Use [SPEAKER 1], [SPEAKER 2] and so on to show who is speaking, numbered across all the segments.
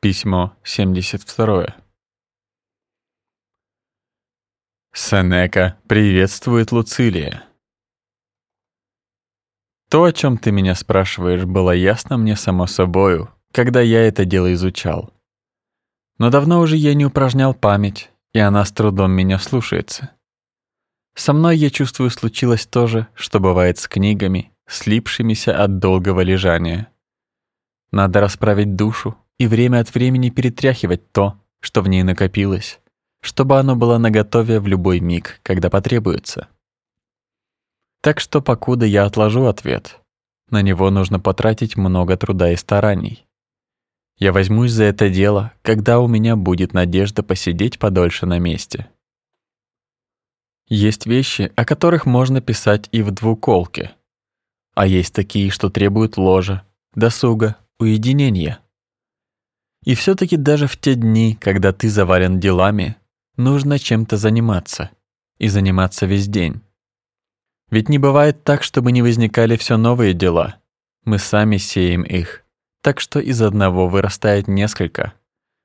[SPEAKER 1] Письмо 72. Сенека приветствует Луцилия. То, о чем ты меня спрашиваешь, было ясно мне само собою, когда я это дело изучал. Но давно уже я не упражнял память, и она с трудом меня слушается. Со мной, я чувствую, случилось то же, что бывает с книгами, слипшимися от долгого лежания. Надо расправить душу, и время от времени перетряхивать то, что в ней накопилось, чтобы оно было наготове в любой миг, когда потребуется. Так что покуда я отложу ответ, на него нужно потратить много труда и стараний. Я возьмусь за это дело, когда у меня будет надежда посидеть подольше на месте. Есть вещи, о которых можно писать и в двуколке, а есть такие, что требуют ложа, досуга, уединения. И все таки даже в те дни, когда ты завален делами, нужно чем-то заниматься. И заниматься весь день. Ведь не бывает так, чтобы не возникали все новые дела. Мы сами сеем их. Так что из одного вырастает несколько.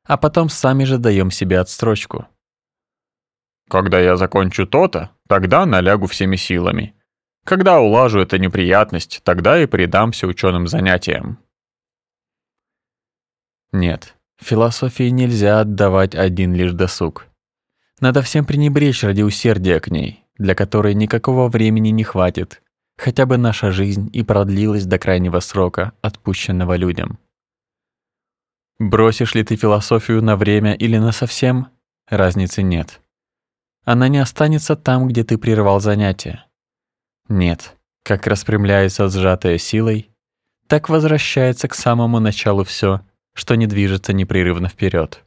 [SPEAKER 1] А потом сами же даем себе отстрочку.
[SPEAKER 2] Когда я закончу то-то, тогда налягу всеми силами. Когда улажу эту неприятность, тогда и предамся ученым занятиям.
[SPEAKER 1] Нет, философии нельзя отдавать один лишь досуг. Надо всем пренебречь ради усердия к ней, для которой никакого времени не хватит, хотя бы наша жизнь и продлилась до крайнего срока, отпущенного людям. Бросишь ли ты философию на время или на совсем, разницы нет. Она не останется там, где ты прервал занятие. Нет, как распрямляется сжатая силой, так возвращается к самому началу все, что не движется непрерывно вперед.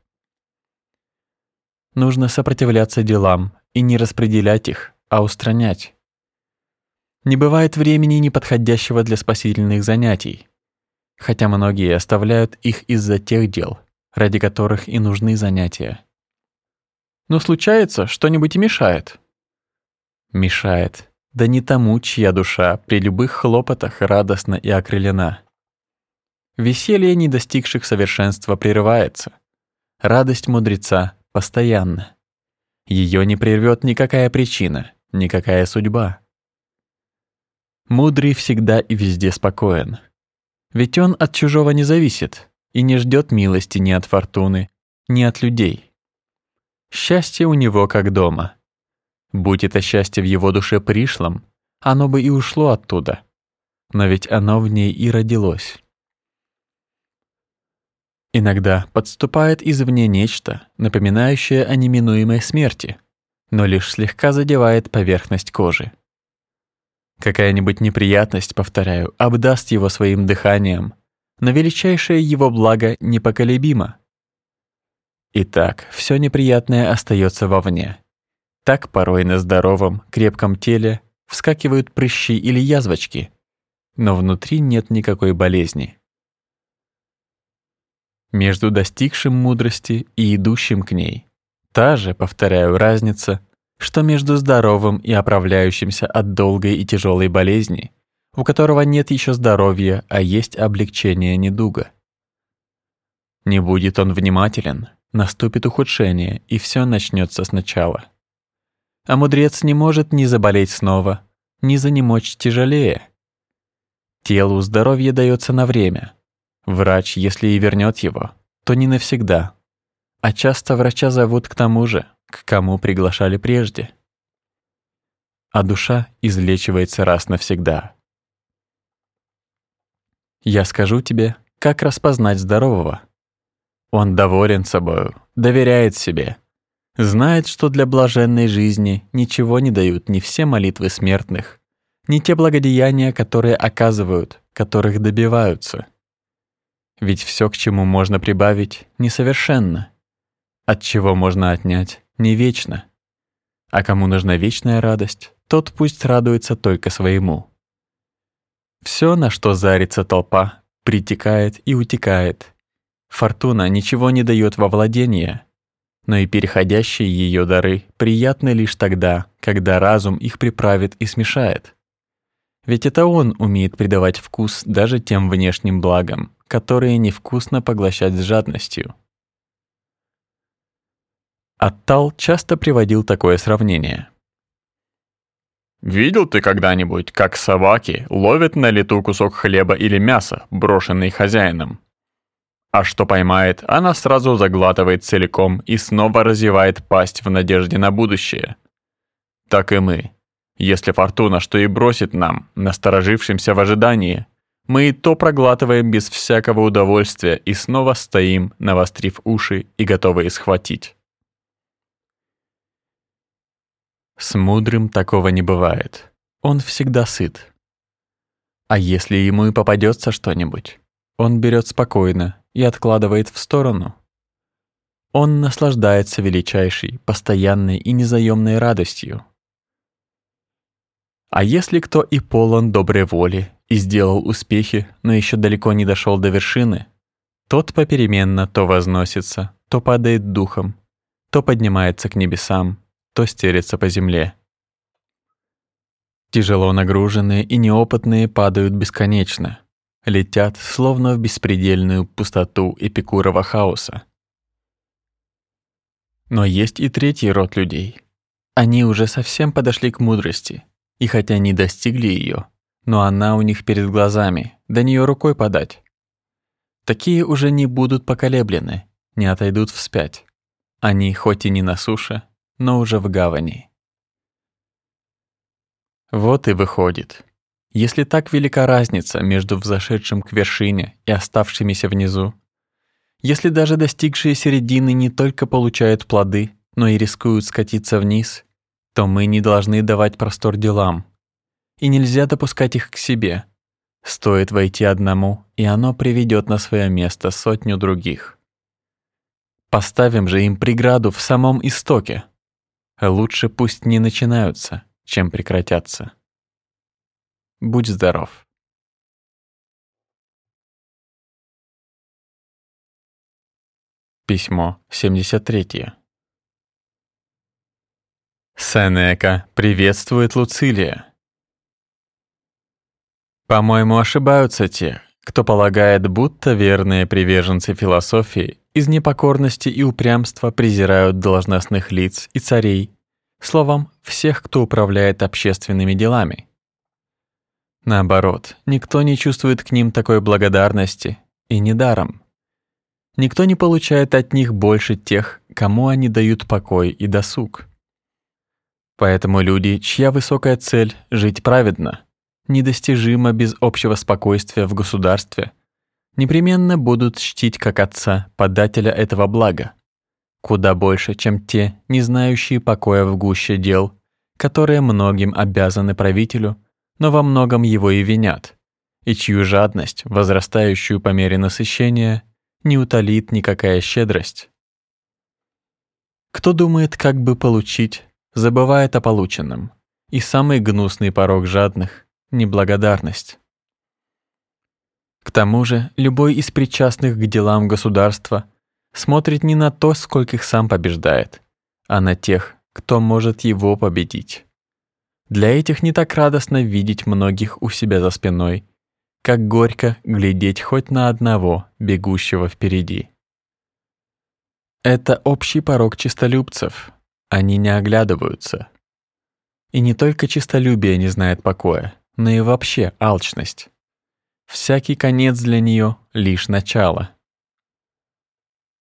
[SPEAKER 1] Нужно сопротивляться делам и не распределять их, а устранять. Не бывает времени неподходящего для спасительных занятий, хотя многие оставляют их из-за тех дел, ради которых и нужны занятия. Но случается, что-нибудь и мешает. Мешает. Да не тому, чья душа при любых хлопотах радостна и окрылена. Веселье не достигших совершенства прерывается. Радость мудреца постоянна. Ее не прервет никакая причина, никакая судьба. Мудрый всегда и везде спокоен. Ведь он от чужого не зависит и не ждет милости ни от фортуны, ни от людей. Счастье у него как дома. Будь это счастье в его душе пришлом, оно бы и ушло оттуда. Но ведь оно в ней и родилось. Иногда подступает извне нечто, напоминающее о неминуемой смерти, но лишь слегка задевает поверхность кожи. Какая-нибудь неприятность, повторяю, обдаст его своим дыханием, но величайшее его благо непоколебимо. Итак, все неприятное остается вовне. Так порой на здоровом, крепком теле вскакивают прыщи или язвочки, но внутри нет никакой болезни между достигшим мудрости и идущим к ней. Та же, повторяю, разница, что между здоровым и оправляющимся от долгой и тяжелой болезни, у которого нет еще здоровья, а есть облегчение недуга. Не будет он внимателен, наступит ухудшение, и все начнется сначала. А мудрец не может ни заболеть снова, ни занемочь тяжелее. Телу здоровье дается на время, Врач, если и вернет его, то не навсегда. А часто врача зовут к тому же, к кому приглашали прежде. А душа излечивается раз навсегда. Я скажу тебе, как распознать здорового. Он доволен собою, доверяет себе, знает, что для блаженной жизни ничего не дают ни все молитвы смертных, ни те благодеяния, которые оказывают, которых добиваются. Ведь все, к чему можно прибавить, несовершенно. От чего можно отнять, не вечно. А кому нужна вечная радость, тот пусть радуется только своему. Все, на что зарится толпа, притекает и утекает. Фортуна ничего не дает во владение, но и переходящие ее дары приятны лишь тогда, когда разум их приправит и смешает. Ведь это он умеет придавать вкус даже тем внешним благам, которые невкусно поглощать с жадностью. Аттал часто приводил такое сравнение.
[SPEAKER 2] Видел ты когда-нибудь, как собаки ловят на лету кусок хлеба или мяса, брошенный хозяином? А что поймает, она сразу заглатывает целиком и снова разевает пасть в надежде на будущее. Так и мы. Если фортуна что и бросит нам, насторожившимся в ожидании, мы и то проглатываем без всякого удовольствия и снова стоим, навострив уши и готовые схватить.
[SPEAKER 1] С мудрым такого не бывает. Он всегда сыт. А если ему и попадется что-нибудь, он берет спокойно и откладывает в сторону. Он наслаждается величайшей, постоянной и незаемной радостью. А если кто и полон доброй воли и сделал успехи, но еще далеко не дошел до вершины, тот попеременно то возносится, то падает духом, то поднимается к небесам, то стелется по земле. Тяжело нагруженные и неопытные падают бесконечно, летят словно в беспредельную пустоту эпикурова хаоса. Но есть и третий род людей. Они уже совсем подошли к мудрости, и хотя не достигли ее, но она у них перед глазами, до нее рукой подать. Такие уже не будут поколеблены, не отойдут вспять. Они хоть и не на суше, но уже в гавани. Вот и выходит. Если так велика разница между взошедшим к вершине и оставшимися внизу, если даже достигшие середины не только получают плоды, но и рискуют скатиться вниз, то мы не должны давать простор делам. И нельзя допускать их к себе. Стоит войти одному, и оно приведет на свое место сотню других. Поставим же им преграду в самом истоке. Лучше пусть не начинаются, чем прекратятся. Будь здоров. Письмо 73. Сенека приветствует Луцилия. По-моему, ошибаются те, кто полагает, будто верные приверженцы философии из непокорности и упрямства презирают должностных лиц и царей, словом, всех, кто управляет общественными делами. Наоборот, никто не чувствует к ним такой благодарности, и недаром. Никто не получает от них больше тех, кому они дают покой и досуг. Поэтому люди, чья высокая цель — жить праведно, недостижима без общего спокойствия в государстве, непременно будут чтить как отца, подателя этого блага, куда больше, чем те, не знающие покоя в гуще дел, которые многим обязаны правителю, но во многом его и винят, и чью жадность, возрастающую по мере насыщения, не утолит никакая щедрость. Кто думает, как бы получить, забывает о полученном, и самый гнусный порог жадных неблагодарность. К тому же, любой из причастных к делам государства смотрит не на то, скольких сам побеждает, а на тех, кто может его победить. Для этих не так радостно видеть многих у себя за спиной, как горько глядеть хоть на одного, бегущего впереди. Это общий порог чистолюбцев. Они не оглядываются. И не только чистолюбие не знает покоя, но и вообще алчность. Всякий конец для нее — лишь начало.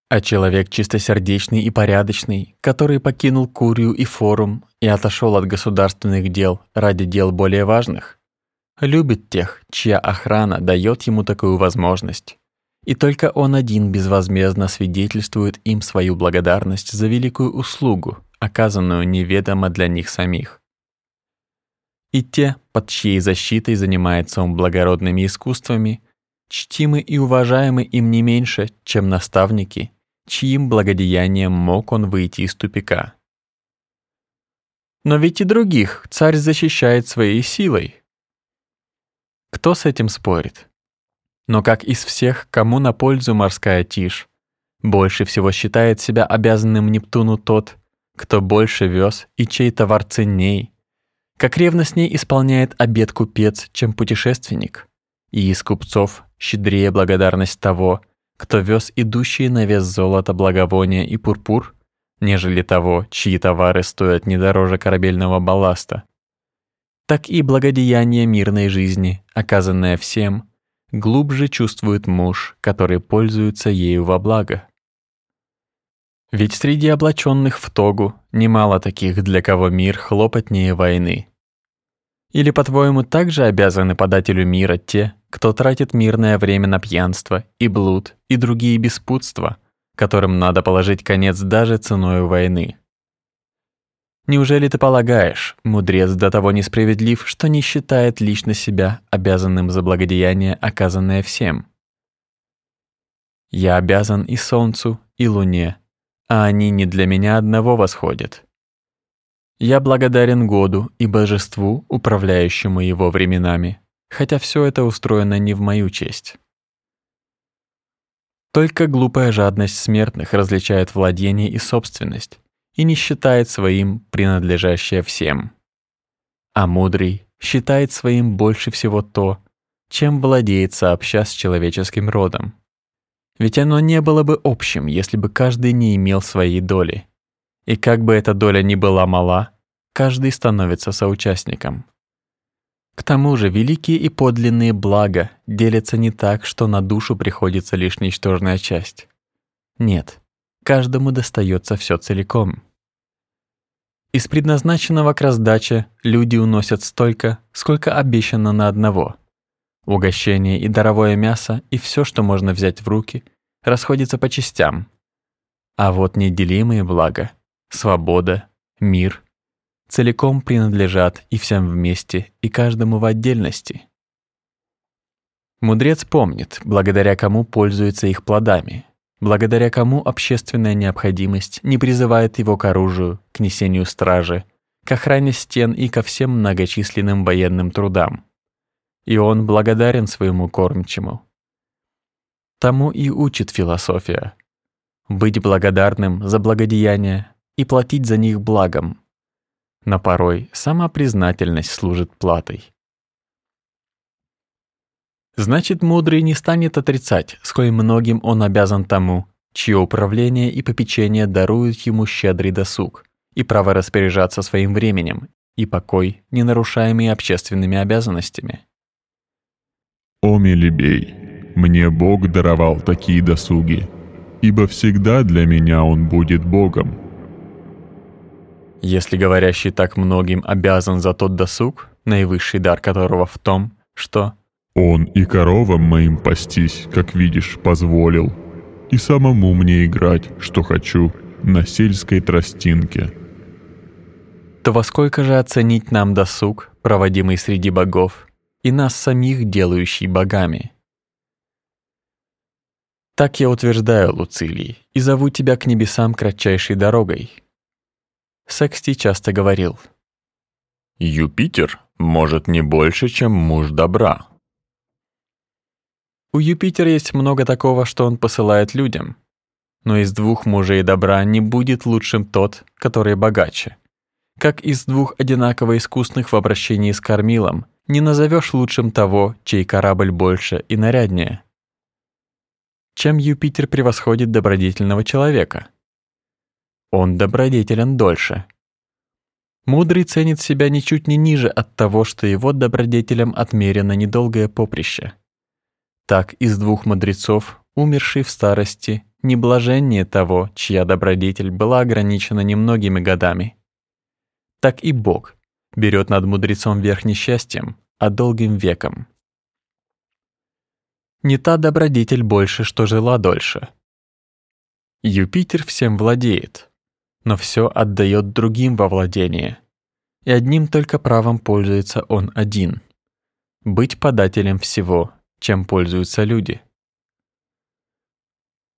[SPEAKER 1] А человек чистосердечный и порядочный, который покинул Курию и форум и отошел от государственных дел ради дел более важных, любит тех, чья охрана дает ему такую возможность. И только он один безвозмездно свидетельствует им свою благодарность за великую услугу, оказанную неведомо для них самих и те, под чьей защитой занимается он благородными искусствами, чтимы и уважаемы им не меньше, чем наставники, чьим благодеянием мог он выйти из тупика. Но ведь и других царь защищает своей силой. Кто с этим спорит? Но как из всех, кому на пользу морская тишь, больше всего считает себя обязанным Нептуну тот, кто больше вез и чей товар ценней, как ревностней исполняет обет купец, чем путешественник, и из купцов щедрее благодарность того, кто вез идущие на вес золота благовония и пурпур, нежели того, чьи товары стоят не дороже корабельного балласта, так и благодеяние мирной жизни, оказанное всем, глубже чувствует муж, который пользуется ею во благо. Ведь среди облаченных в тогу немало таких, для кого мир хлопотнее войны. Или, по-твоему, также обязаны подателю мира те, кто тратит мирное время на пьянство и блуд и другие беспутства, которым надо положить конец даже ценой войны? Неужели ты полагаешь, мудрец до того несправедлив, что не считает лично себя обязанным за благодеяние, оказанное всем? Я обязан и солнцу, и луне, а они не для меня одного восходят. Я благодарен году и божеству, управляющему его временами, хотя все это устроено не в мою честь. Только глупая жадность смертных различает владение и собственность и не считает своим принадлежащее всем. А мудрый считает своим больше всего то, чем владеет сообща с человеческим родом. Ведь оно не было бы общим, если бы каждый не имел своей доли. И как бы эта доля ни была мала, каждый становится соучастником. К тому же великие и подлинные блага делятся не так, что на душу приходится лишь ничтожная часть. Нет, каждому достается все целиком. Из предназначенного к раздаче люди уносят столько, сколько обещано на одного. Угощение и даровое мясо и все, что можно взять в руки, расходятся по частям. А вот неделимые блага, свобода, мир целиком принадлежат и всем вместе, и каждому в отдельности. Мудрец помнит, благодаря кому пользуется их плодами, благодаря кому общественная необходимость не призывает его к оружию, к несению стражи, к охране стен и ко всем многочисленным военным трудам. И он благодарен своему кормчему. Тому и учит философия. Быть благодарным за благодеяния и платить за них благом. Но порой сама признательность служит платой. Значит, мудрый не станет отрицать, сколь многим он обязан тому, чье управление и попечение даруют ему щедрый досуг и право распоряжаться своим временем и покой, не нарушаемый общественными обязанностями.
[SPEAKER 3] «О, Мелибей, мне Бог даровал такие досуги, ибо всегда для меня Он будет Богом».
[SPEAKER 1] Если говорящий так многим обязан за тот досуг, наивысший дар которого в том, что
[SPEAKER 3] он и коровам моим пастись, как видишь, позволил, и самому мне играть, что хочу, на сельской тростинке.
[SPEAKER 1] То во сколько же оценить нам досуг, проводимый среди богов, и нас самих делающий богами? Так я утверждаю, Луцилий, и зову тебя к небесам кратчайшей дорогой. Секстий часто говорил.
[SPEAKER 2] Юпитер может не больше, чем муж добра.
[SPEAKER 1] У Юпитера есть много такого, что он посылает людям. Но из двух мужей добра не будет лучшим тот, который богаче. Как из двух одинаково искусных в обращении с кормилом, не назовешь лучшим того, чей корабль больше и наряднее. Чем Юпитер превосходит добродетельного человека? Он добродетелен дольше. Мудрый ценит себя ничуть не ниже от того, что его добродетелям отмерено недолгое поприще. Так из двух мудрецов, умерший в старости, не блаженнее того, чья добродетель была ограничена немногими годами. Так и Бог берет над мудрецом верх несчастьем, а долгим веком. Не та добродетель больше, что жила дольше. Юпитер всем владеет, но все отдает другим во владение, и одним только правом пользуется он один — быть подателем всего — чем пользуются люди.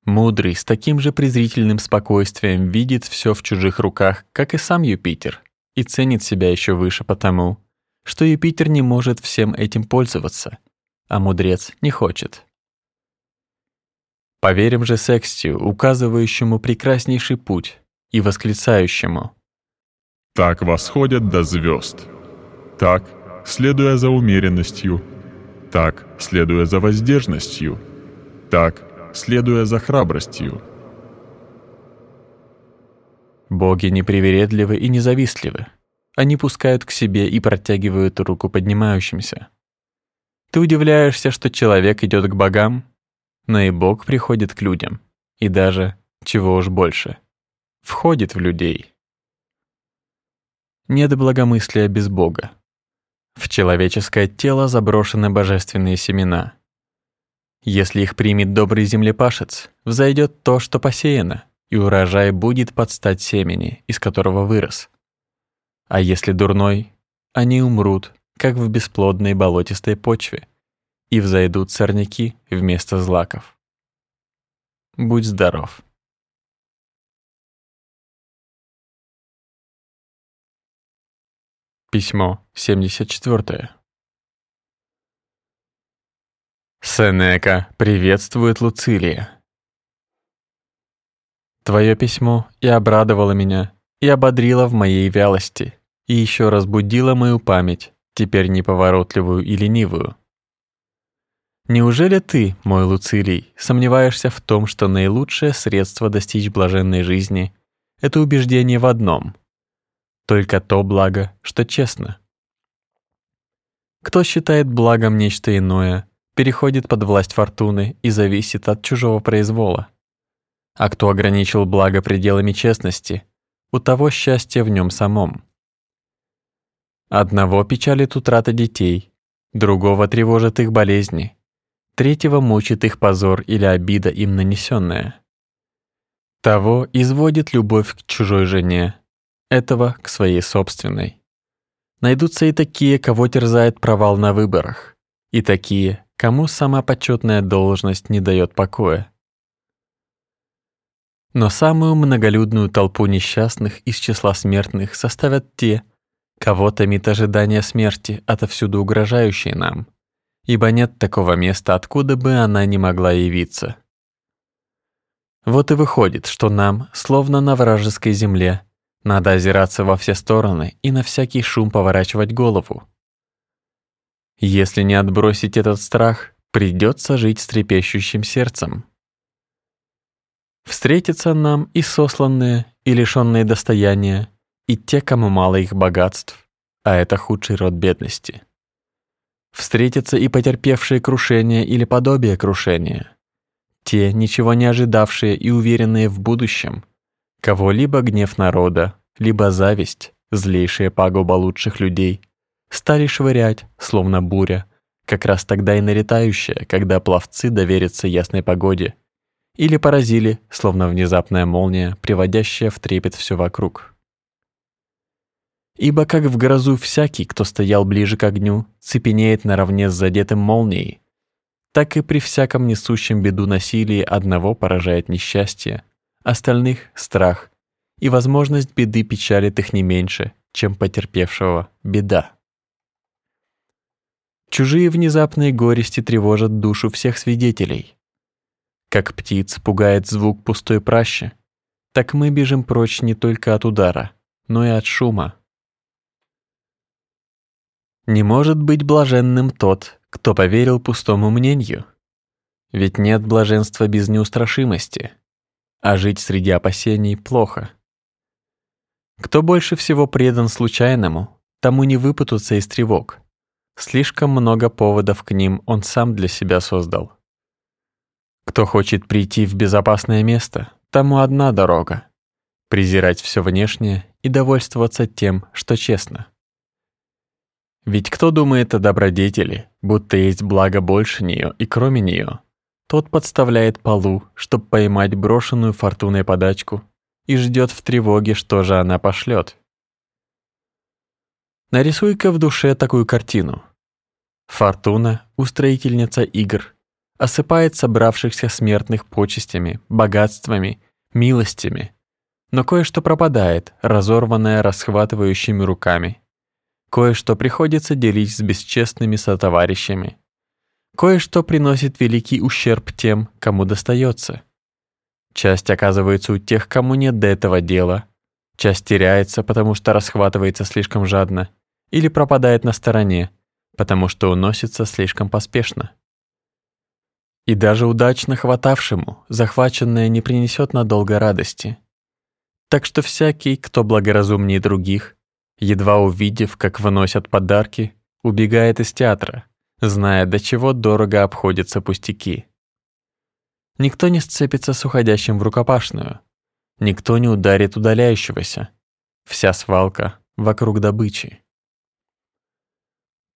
[SPEAKER 1] Мудрый с таким же презрительным спокойствием видит все в чужих руках, как и сам Юпитер, и ценит себя еще выше потому, что Юпитер не может всем этим пользоваться, а мудрец не хочет. Поверим же Секстию, указывающему прекраснейший путь и восклицающему
[SPEAKER 3] «Так восходят до звезд, так, следуя за умеренностью, так, следуя за воздержностью, так, следуя за храбростью.
[SPEAKER 1] Боги непривередливы и независтливы. Они пускают к себе и протягивают руку поднимающимся. Ты удивляешься, что человек идет к богам, но и Бог приходит к людям, и даже, чего уж больше, входит в людей. Нет благомыслия без Бога. В человеческое тело заброшены божественные семена. Если их примет добрый землепашец, взойдет то, что посеяно, и урожай будет под стать семени, из которого вырос. А если дурной, они умрут, как в бесплодной болотистой почве, и взойдут сорняки вместо злаков. Будь здоров. Письмо 74. Сенека приветствует Луцилия. Твое письмо и обрадовало меня, и ободрило в моей вялости, и еще разбудило мою память, теперь неповоротливую и ленивую. Неужели ты, мой Луцилий, сомневаешься в том, что наилучшее средство достичь блаженной жизни — это убеждение в одном — только то благо, что честно? Кто считает благом нечто иное, переходит под власть фортуны и зависит от чужого произвола. А кто ограничил благо пределами честности, у того счастье в нем самом. Одного печалит утрата детей, другого тревожат их болезни, третьего мучит их позор или обида им нанесенная. Того изводит любовь к чужой жене, этого к своей собственной. Найдутся и такие, кого терзает провал на выборах, и такие, кому сама почетная должность не дает покоя. Но самую многолюдную толпу несчастных из числа смертных составят те, кого томит ожидание смерти, отовсюду угрожающей нам, ибо нет такого места, откуда бы она не могла явиться. Вот и выходит, что нам, словно на вражеской земле, надо озираться во все стороны и на всякий шум поворачивать голову, если не отбросить этот страх, придется жить с трепещущим сердцем. Встретятся нам и сосланные, и лишенные достояния, и те, кому мало их богатств, а это худший род бедности. Встретятся и потерпевшие крушение или подобие крушения, те, ничего не ожидавшие и уверенные в будущем, кого либо гнев народа, либо зависть, злейшая пагуба лучших людей, стали швырять, словно буря, как раз тогда и налетающая, когда пловцы доверятся ясной погоде, или поразили, словно внезапная молния, приводящая в трепет все вокруг. Ибо как в грозу всякий, кто стоял ближе к огню, цепенеет наравне с задетым молнией, так и при всяком несущем беду насилии одного поражает несчастье, остальных — страх, и возможность беды печалит их не меньше, чем потерпевшего беда. Чужие внезапные горести тревожат душу всех свидетелей. Как птиц пугает звук пустой пращи, так мы бежим прочь не только от удара, но и от шума. Не может быть блаженным тот, кто поверил пустому мнению. Ведь нет блаженства без неустрашимости, а жить среди опасений плохо. Кто больше всего предан случайному, тому не выпутаться из тревог. Слишком много поводов к ним он сам для себя создал. Кто хочет прийти в безопасное место, тому одна дорога — презирать все внешнее и довольствоваться тем, что честно. Ведь кто думает о добродетели, будто есть благо больше нее и кроме нее, тот подставляет полу, чтобы поймать брошенную фортуной подачку и ждет в тревоге, что же она пошлет. Нарисуй-ка в душе такую картину. Фортуна, устроительница игр, осыпает собравшихся смертных почестями, богатствами, милостями. Но кое-что пропадает, разорванное расхватывающими руками. Кое-что приходится делить с бесчестными сотоварищами. Кое-что приносит великий ущерб тем, кому достается. Часть оказывается у тех, кому нет до этого дела. Часть теряется, потому что расхватывается слишком жадно. Или пропадает на стороне, потому что уносится слишком поспешно. И даже удачно хватавшему захваченное не принесет надолго радости. Так что всякий, кто благоразумнее других, едва увидев, как выносят подарки, убегает из театра, зная, до чего дорого обходятся пустяки. Никто не сцепится с уходящим в рукопашную, никто не ударит удаляющегося. Вся свалка вокруг добычи.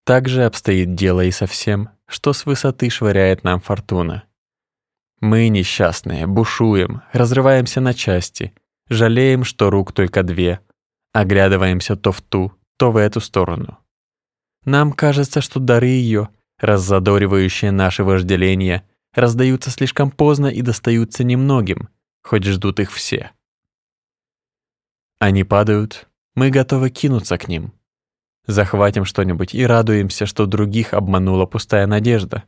[SPEAKER 1] Так же обстоит дело и со всем, что с высоты швыряет нам фортуна. Мы несчастные, бушуем, разрываемся на части, жалеем, что рук только две, оглядываемся то в ту, то в эту сторону. Нам кажется, что дары ее, раззадоривающие наше вожделение, раздаются слишком поздно и достаются немногим, хоть ждут их все. Они падают, мы готовы кинуться к ним, Захватим что-нибудь и радуемся, что других обманула пустая надежда.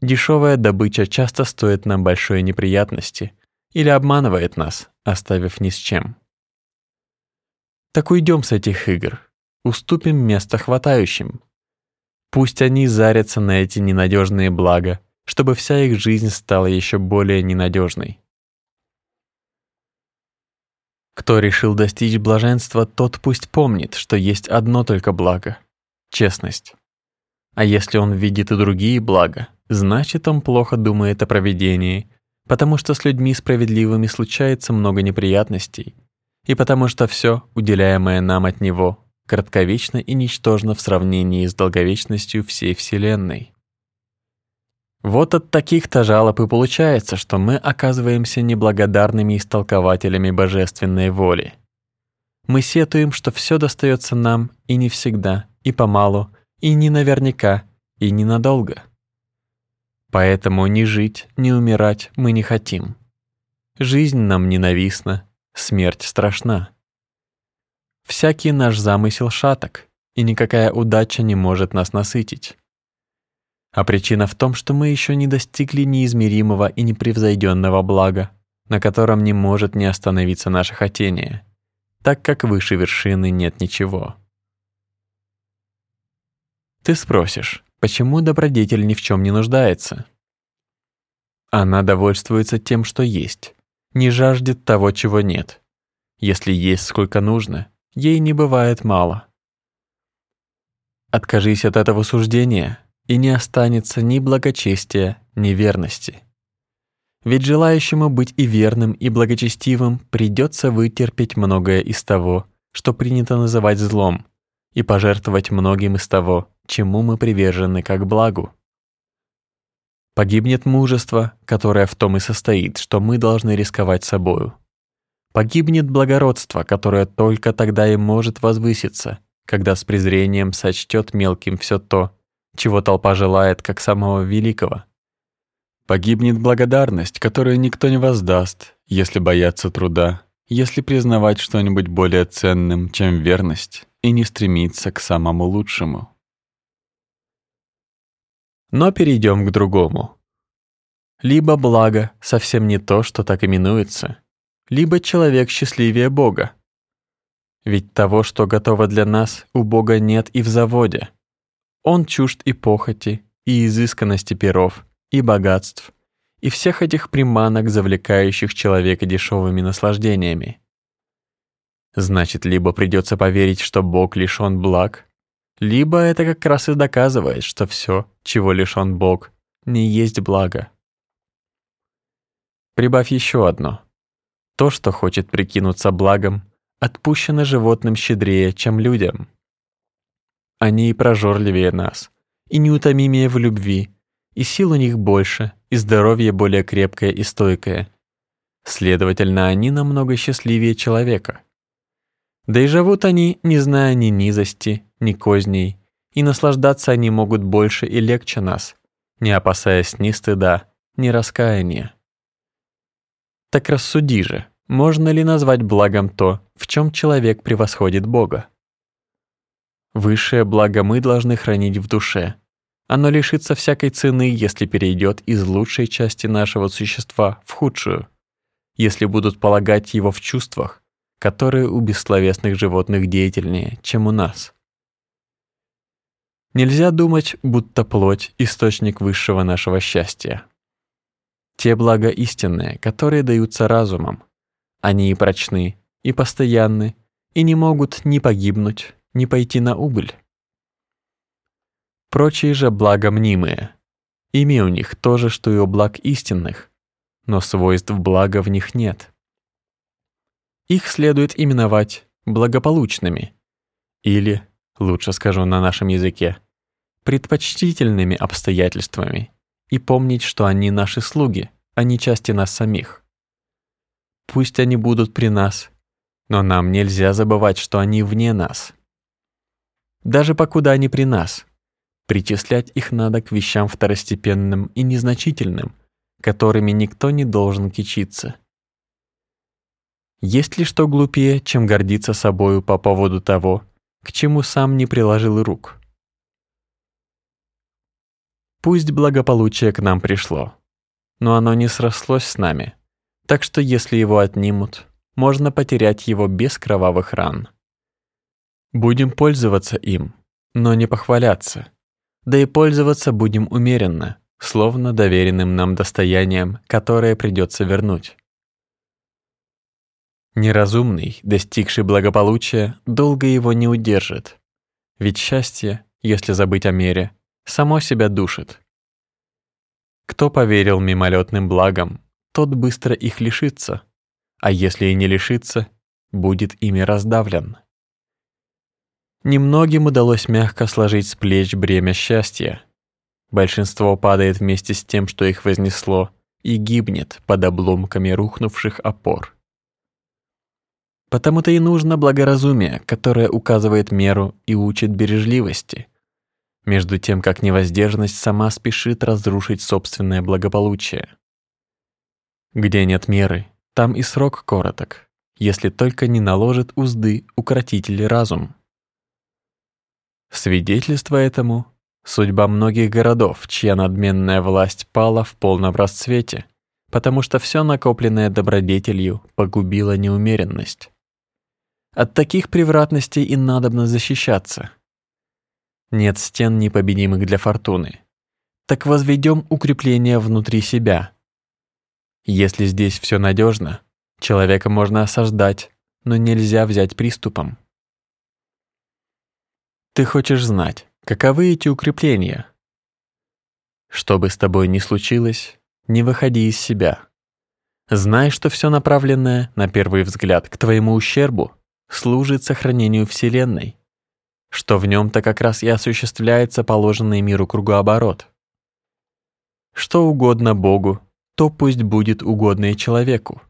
[SPEAKER 1] Дешевая добыча часто стоит нам большой неприятности или обманывает нас, оставив ни с чем. Так уйдем с этих игр, уступим место хватающим. Пусть они зарятся на эти ненадежные блага, чтобы вся их жизнь стала еще более ненадежной. Кто решил достичь блаженства, тот пусть помнит, что есть одно только благо — честность. А если он видит и другие блага, значит, он плохо думает о проведении, потому что с людьми справедливыми случается много неприятностей, и потому что все, уделяемое нам от него, кратковечно и ничтожно в сравнении с долговечностью всей Вселенной. Вот от таких-то жалоб и получается, что мы оказываемся неблагодарными истолкователями божественной воли. Мы сетуем, что все достается нам и не всегда, и помалу, и не наверняка, и ненадолго. Поэтому ни жить, ни умирать мы не хотим. Жизнь нам ненавистна, смерть страшна. Всякий наш замысел шаток, и никакая удача не может нас насытить. А причина в том, что мы еще не достигли неизмеримого и непревзойденного блага, на котором не может не остановиться наше хотение, так как выше вершины нет ничего. Ты спросишь, почему добродетель ни в чем не нуждается? Она довольствуется тем, что есть, не жаждет того, чего нет. Если есть сколько нужно, ей не бывает мало. Откажись от этого суждения, и не останется ни благочестия, ни верности. Ведь желающему быть и верным, и благочестивым придется вытерпеть многое из того, что принято называть злом, и пожертвовать многим из того, чему мы привержены как благу. Погибнет мужество, которое в том и состоит, что мы должны рисковать собою. Погибнет благородство, которое только тогда и может возвыситься, когда с презрением сочтет мелким все то, чего толпа желает как самого великого. Погибнет благодарность, которую никто не воздаст, если бояться труда, если признавать что-нибудь более ценным, чем верность, и не стремиться к самому лучшему. Но перейдем к другому. Либо благо совсем не то, что так именуется, либо человек счастливее Бога. Ведь того, что готово для нас, у Бога нет и в заводе. Он чужд и похоти, и изысканности перов, и богатств, и всех этих приманок, завлекающих человека дешевыми наслаждениями. Значит, либо придется поверить, что Бог лишён благ, либо это как раз и доказывает, что все, чего лишён Бог, не есть благо. Прибавь еще одно. То, что хочет прикинуться благом, отпущено животным щедрее, чем людям. Они и прожорливее нас, и неутомимее в любви, и сил у них больше, и здоровье более крепкое и стойкое. Следовательно, они намного счастливее человека. Да и живут они, не зная ни низости, ни козней, и наслаждаться они могут больше и легче нас, не опасаясь ни стыда, ни раскаяния. Так рассуди же, можно ли назвать благом то, в чем человек превосходит Бога? Высшее благо мы должны хранить в душе. Оно лишится всякой цены, если перейдет из лучшей части нашего существа в худшую, если будут полагать его в чувствах, которые у бессловесных животных деятельнее, чем у нас. Нельзя думать, будто плоть — источник высшего нашего счастья. Те блага истинные, которые даются разумом, они и прочны, и постоянны, и не могут ни погибнуть, ни пойти на убыль. Прочие же блага мнимые. Имя у них то же, что и у благ истинных, но свойств блага в них нет. Их следует именовать благополучными, или, лучше скажу на нашем языке, предпочтительными обстоятельствами, и помнить, что они наши слуги, а не части нас самих. Пусть они будут при нас, но нам нельзя забывать, что они вне нас. Даже покуда они при нас, причислять их надо к вещам второстепенным и незначительным, которыми никто не должен кичиться. Есть ли что глупее, чем гордиться собою по поводу того, к чему сам не приложил рук? Пусть благополучие к нам пришло, но оно не срослось с нами, так что если его отнимут, можно потерять его без кровавых ран. Будем пользоваться им, но не похваляться. Да и пользоваться будем умеренно, словно доверенным нам достоянием, которое придется вернуть. Неразумный, достигший благополучия, долго его не удержит. Ведь счастье, если забыть о мере, само себя душит. Кто поверил мимолетным благам, тот быстро их лишится, а если и не лишится, будет ими раздавлен. Немногим удалось мягко сложить с плеч бремя счастья. Большинство падает вместе с тем, что их вознесло, и гибнет под обломками рухнувших опор. Потому-то и нужно благоразумие, которое указывает меру и учит бережливости, между тем как невоздержанность сама спешит разрушить собственное благополучие. Где нет меры, там и срок короток, если только не наложит узды укротитель разум. Свидетельство этому — судьба многих городов, чья надменная власть пала в полном расцвете, потому что все накопленное добродетелью погубило неумеренность. От таких превратностей и надобно защищаться. Нет стен непобедимых для фортуны. Так возведем укрепление внутри себя. Если здесь все надежно, человека можно осаждать, но нельзя взять приступом. Ты хочешь знать, каковы эти укрепления? Что бы с тобой ни случилось, не выходи из себя. Знай, что все направленное, на первый взгляд, к твоему ущербу, служит сохранению Вселенной, что в нем-то как раз и осуществляется положенный миру кругооборот. Что угодно Богу, то пусть будет угодно и человеку.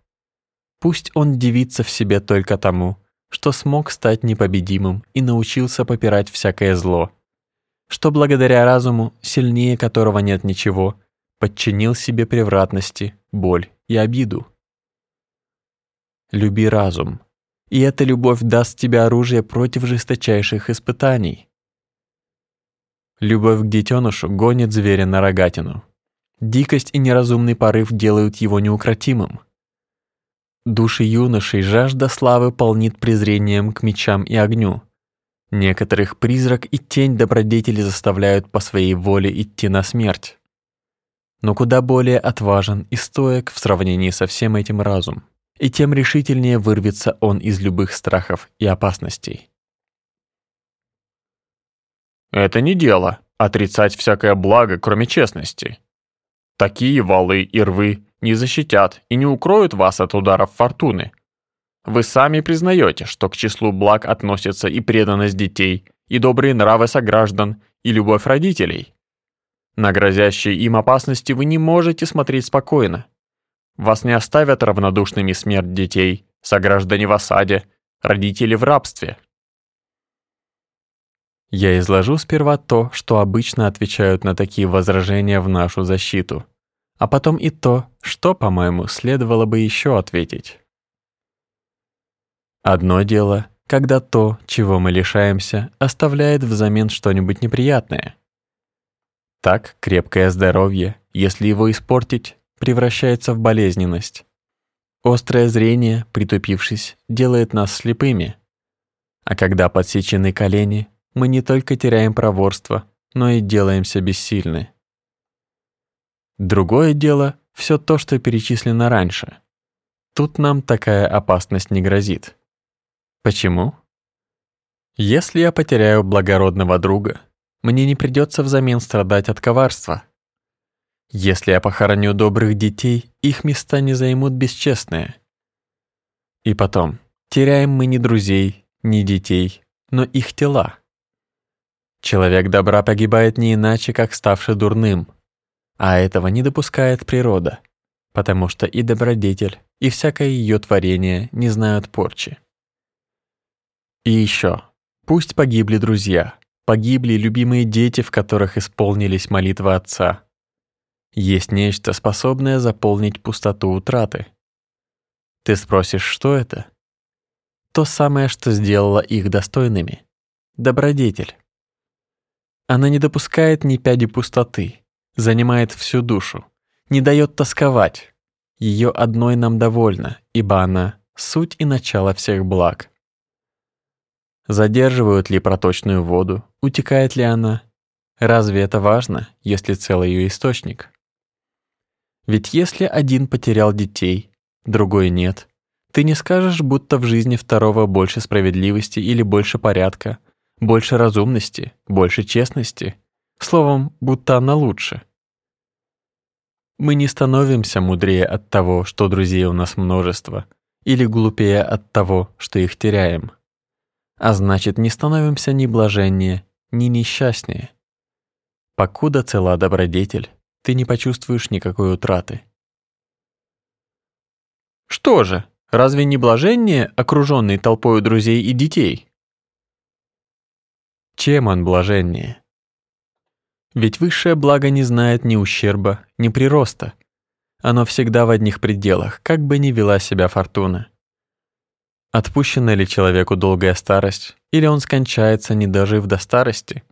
[SPEAKER 1] Пусть он дивится в себе только тому, что смог стать непобедимым и научился попирать всякое зло, что благодаря разуму, сильнее которого нет ничего, подчинил себе превратности, боль и обиду. Люби разум, и эта любовь даст тебе оружие против жесточайших испытаний. Любовь к детенышу гонит зверя на рогатину. Дикость и неразумный порыв делают его неукротимым. Души юношей жажда славы полнит презрением к мечам и огню. Некоторых призрак и тень добродетели заставляют по своей воле идти на смерть. Но куда более отважен и стоек в сравнении со всем этим разум и тем решительнее вырвется он из любых страхов и опасностей.
[SPEAKER 2] Это не дело отрицать всякое благо, кроме честности. Такие валы и рвы не защитят и не укроют вас от ударов фортуны. Вы сами признаете, что к числу благ относятся и преданность детей, и добрые нравы сограждан, и любовь родителей. На грозящие им опасности вы не можете смотреть спокойно. Вас не оставят равнодушными смерть детей, сограждане в осаде, родители в рабстве.
[SPEAKER 1] Я изложу сперва то, что обычно отвечают на такие возражения в нашу защиту, а потом и то, что, по-моему, следовало бы еще ответить. Одно дело, когда то, чего мы лишаемся, оставляет взамен что-нибудь неприятное. Так, крепкое здоровье, если его испортить, превращается в болезненность. Острое зрение, притупившись, делает нас слепыми. А когда подсечены колени, мы не только теряем проворство, но и делаемся бессильны. Другое дело — все то, что перечислено раньше. Тут нам такая опасность не грозит. Почему? Если я потеряю благородного друга, мне не придется взамен страдать от коварства. Если я похороню добрых детей, их места не займут бесчестные. И потом, теряем мы не друзей, не детей, но их тела. Человек добра погибает не иначе, как ставший дурным, а этого не допускает природа, потому что и добродетель, и всякое ее творение не знают порчи. И еще, пусть погибли друзья, погибли любимые дети, в которых исполнились молитвы отца. Есть нечто, способное заполнить пустоту утраты. Ты спросишь, что это? То самое, что сделало их достойными. Добродетель. Она не допускает ни пяди пустоты, занимает всю душу, не дает тосковать. Ее одной нам довольно, ибо она — суть и начало всех благ. Задерживают ли проточную воду, утекает ли она? Разве это важно, если целый ее источник? Ведь если один потерял детей, другой нет, ты не скажешь, будто в жизни второго больше справедливости или больше порядка, больше разумности, больше честности. Словом, будто она лучше. Мы не становимся мудрее от того, что друзей у нас множество, или глупее от того, что их теряем. А значит, не становимся ни блаженнее, ни несчастнее. Покуда цела добродетель, ты не почувствуешь никакой утраты. Что же, разве не блаженнее, окруженный толпой друзей и детей? Чем он блаженнее? Ведь высшее благо не знает ни ущерба, ни прироста. Оно всегда в одних пределах, как бы ни вела себя фортуна. Отпущена ли человеку долгая старость, или он скончается, не дожив до старости?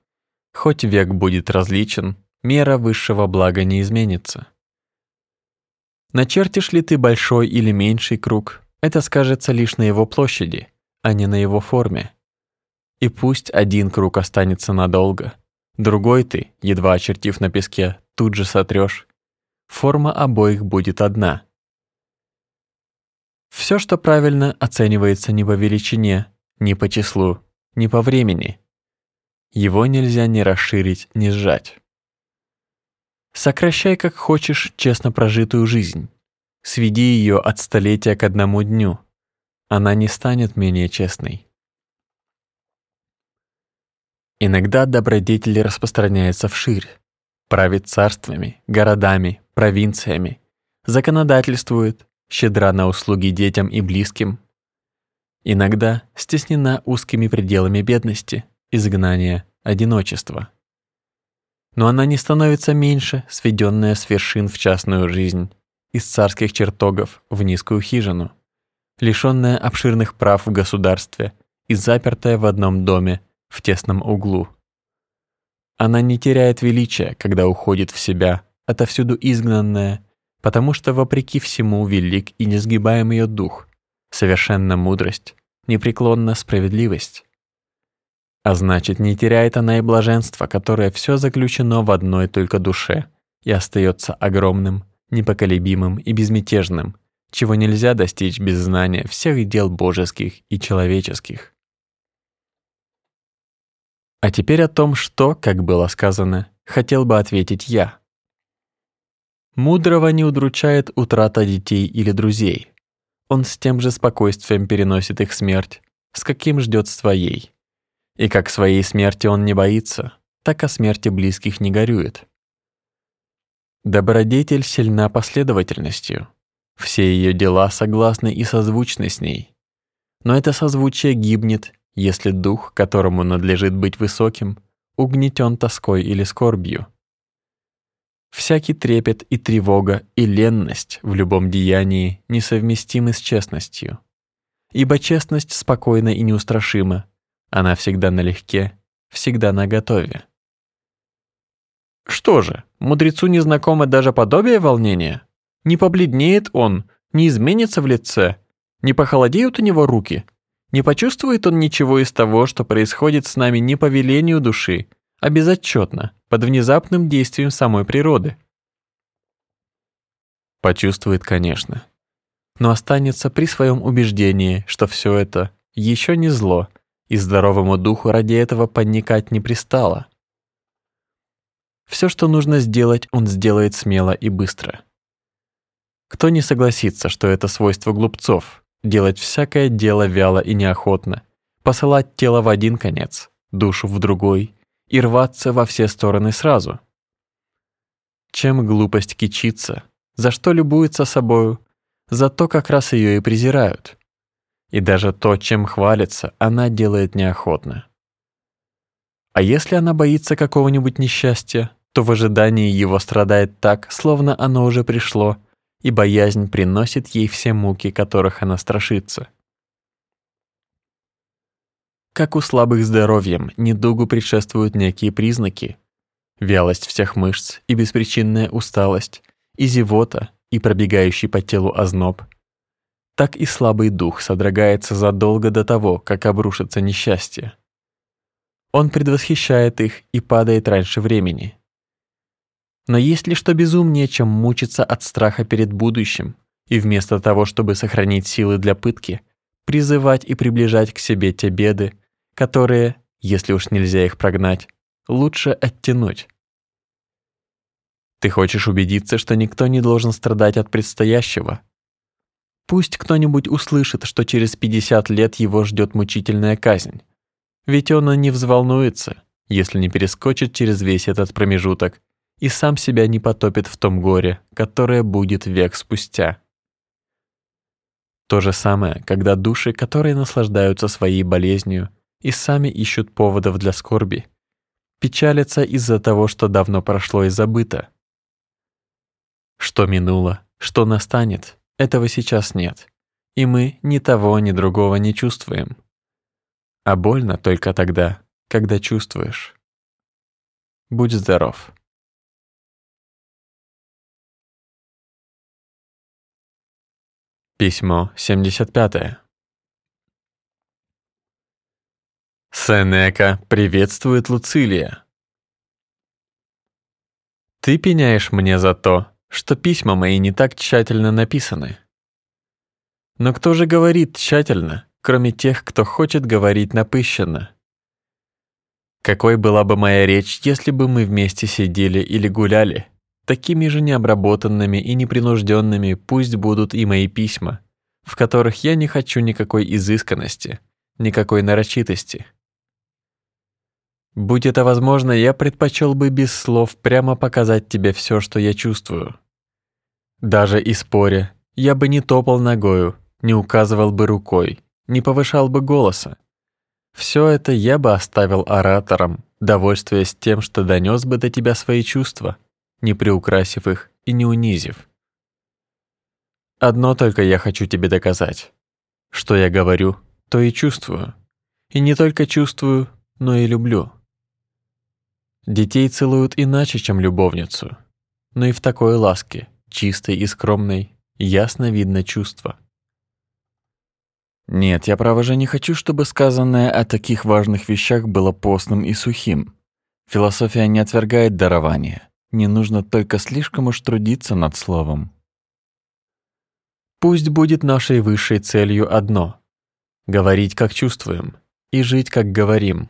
[SPEAKER 1] Хоть век будет различен, мера высшего блага не изменится. Начертишь ли ты большой или меньший круг, это скажется лишь на его площади, а не на его форме. И пусть один круг останется надолго, другой ты, едва очертив на песке, тут же сотрешь. Форма обоих будет одна. Все, что правильно, оценивается не по величине, не по числу, не по времени. Его нельзя ни расширить, ни сжать. Сокращай как хочешь честно прожитую жизнь. Сведи ее от столетия к одному дню. Она не станет менее честной. Иногда добродетель распространяется вширь, правит царствами, городами, провинциями, законодательствует, щедра на услуги детям и близким. Иногда стеснена узкими пределами бедности, изгнания, одиночества. Но она не становится меньше, сведенная с вершин в частную жизнь, из царских чертогов в низкую хижину, лишенная обширных прав в государстве и запертая в одном доме в тесном углу. Она не теряет величия, когда уходит в себя, отовсюду изгнанная, потому что вопреки всему велик и несгибаем ее дух, совершенна мудрость, непреклонна справедливость. А значит, не теряет она и блаженство, которое все заключено в одной только душе и остается огромным, непоколебимым и безмятежным, чего нельзя достичь без знания всех дел божеских и человеческих. А теперь о том, что, как было сказано, хотел бы ответить я. Мудрого не удручает утрата детей или друзей. Он с тем же спокойствием переносит их смерть, с каким ждет своей. И как своей смерти он не боится, так о смерти близких не горюет. Добродетель сильна последовательностью. Все ее дела согласны и созвучны с ней. Но это созвучие гибнет, если дух, которому надлежит быть высоким, угнетен тоской или скорбью. Всякий трепет и тревога и ленность в любом деянии несовместимы с честностью. Ибо честность спокойна и неустрашима, она всегда налегке, всегда наготове. Что же, мудрецу не знакомо даже подобие волнения? Не побледнеет он, не изменится в лице, не похолодеют у него руки, Не почувствует он ничего из того, что происходит с нами не по велению души, а безотчетно, под внезапным действием самой природы. Почувствует, конечно. Но останется при своем убеждении, что все это еще не зло, и здоровому духу ради этого паникать не пристало. Все, что нужно сделать, он сделает смело и быстро. Кто не согласится, что это свойство глупцов — делать всякое дело вяло и неохотно, посылать тело в один конец, душу в другой и рваться во все стороны сразу? Чем глупость кичится, за что любуется собою, за то как раз ее и презирают. И даже то, чем хвалится, она делает неохотно. А если она боится какого-нибудь несчастья, то в ожидании его страдает так, словно оно уже пришло, и боязнь приносит ей все муки, которых она страшится. Как у слабых здоровьем, недугу предшествуют некие признаки. Вялость всех мышц и беспричинная усталость, и зевота, и пробегающий по телу озноб. Так и слабый дух содрогается задолго до того, как обрушится несчастье. Он предвосхищает их и падает раньше времени. Но есть ли что безумнее, чем мучиться от страха перед будущим, и вместо того, чтобы сохранить силы для пытки, призывать и приближать к себе те беды, которые, если уж нельзя их прогнать, лучше оттянуть? Ты хочешь убедиться, что никто не должен страдать от предстоящего? Пусть кто-нибудь услышит, что через 50 лет его ждет мучительная казнь. Ведь он не взволнуется, если не перескочит через весь этот промежуток и сам себя не потопит в том горе, которое будет век спустя. То же самое, когда души, которые наслаждаются своей болезнью и сами ищут поводов для скорби, печалятся из-за того, что давно прошло и забыто. Что минуло, что настанет, этого сейчас нет, и мы ни того, ни другого не чувствуем. А больно только тогда, когда чувствуешь. Будь здоров. Письмо 75. Сенека приветствует Луцилия. Ты пеняешь мне за то, что письма мои не так тщательно написаны. Но кто же говорит тщательно, кроме тех, кто хочет говорить напыщенно? Какой была бы моя речь, если бы мы вместе сидели или гуляли, Такими же необработанными и непринужденными пусть будут и мои письма, в которых я не хочу никакой изысканности, никакой нарочитости. Будь это возможно, я предпочел бы без слов прямо показать тебе все, что я чувствую. Даже и споря, я бы не топал ногою, не указывал бы рукой, не повышал бы голоса. Все это я бы оставил ораторам, довольствуясь тем, что донес бы до тебя свои чувства не приукрасив их и не унизив. Одно только я хочу тебе доказать. Что я говорю, то и чувствую. И не только чувствую, но и люблю. Детей целуют иначе, чем любовницу. Но и в такой ласке, чистой и скромной, ясно видно чувство. Нет, я право же не хочу, чтобы сказанное о таких важных вещах было постным и сухим. Философия не отвергает дарование, не нужно только слишком уж трудиться над словом. Пусть будет нашей высшей целью одно — говорить, как чувствуем, и жить, как говорим.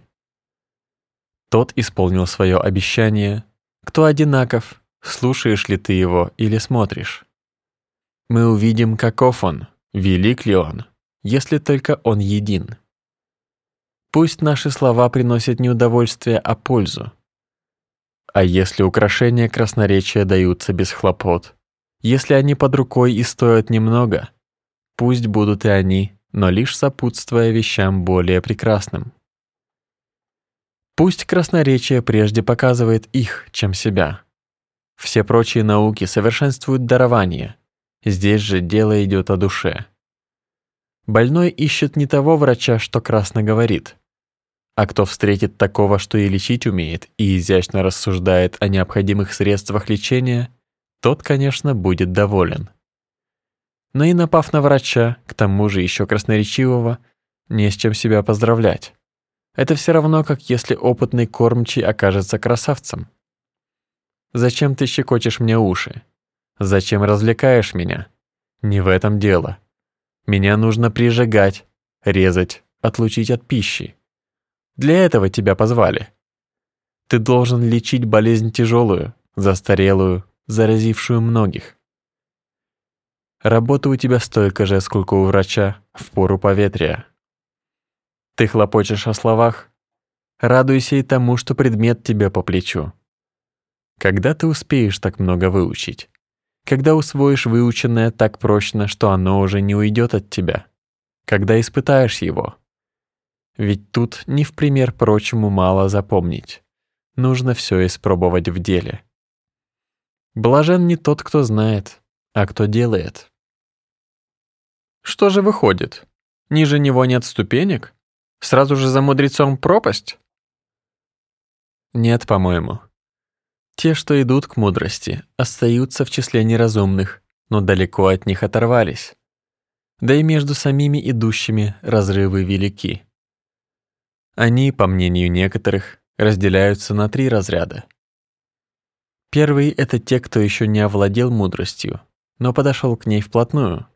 [SPEAKER 1] Тот исполнил свое обещание. Кто одинаков, слушаешь ли ты его или смотришь? Мы увидим, каков он, велик ли он, если только он един. Пусть наши слова приносят не удовольствие, а пользу. А если украшения красноречия даются без хлопот? Если они под рукой и стоят немного? Пусть будут и они, но лишь сопутствуя вещам более прекрасным. Пусть красноречие прежде показывает их, чем себя. Все прочие науки совершенствуют дарование. Здесь же дело идет о душе. Больной ищет не того врача, что красно говорит, а кто встретит такого, что и лечить умеет, и изящно рассуждает о необходимых средствах лечения, тот, конечно, будет доволен. Но и напав на врача, к тому же еще красноречивого, Не с чем себя поздравлять. Это все равно, как если опытный кормчий окажется красавцем. Зачем ты щекочешь мне уши? Зачем развлекаешь меня? Не в этом дело. Меня нужно прижигать, резать, отлучить от пищи. Для этого тебя позвали. Ты должен лечить болезнь тяжелую, застарелую, заразившую многих. Работы у тебя столько же, сколько у врача в пору поветрия. Ты хлопочешь о словах? Радуйся и тому, что предмет тебе по плечу. Когда ты успеешь так много выучить? Когда усвоишь выученное так прочно, что оно уже не уйдет от тебя? Когда испытаешь его? Ведь тут не в пример прочему мало запомнить. Нужно все испробовать в деле. Блажен не тот, кто знает, а кто делает. Что же выходит? Ниже него нет ступенек? Сразу же за мудрецом пропасть? Нет, по-моему. Те, что идут к мудрости, остаются в числе неразумных, но далеко от них оторвались. Да и между самими идущими разрывы велики. Они, по мнению некоторых, разделяются на три разряда. Первый — это те, кто еще не овладел мудростью, но подошел к ней вплотную.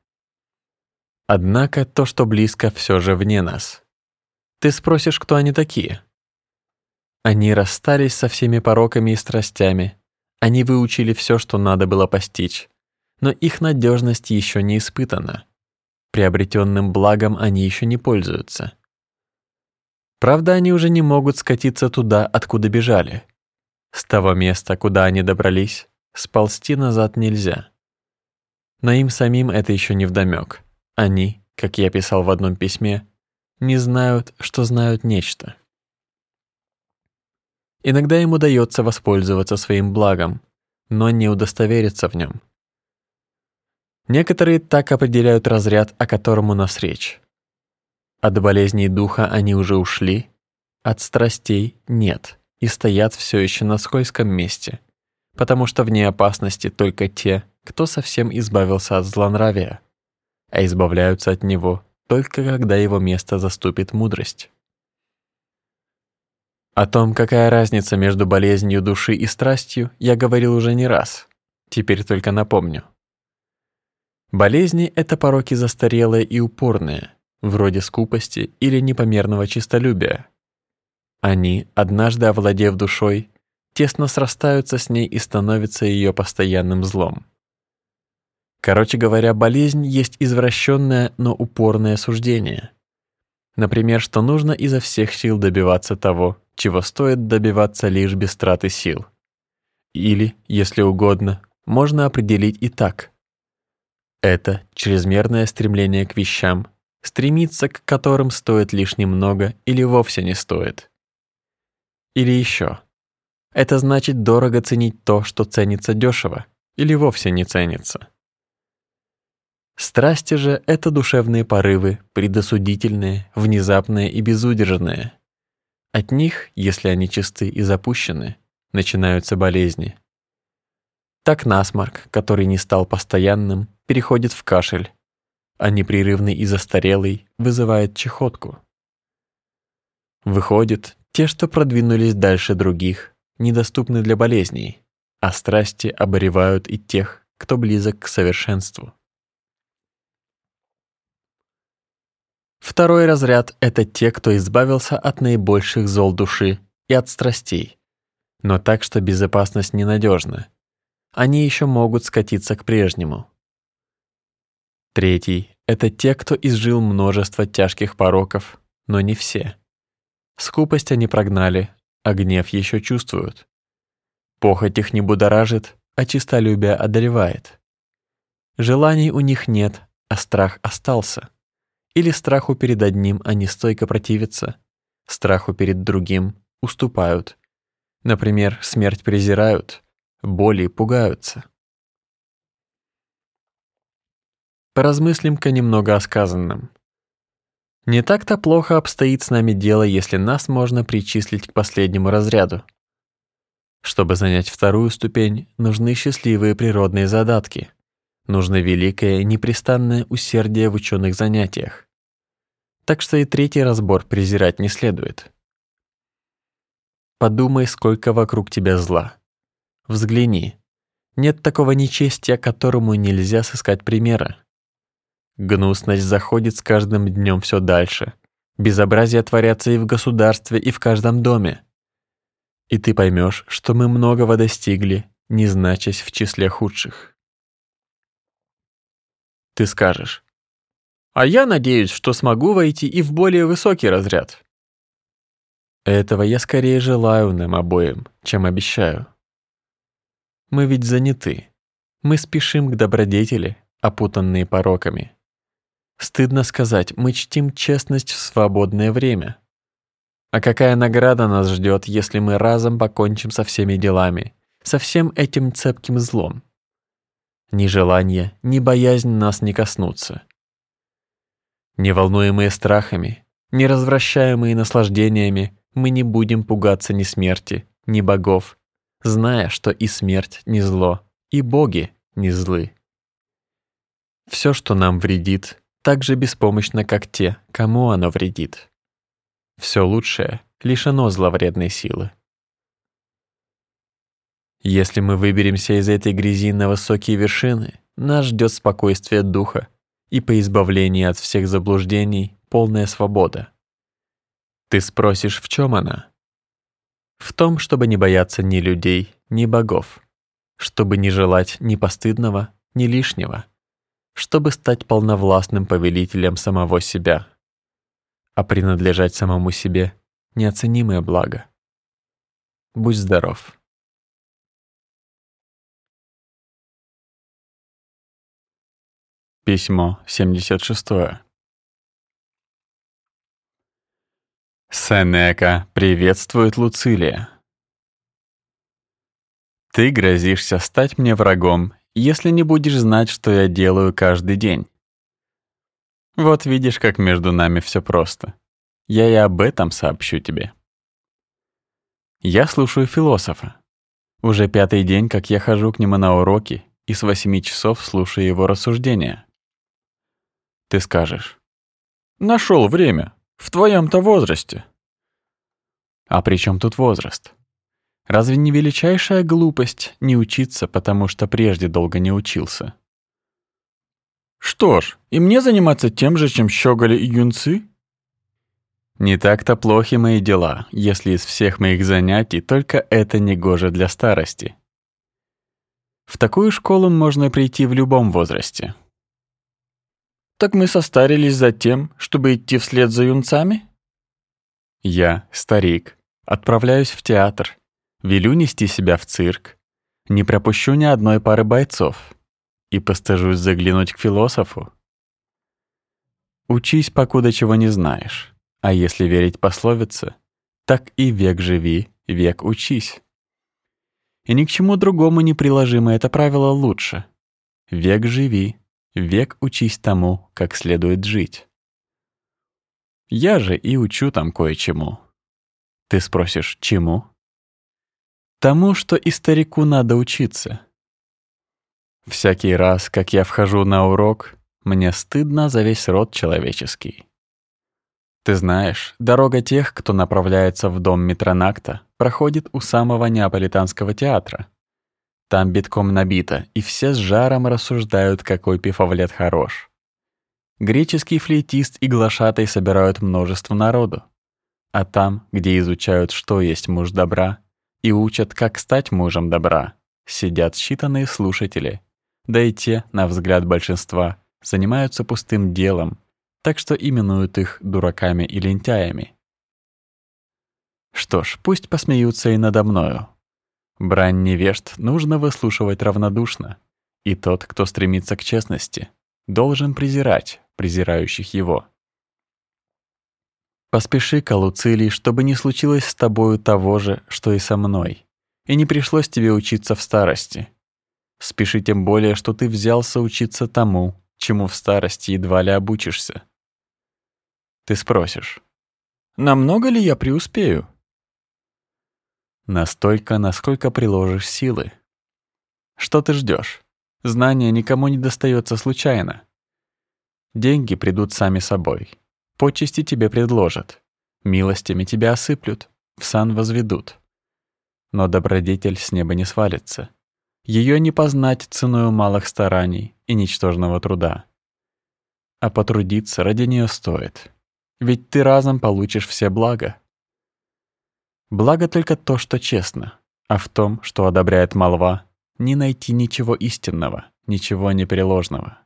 [SPEAKER 1] Однако то, что близко, все же вне нас. Ты спросишь, кто они такие? Они расстались со всеми пороками и страстями. Они выучили все, что надо было постичь, но их надежность еще не испытана. Приобретенным благом они еще не пользуются. Правда, они уже не могут скатиться туда, откуда бежали. С того места, куда они добрались, сползти назад нельзя. Но им самим это еще не вдомек. Они, как я писал в одном письме, не знают, что знают нечто. Иногда им удается воспользоваться своим благом, но не удостовериться в нем. Некоторые так определяют разряд, о котором у нас речь. От болезней духа они уже ушли, от страстей нет и стоят все еще на скользком месте, потому что вне опасности только те, кто совсем избавился от злонравия, а избавляются от него только когда его место заступит мудрость. О том, какая разница между болезнью души и страстью, я говорил уже не раз. Теперь только напомню. Болезни — это пороки застарелые и упорные, вроде скупости или непомерного честолюбия. Они, однажды овладев душой, тесно срастаются с ней и становятся ее постоянным злом. Короче говоря, болезнь есть извращенное, но упорное суждение. Например, что нужно изо всех сил добиваться того, чего стоит добиваться лишь без траты сил. Или, если угодно, можно определить и так. Это чрезмерное стремление к вещам, стремиться к которым стоит лишь немного или вовсе не стоит. Или еще. Это значит дорого ценить то, что ценится дешево, или вовсе не ценится. Страсти же — это душевные порывы, предосудительные, внезапные и безудержные. От них, если они чисты и запущены, начинаются болезни. Так насморк, который не стал постоянным, переходит в кашель, а непрерывный и застарелый вызывает чехотку. Выходит, те, что продвинулись дальше других, недоступны для болезней, а страсти оборевают и тех, кто близок к совершенству. Второй разряд — это те, кто избавился от наибольших зол души и от страстей, но так, что безопасность ненадежна. Они еще могут скатиться к прежнему. Третий — это те, кто изжил множество тяжких пороков, но не все. Скупость они прогнали, а гнев еще чувствуют. Похоть их не будоражит, а чистолюбие одолевает. Желаний у них нет, а страх остался. Или страху перед одним они стойко противятся, страху перед другим уступают. Например, смерть презирают, боли пугаются. Поразмыслим-ка немного о сказанном. Не так-то плохо обстоит с нами дело, если нас можно причислить к последнему разряду. Чтобы занять вторую ступень, нужны счастливые природные задатки. Нужно великое непрестанное усердие в ученых занятиях.
[SPEAKER 4] Так что и третий разбор презирать не следует. Подумай, сколько вокруг тебя зла. Взгляни. Нет такого нечестия, которому нельзя сыскать примера. Гнусность заходит с каждым днем все дальше. Безобразия творятся и в государстве, и в каждом доме. И ты поймешь, что мы многого достигли, не значась в числе худших. Ты скажешь, а я надеюсь, что смогу войти и в более высокий разряд. Этого я скорее желаю нам обоим, чем обещаю. Мы ведь заняты. Мы спешим к добродетели, опутанные пороками. Стыдно сказать, мы чтим честность в свободное время. А какая награда нас ждет, если мы разом покончим со всеми делами, со всем этим цепким злом? Ни желание, ни боязнь нас не коснутся. Не волнуемые страхами, не развращаемые наслаждениями, мы не будем пугаться ни смерти, ни богов, зная, что и смерть не зло, и боги не злы. Все, что нам вредит, так же беспомощно, как те, кому оно вредит. Все лучшее лишено зловредной силы. Если мы выберемся из этой грязи на высокие вершины, нас ждет спокойствие духа и по избавлению от всех заблуждений полная свобода. Ты спросишь, в чем она? В том, чтобы не бояться ни людей, ни богов, чтобы не желать ни постыдного, ни лишнего, чтобы стать полновластным повелителем самого себя, а принадлежать самому себе — неоценимое благо. Будь здоров.
[SPEAKER 1] Письмо 76. Сенека приветствует Луцилия. Ты грозишься стать мне врагом, если не будешь знать, что я делаю каждый день. Вот видишь, как между нами все просто. Я и об этом сообщу тебе. Я слушаю философа. Уже пятый день, как я хожу к нему на уроки, и с восьми часов слушаю его рассуждения. Ты скажешь. Нашел время. В твоем-то возрасте. А при чем тут возраст? Разве не величайшая глупость не учиться, потому что прежде долго не учился? Что ж, и мне заниматься тем же, чем щеголи и юнцы? Не так-то плохи мои дела, если из всех моих занятий только это не гоже для старости. В такую школу можно прийти в любом возрасте. Так мы состарились за тем, чтобы идти вслед за юнцами? Я, старик, отправляюсь в театр, велю нести себя в цирк, не пропущу ни одной пары бойцов и постыжусь заглянуть к философу. Учись, покуда чего не знаешь, а если верить пословице, так и век живи, век учись. И ни к чему другому не приложимо это правило лучше. Век живи, Век учись тому, как следует жить. Я же и учу там кое-чему. Ты спросишь, чему? Тому, что и старику надо учиться. Всякий раз, как я вхожу на урок, мне стыдно за весь род человеческий. Ты знаешь, дорога тех, кто направляется в дом Митронакта, проходит у самого Неаполитанского театра. Там битком набито, и все с жаром рассуждают, какой пифовлет хорош. Греческий флейтист и глашатай собирают множество народу. А там, где изучают, что есть муж добра, и учат, как стать мужем добра, сидят считанные слушатели. Да и те, на взгляд большинства, занимаются пустым делом, так что именуют их дураками и лентяями. Что ж, пусть посмеются и надо мною. Брань невежд нужно выслушивать равнодушно, и тот, кто стремится к честности, должен презирать презирающих его. Поспеши к Алуцилии, чтобы не случилось с тобою того же, что и со мной, и не пришлось тебе учиться в старости. Спеши тем более, что ты взялся учиться тому, чему в старости едва ли обучишься. Ты спросишь, намного ли я преуспею? Настолько, насколько приложишь силы. Что ты ждешь? Знание никому не достается случайно. Деньги придут сами собой. Почести тебе предложат, милостями тебя осыплют, в сан возведут. Но добродетель с неба не свалится. Ее не познать ценою малых стараний и ничтожного труда. А потрудиться ради нее стоит, ведь ты разом получишь все блага. Благо только то, что честно, а в том, что одобряет молва, не найти ничего истинного, ничего непреложного.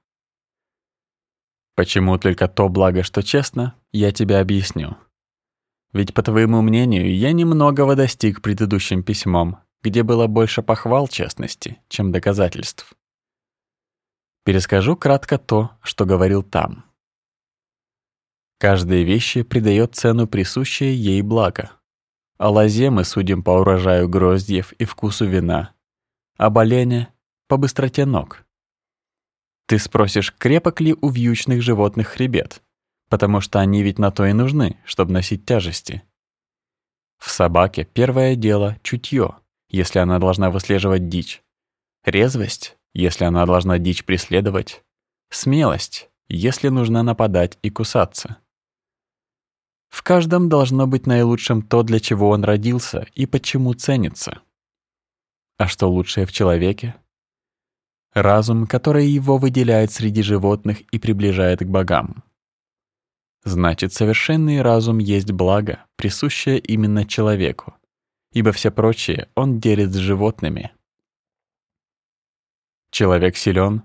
[SPEAKER 1] Почему только то благо, что честно, я тебе объясню. Ведь, по твоему мнению, я немногого достиг предыдущим письмом, где было больше похвал честности, чем доказательств. Перескажу кратко то, что говорил там. Каждой вещи придает цену присущее ей благо. О лозе мы судим по урожаю гроздьев и вкусу вина, а оленя — по быстроте ног. Ты спросишь, крепок ли у вьючных животных хребет, потому что они ведь на то и нужны, чтобы носить тяжести. В собаке первое дело — чутье, если она должна выслеживать дичь. Резвость, если она должна дичь преследовать. Смелость, если нужно нападать и кусаться. В каждом должно быть наилучшим то, для чего он родился и почему ценится. А что лучшее в человеке? Разум, который его выделяет среди животных и приближает к богам. Значит, совершенный разум есть благо, присущее именно человеку, ибо все прочие он делит с животными. Человек силен,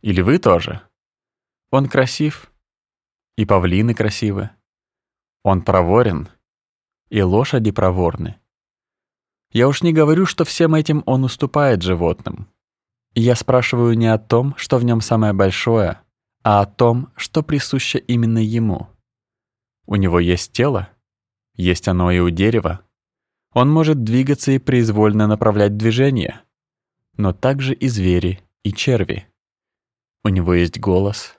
[SPEAKER 1] или вы тоже? Он красив, и павлины красивы. Он проворен, и лошади проворны. Я уж не говорю, что всем этим он уступает животным. Я спрашиваю не о том, что в нем самое большое, а о том, что присуще именно ему. У него есть тело, есть оно и у дерева. Он может двигаться и произвольно направлять движение, но также и звери, и черви. У него есть голос,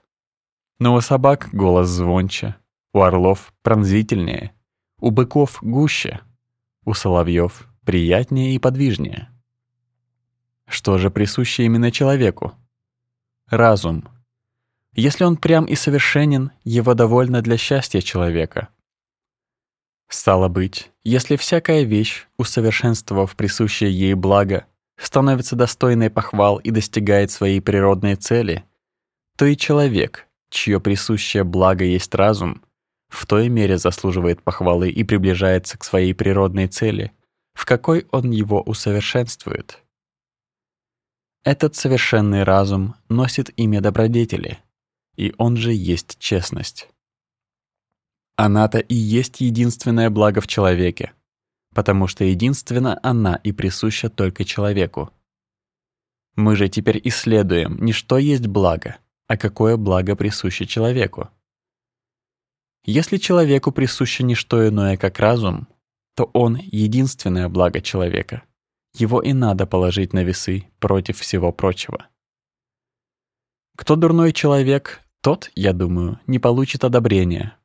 [SPEAKER 1] но у собак голос звонче, у орлов пронзительнее, у быков гуще, у соловьев приятнее и подвижнее. Что же присуще именно человеку? Разум, если он прям и совершенен, его довольно для счастья человека. Стало быть, если всякая вещь, усовершенствовав присущее ей благо, становится достойной похвал и достигает своей природной цели, то и человек, чье присущее благо есть разум, в той мере заслуживает похвалы и приближается к своей природной цели, в какой он его усовершенствует. Этот совершенный разум носит имя добродетели — и он же есть честность. Она-то и есть единственное благо в человеке, потому что единственно она и присуща только человеку. Мы же теперь исследуем не что есть благо, а какое благо присуще человеку. Если человеку присуще не что иное, как разум, то он — единственное благо человека. Его и надо положить на весы против всего прочего. Кто дурной человек, тот, я думаю, не получит одобрения.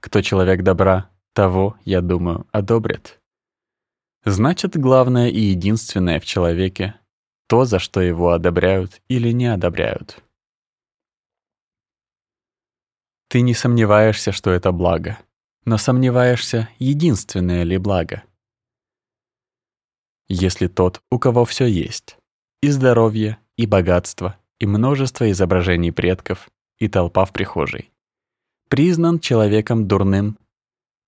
[SPEAKER 1] Кто человек добра, того, я думаю, одобрят. Значит, главное и единственное в человеке — то, за что его одобряют или не одобряют. Ты не сомневаешься, что это благо, но сомневаешься, единственное ли благо. Если тот, у кого все есть, и здоровье, и богатство, и множество изображений предков, и толпа в прихожей. Признан человеком дурным,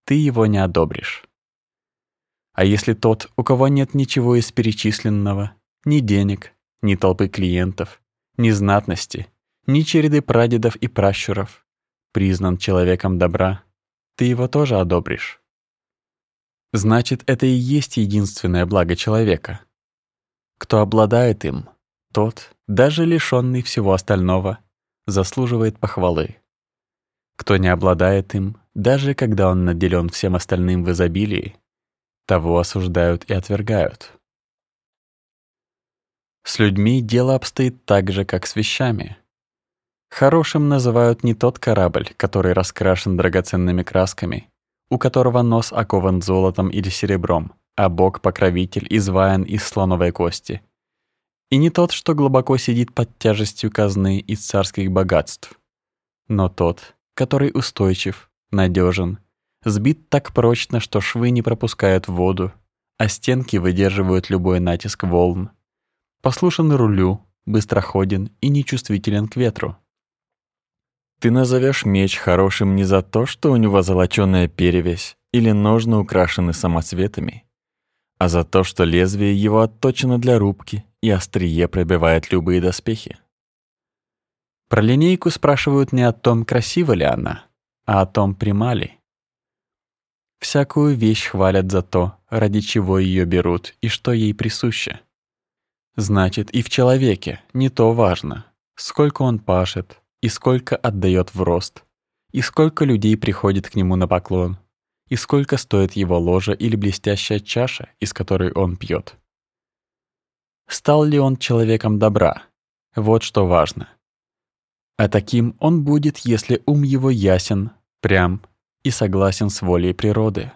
[SPEAKER 1] ты его не одобришь. А если тот, у кого нет ничего из перечисленного, ни денег, ни толпы клиентов, ни знатности, ни череды прадедов и пращуров, признан человеком добра, ты его тоже одобришь. Значит, это и есть единственное благо человека. Кто обладает им, тот, даже лишенный всего остального, заслуживает похвалы. Кто не обладает им, даже когда он наделен всем остальным в изобилии, того осуждают и отвергают. С людьми дело обстоит так же, как с вещами. Хорошим называют не тот корабль, который раскрашен драгоценными красками, у которого нос окован золотом или серебром, а бок-покровитель изваян из слоновой кости — и не тот, что глубоко сидит под тяжестью казны из царских богатств, но тот, который устойчив, надежен, сбит так прочно, что швы не пропускают воду, а стенки выдерживают любой натиск волн. Послушен рулю, быстроходен и нечувствителен к ветру. Ты назовешь меч хорошим не за то, что у него золочёная перевесь или ножны украшены самоцветами, а за то, что лезвие его отточено для рубки и острие пробивает любые доспехи. Про линейку спрашивают не о том, красива ли она, а о том, пряма ли. Всякую вещь хвалят за то, ради чего ее берут и что ей присуще. Значит, и в человеке не то важно, сколько он пашет и сколько отдает в рост, и сколько людей приходит к нему на поклон, и сколько стоит его ложа или блестящая чаша, из которой он пьет. Стал ли он человеком добра? Вот что важно. А таким он будет, если ум его ясен, прям и согласен с волей природы.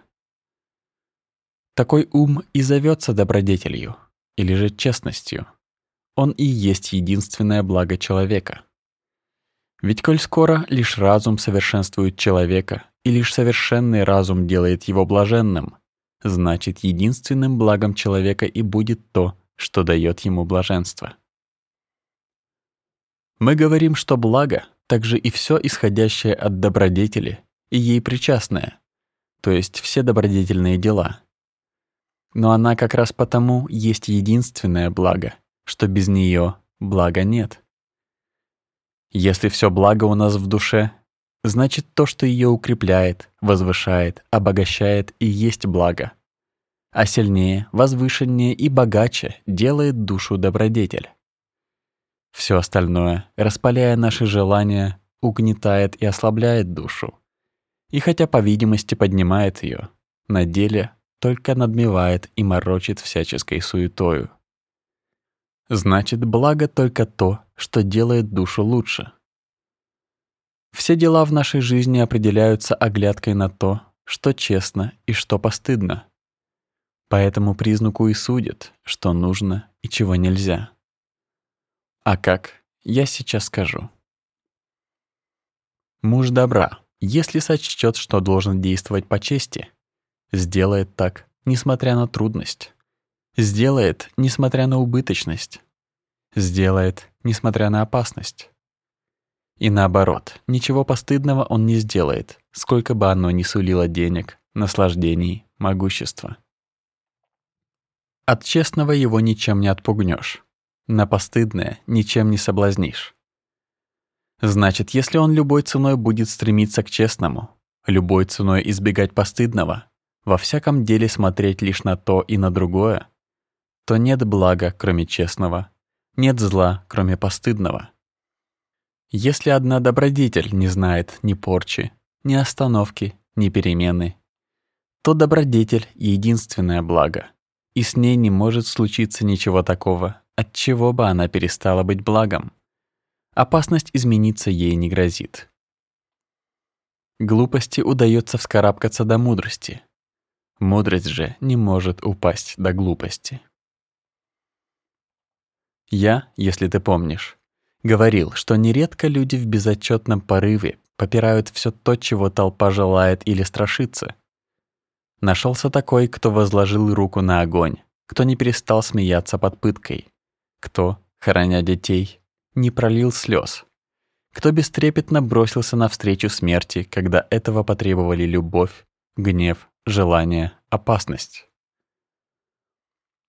[SPEAKER 1] Такой ум и зовется добродетелью, или же честностью. Он и есть единственное благо человека. Ведь коль скоро лишь разум совершенствует человека, и лишь совершенный разум делает его блаженным, значит, единственным благом человека и будет то, что дает ему блаженство. Мы говорим, что благо также и все исходящее от добродетели и ей причастное, то есть все добродетельные дела. Но она как раз потому есть единственное благо, что без нее блага нет. Если все благо у нас в душе, значит то, что ее укрепляет, возвышает, обогащает и есть благо. А сильнее, возвышеннее и богаче делает душу добродетель. Все остальное, распаляя наши желания, угнетает и ослабляет душу. И хотя по видимости поднимает ее, на деле только надмевает и морочит всяческой суетою. Значит, благо только то, что делает душу лучше. Все дела в нашей жизни определяются оглядкой на то, что честно и что постыдно. По этому признаку и судят, что нужно и чего нельзя. А как, я сейчас скажу. Муж добра, если сочтет, что должен действовать по чести, сделает так, несмотря на трудность. Сделает, несмотря на убыточность. Сделает, несмотря на опасность. И наоборот, ничего постыдного он не сделает, сколько бы оно ни сулило денег, наслаждений, могущества. От честного его ничем не отпугнешь, на постыдное ничем не соблазнишь. Значит, если он любой ценой будет стремиться к честному, любой ценой избегать постыдного, во всяком деле смотреть лишь на то и на другое, то нет блага, кроме честного, нет зла, кроме постыдного. Если одна добродетель не знает ни порчи, ни остановки, ни перемены, то добродетель — единственное благо, и с ней не может случиться ничего такого, от чего бы она перестала быть благом. Опасность измениться ей не грозит. Глупости удается вскарабкаться до мудрости. Мудрость же не может упасть до глупости. Я, если ты помнишь, Говорил, что нередко люди в безотчетном порыве попирают все то, чего толпа желает или страшится. Нашелся такой, кто возложил руку на огонь, кто не перестал смеяться под пыткой, кто, храня детей, не пролил слез, кто бестрепетно бросился навстречу смерти, когда этого потребовали любовь, гнев, желание, опасность.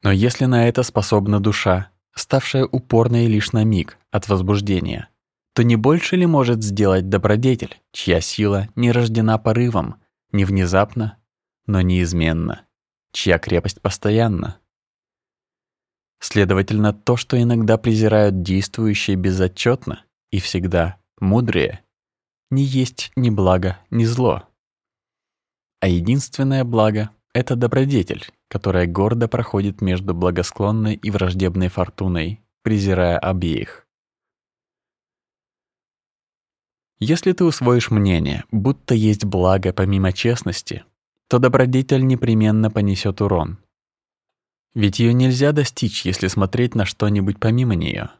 [SPEAKER 1] Но если на это способна душа, ставшая упорной лишь на миг от возбуждения, то не больше ли может сделать добродетель, чья сила не рождена порывом, не внезапно, но неизменно, чья крепость постоянна? Следовательно, то, что иногда презирают действующие безотчетно и всегда мудрые, не есть ни благо, ни зло. А единственное благо — это добродетель, которая гордо проходит между благосклонной и враждебной фортуной, презирая обеих. Если ты усвоишь мнение, будто есть благо помимо честности, то добродетель непременно понесет урон. Ведь ее нельзя достичь, если смотреть на что-нибудь помимо нее.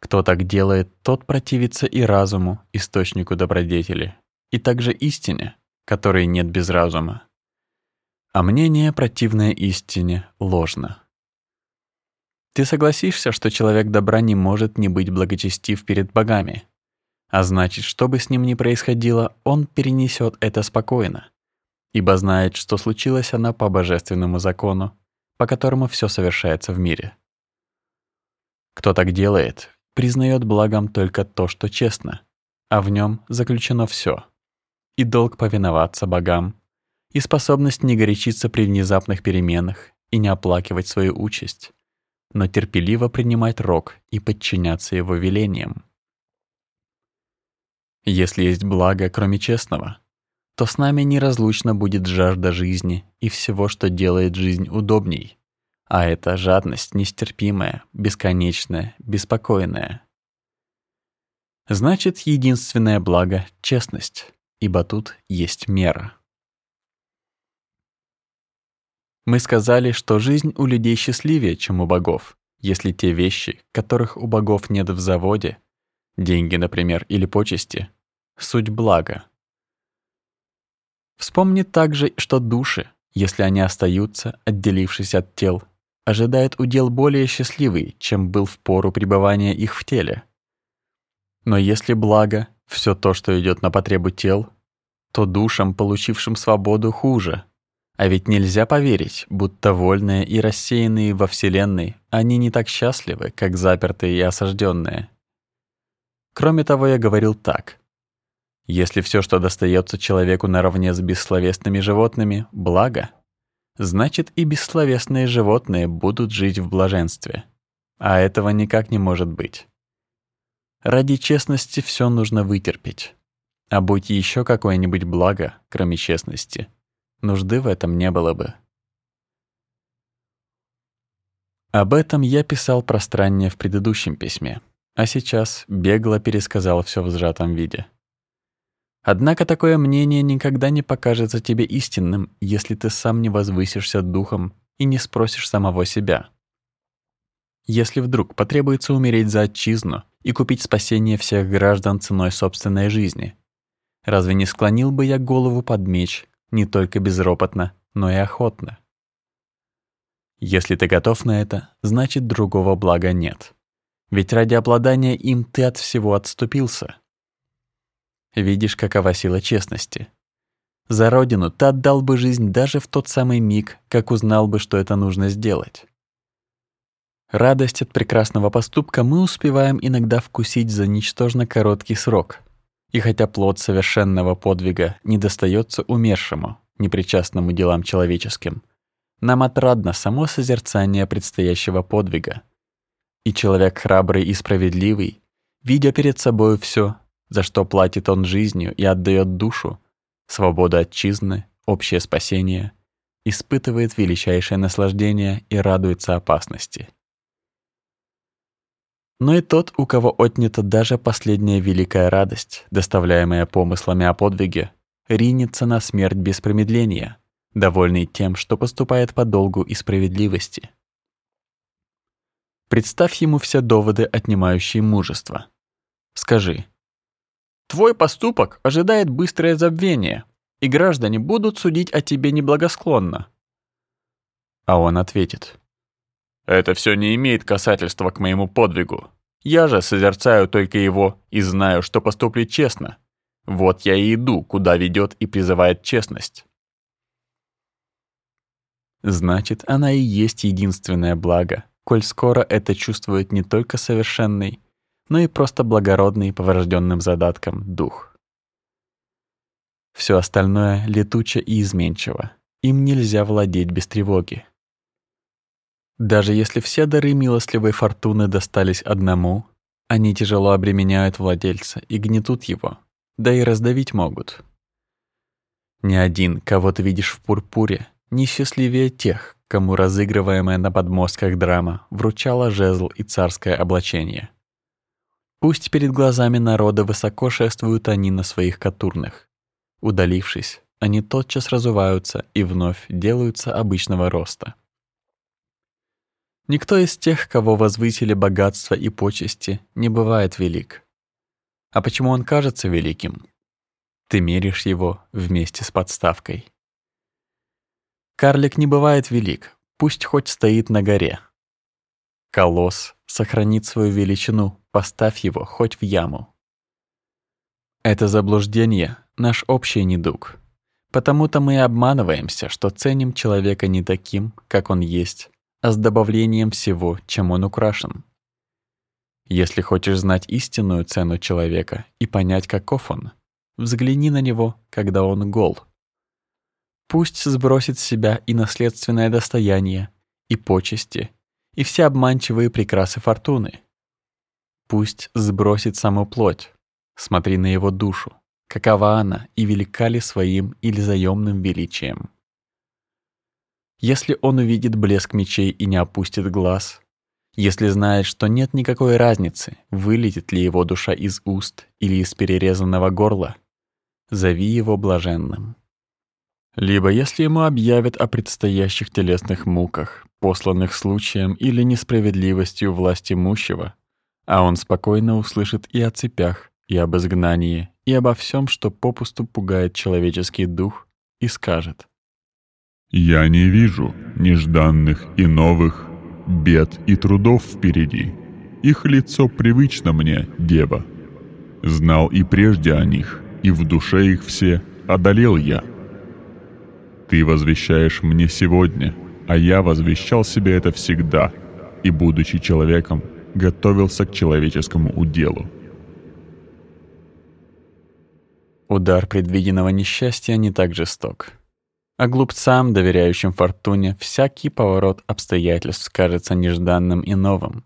[SPEAKER 1] Кто так делает, тот противится и разуму, источнику добродетели, и также истине, которой нет без разума. А мнение, противное истине, ложно. Ты согласишься, что человек добра не может не быть благочестив перед богами, а значит, что бы с ним ни происходило, он перенесет это спокойно, ибо знает, что случилось она по божественному закону, по которому все совершается в мире. Кто так делает, признает благом только то, что честно, а в нем заключено все. И долг повиноваться богам, и способность не горячиться при внезапных переменах и не оплакивать свою участь, но терпеливо принимать рок и подчиняться его велениям. Если есть благо, кроме честного, то с нами неразлучно будет жажда жизни и всего, что делает жизнь удобней, а это жадность нестерпимая, бесконечная, беспокойная. Значит, единственное благо — честность, ибо тут есть мера. Мы сказали, что жизнь у людей счастливее, чем у богов, если те вещи, которых у богов нет в заводе, деньги, например, или почести, суть блага. Вспомни также, что души, если они остаются, отделившись от тел, ожидают удел более счастливый, чем был в пору пребывания их в теле. Но если благо — все то, что идет на потребу тел, то душам, получившим свободу, хуже. А ведь нельзя поверить, будто вольные и рассеянные во Вселенной, они не так счастливы, как запертые и осажденные. Кроме того, я говорил так. Если все, что достается человеку наравне с бессловесными животными, благо, значит и бессловесные животные будут жить в блаженстве. А этого никак не может быть. Ради честности все нужно вытерпеть. А будь еще какое-нибудь благо, кроме честности, нужды в этом не было бы. Об этом я писал пространнее в предыдущем письме, а сейчас бегло пересказал все в сжатом виде. Однако такое мнение никогда не покажется тебе истинным, если ты сам не возвысишься духом и не спросишь самого себя. Если вдруг потребуется умереть за отчизну и купить спасение всех граждан ценой собственной жизни, Разве не склонил бы я голову под меч не только безропотно, но и охотно? Если ты готов на это, значит другого блага нет. Ведь ради обладания им ты от всего отступился. Видишь, какова сила честности. За родину ты отдал бы жизнь даже в тот самый миг, как узнал бы, что это нужно сделать. Радость от прекрасного поступка мы успеваем иногда вкусить за ничтожно короткий срок — и хотя плод совершенного подвига не достается умершему, непричастному делам человеческим, нам отрадно само созерцание предстоящего подвига. И человек храбрый и справедливый, видя перед собой все, за что платит он жизнью и отдает душу, свобода отчизны, общее спасение, испытывает величайшее наслаждение и радуется опасности но и тот, у кого отнята даже последняя великая радость, доставляемая помыслами о подвиге, ринется на смерть без промедления, довольный тем, что поступает по долгу и справедливости. Представь ему все доводы, отнимающие мужество. Скажи, «Твой поступок ожидает быстрое забвение, и граждане будут судить о тебе неблагосклонно». А он ответит, это все не имеет касательства к моему подвигу. Я же созерцаю только его и знаю, что поступлю честно. Вот я и иду, куда ведет и призывает честность. Значит, она и есть единственное благо, коль скоро это чувствует не только совершенный, но и просто благородный по врожденным задаткам дух. Все остальное летуче и изменчиво. Им нельзя владеть без тревоги. Даже если все дары милостливой фортуны достались одному, они тяжело обременяют владельца и гнетут его, да и раздавить могут. Ни один, кого ты видишь в пурпуре, не счастливее тех, кому разыгрываемая на подмостках драма вручала жезл и царское облачение. Пусть перед глазами народа высоко шествуют они на своих катурнах. Удалившись, они тотчас разуваются и вновь делаются обычного роста. Никто из тех, кого возвысили богатство и почести, не бывает велик. А почему он кажется великим? Ты меришь его вместе с подставкой. Карлик не бывает велик, пусть хоть стоит на горе. Колосс сохранит свою величину, поставь его хоть в яму. Это заблуждение — наш общий недуг. Потому-то мы обманываемся, что ценим человека не таким, как он есть, а с добавлением всего, чем он украшен. Если хочешь знать истинную цену человека и понять, каков он, взгляни на него, когда он гол. Пусть сбросит с себя и наследственное достояние, и почести, и все обманчивые прекрасы фортуны. Пусть сбросит саму плоть, смотри на его душу, какова она и велика ли своим или заемным величием. Если он увидит блеск мечей и не опустит глаз, если знает, что нет никакой разницы, вылетит ли его душа из уст или из перерезанного горла, зови его блаженным. Либо если ему объявят о предстоящих телесных муках, посланных случаем или несправедливостью власти имущего, а он спокойно услышит и о цепях, и об изгнании, и обо всем, что попусту пугает человеческий дух, и скажет —
[SPEAKER 3] я не вижу нежданных и новых бед и трудов впереди. Их лицо привычно мне, дева. Знал и прежде о них, и в душе их все одолел я. Ты возвещаешь мне сегодня, а я возвещал себе это всегда, и, будучи человеком, готовился к человеческому уделу.
[SPEAKER 1] Удар предвиденного несчастья не так жесток. А глупцам, доверяющим фортуне, всякий поворот обстоятельств кажется нежданным и новым,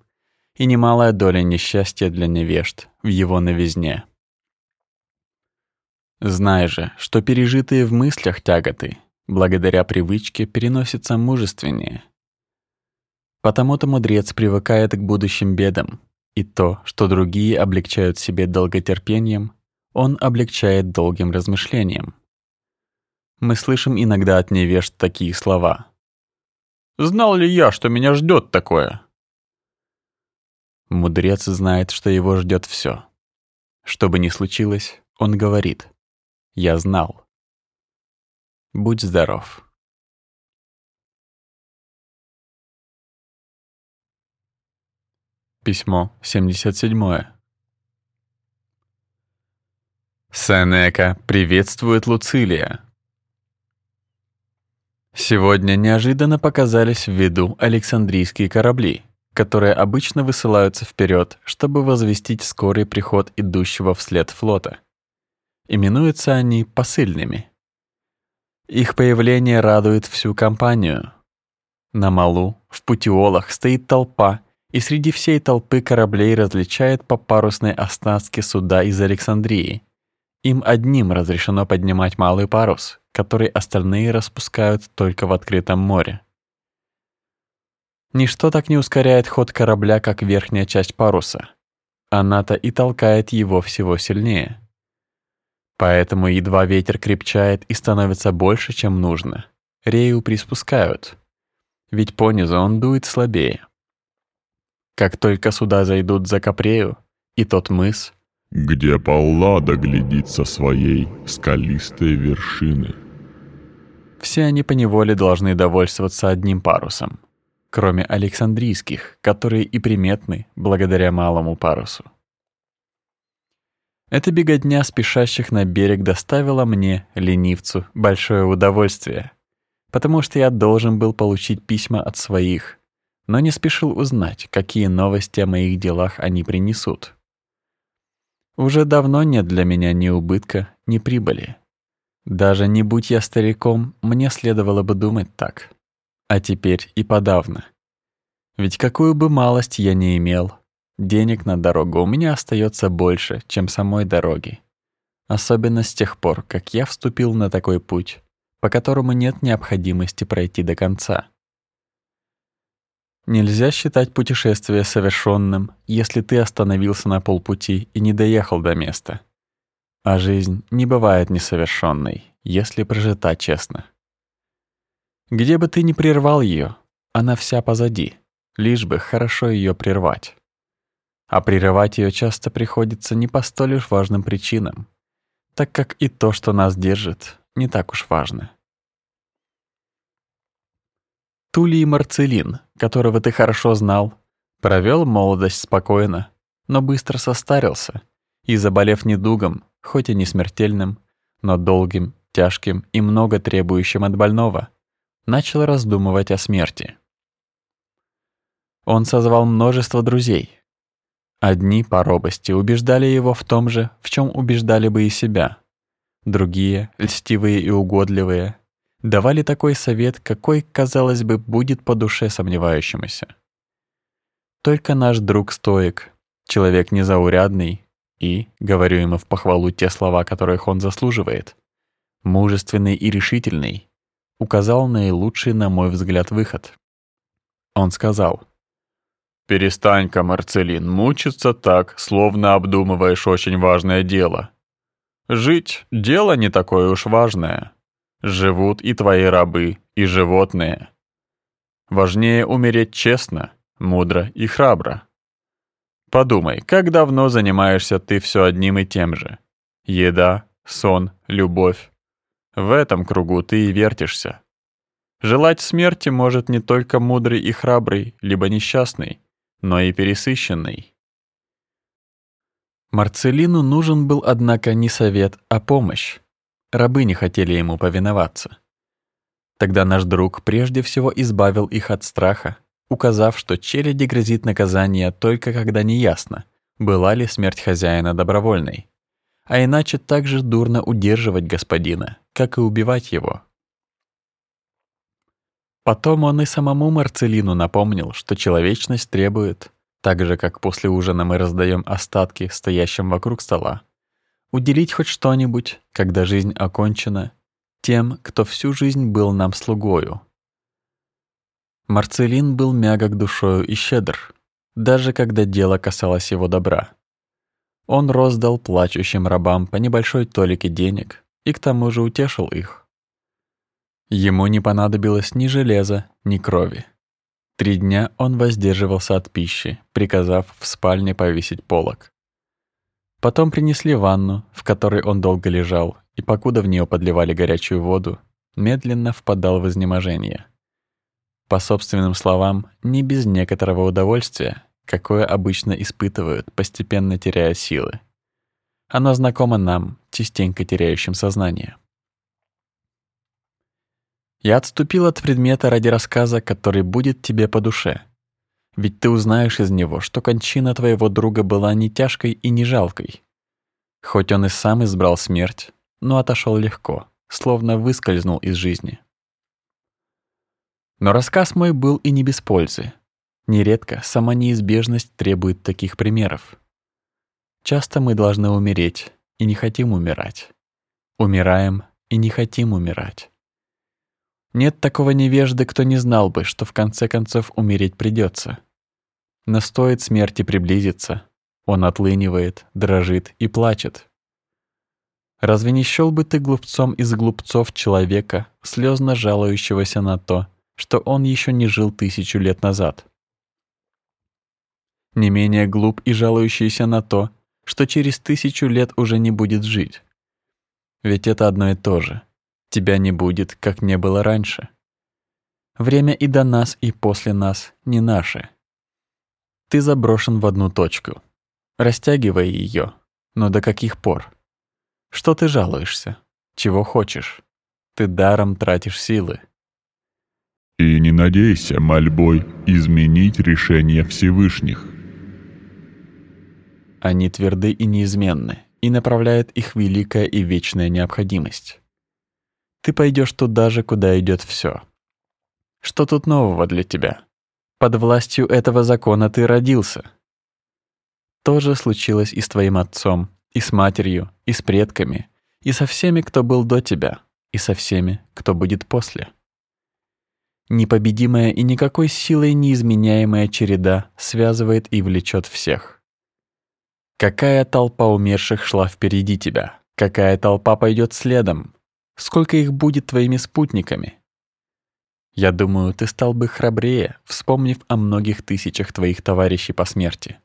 [SPEAKER 1] и немалая доля несчастья для невежд в его новизне. Знай же, что пережитые в мыслях тяготы, благодаря привычке, переносятся мужественнее. Потому-то мудрец привыкает к будущим бедам, и то, что другие облегчают себе долготерпением, он облегчает долгим размышлением. Мы слышим иногда от невежд такие слова. «Знал ли я, что меня ждет такое?» Мудрец знает, что его ждет все. Что бы ни случилось, он говорит «Я знал». Будь здоров. Письмо 77. Сенека приветствует Луцилия. Сегодня неожиданно показались в виду Александрийские корабли, которые обычно высылаются вперед, чтобы возвестить скорый приход идущего вслед флота. Именуются они посыльными. Их появление радует всю компанию. На малу, в путиолах стоит толпа, и среди всей толпы кораблей различает по парусной оснастке суда из Александрии. Им одним разрешено поднимать малый парус, который остальные распускают только в открытом море. Ничто так не ускоряет ход корабля, как верхняя часть паруса. Она-то и толкает его всего сильнее. Поэтому едва ветер крепчает и становится больше, чем нужно, рею приспускают. Ведь понизу он дует слабее. Как только суда зайдут за Капрею, и тот мыс,
[SPEAKER 3] где Паллада глядит со своей скалистой вершины,
[SPEAKER 1] все они поневоле должны довольствоваться одним парусом, кроме Александрийских, которые и приметны благодаря малому парусу. Эта беготня спешащих на берег доставила мне, ленивцу, большое удовольствие, потому что я должен был получить письма от своих, но не спешил узнать, какие новости о моих делах они принесут. Уже давно нет для меня ни убытка, ни прибыли. Даже не будь я стариком, мне следовало бы думать так. А теперь и подавно. Ведь какую бы малость я не имел, денег на дорогу у меня остается больше, чем самой дороги. Особенно с тех пор, как я вступил на такой путь, по которому нет необходимости пройти до конца. Нельзя считать путешествие совершенным, если ты остановился на полпути и не доехал до места. А жизнь не бывает несовершенной, если прожита честно. Где бы ты ни прервал ее, она вся позади, лишь бы хорошо ее прервать. А прерывать ее часто приходится не по столь уж важным причинам, так как и то, что нас держит, не так уж важно. Тулий Марцелин, которого ты хорошо знал, провел молодость спокойно, но быстро состарился и, заболев недугом, хоть и не смертельным, но долгим, тяжким и много требующим от больного, начал раздумывать о смерти. Он созвал множество друзей. Одни по робости убеждали его в том же, в чем убеждали бы и себя. Другие, льстивые и угодливые, давали такой совет, какой, казалось бы, будет по душе сомневающемуся. Только наш друг стоик, человек незаурядный и, говорю ему в похвалу те слова, которых он заслуживает, мужественный и решительный, указал наилучший, на мой взгляд, выход. Он сказал —
[SPEAKER 2] «Перестань-ка, Марцелин, мучиться так, словно обдумываешь очень важное дело. Жить — дело не такое уж важное. Живут и твои рабы, и животные. Важнее умереть честно, мудро и храбро. Подумай, как давно занимаешься ты все одним и тем же? Еда, сон, любовь. В этом кругу ты и вертишься. Желать смерти может не только мудрый и храбрый, либо несчастный, но и пересыщенный.
[SPEAKER 1] Марцелину нужен был, однако, не совет, а помощь. Рабы не хотели ему повиноваться. Тогда наш друг прежде всего избавил их от страха, указав, что челяди грозит наказание только когда неясно, была ли смерть хозяина добровольной. А иначе так же дурно удерживать господина, как и убивать его. Потом он и самому Марцелину напомнил, что человечность требует, так же как после ужина мы раздаем остатки стоящим вокруг стола, уделить хоть что-нибудь, когда жизнь окончена, тем, кто всю жизнь был нам слугою. Марцелин был мягок душою и щедр, даже когда дело касалось его добра. Он роздал плачущим рабам по небольшой толике денег и к тому же утешил их. Ему не понадобилось ни железа, ни крови. Три дня он воздерживался от пищи, приказав в спальне повесить полог. Потом принесли ванну, в которой он долго лежал, и покуда в нее подливали горячую воду, медленно впадал в изнеможение. По собственным словам, не без некоторого удовольствия, какое обычно испытывают, постепенно теряя силы. Оно знакомо нам, частенько теряющим сознание. Я отступил от предмета ради рассказа, который будет тебе по душе. Ведь ты узнаешь из него, что кончина твоего друга была не тяжкой и не жалкой. Хоть он и сам избрал смерть, но отошел легко, словно выскользнул из жизни. Но рассказ мой был и не без пользы. Нередко сама неизбежность требует таких примеров. Часто мы должны умереть и не хотим умирать. Умираем и не хотим умирать. Нет такого невежды, кто не знал бы, что в конце концов умереть придется. Но стоит смерти приблизиться, он отлынивает, дрожит и плачет. Разве не счёл бы ты глупцом из глупцов человека, слезно жалующегося на то, что он еще не жил тысячу лет назад? Не менее глуп и жалующийся на то, что через тысячу лет уже не будет жить. Ведь это одно и то же. Тебя не будет, как не было раньше. Время и до нас, и после нас не наше. Ты заброшен в одну точку. Растягивай ее, но до каких пор? Что ты жалуешься? Чего хочешь? Ты даром тратишь силы.
[SPEAKER 3] И не надейся мольбой изменить решение Всевышних.
[SPEAKER 1] Они тверды и неизменны, и направляет их великая и вечная необходимость. Ты пойдешь туда же, куда идет все. Что тут нового для тебя? Под властью этого закона ты родился. То же случилось и с твоим отцом, и с матерью, и с предками, и со всеми, кто был до тебя, и со всеми, кто будет после. Непобедимая и никакой силой неизменяемая череда связывает и влечет всех. Какая толпа умерших шла впереди тебя? Какая толпа пойдет следом? Сколько их будет твоими спутниками? Я думаю, ты стал бы храбрее, вспомнив о многих тысячах твоих товарищей по смерти.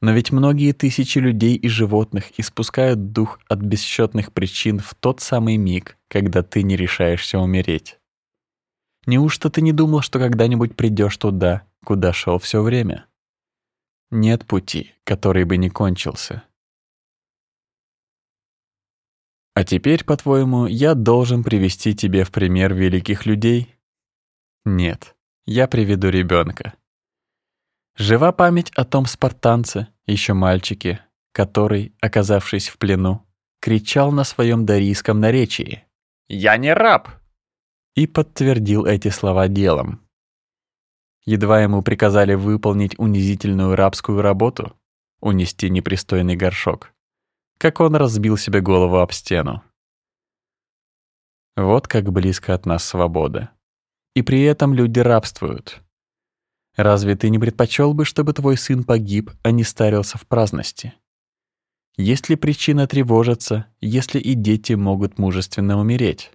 [SPEAKER 1] Но ведь многие тысячи людей и животных испускают дух от бесчетных причин в тот самый миг, когда ты не решаешься умереть. Неужто ты не думал, что когда-нибудь придешь туда, куда шел все время? Нет пути, который бы не кончился. А теперь, по-твоему, я должен привести тебе в пример великих людей? Нет, я приведу ребенка. Жива память о том спартанце, еще мальчике, который, оказавшись в плену, кричал на своем дарийском наречии «Я не раб!» И подтвердил эти слова делом. Едва ему приказали выполнить унизительную рабскую работу, унести непристойный горшок, как он разбил себе голову об стену. Вот как близко от нас свобода. И при этом люди рабствуют. Разве ты не предпочел бы, чтобы твой сын погиб, а не старился в праздности? Есть ли причина тревожиться, если и дети могут мужественно умереть?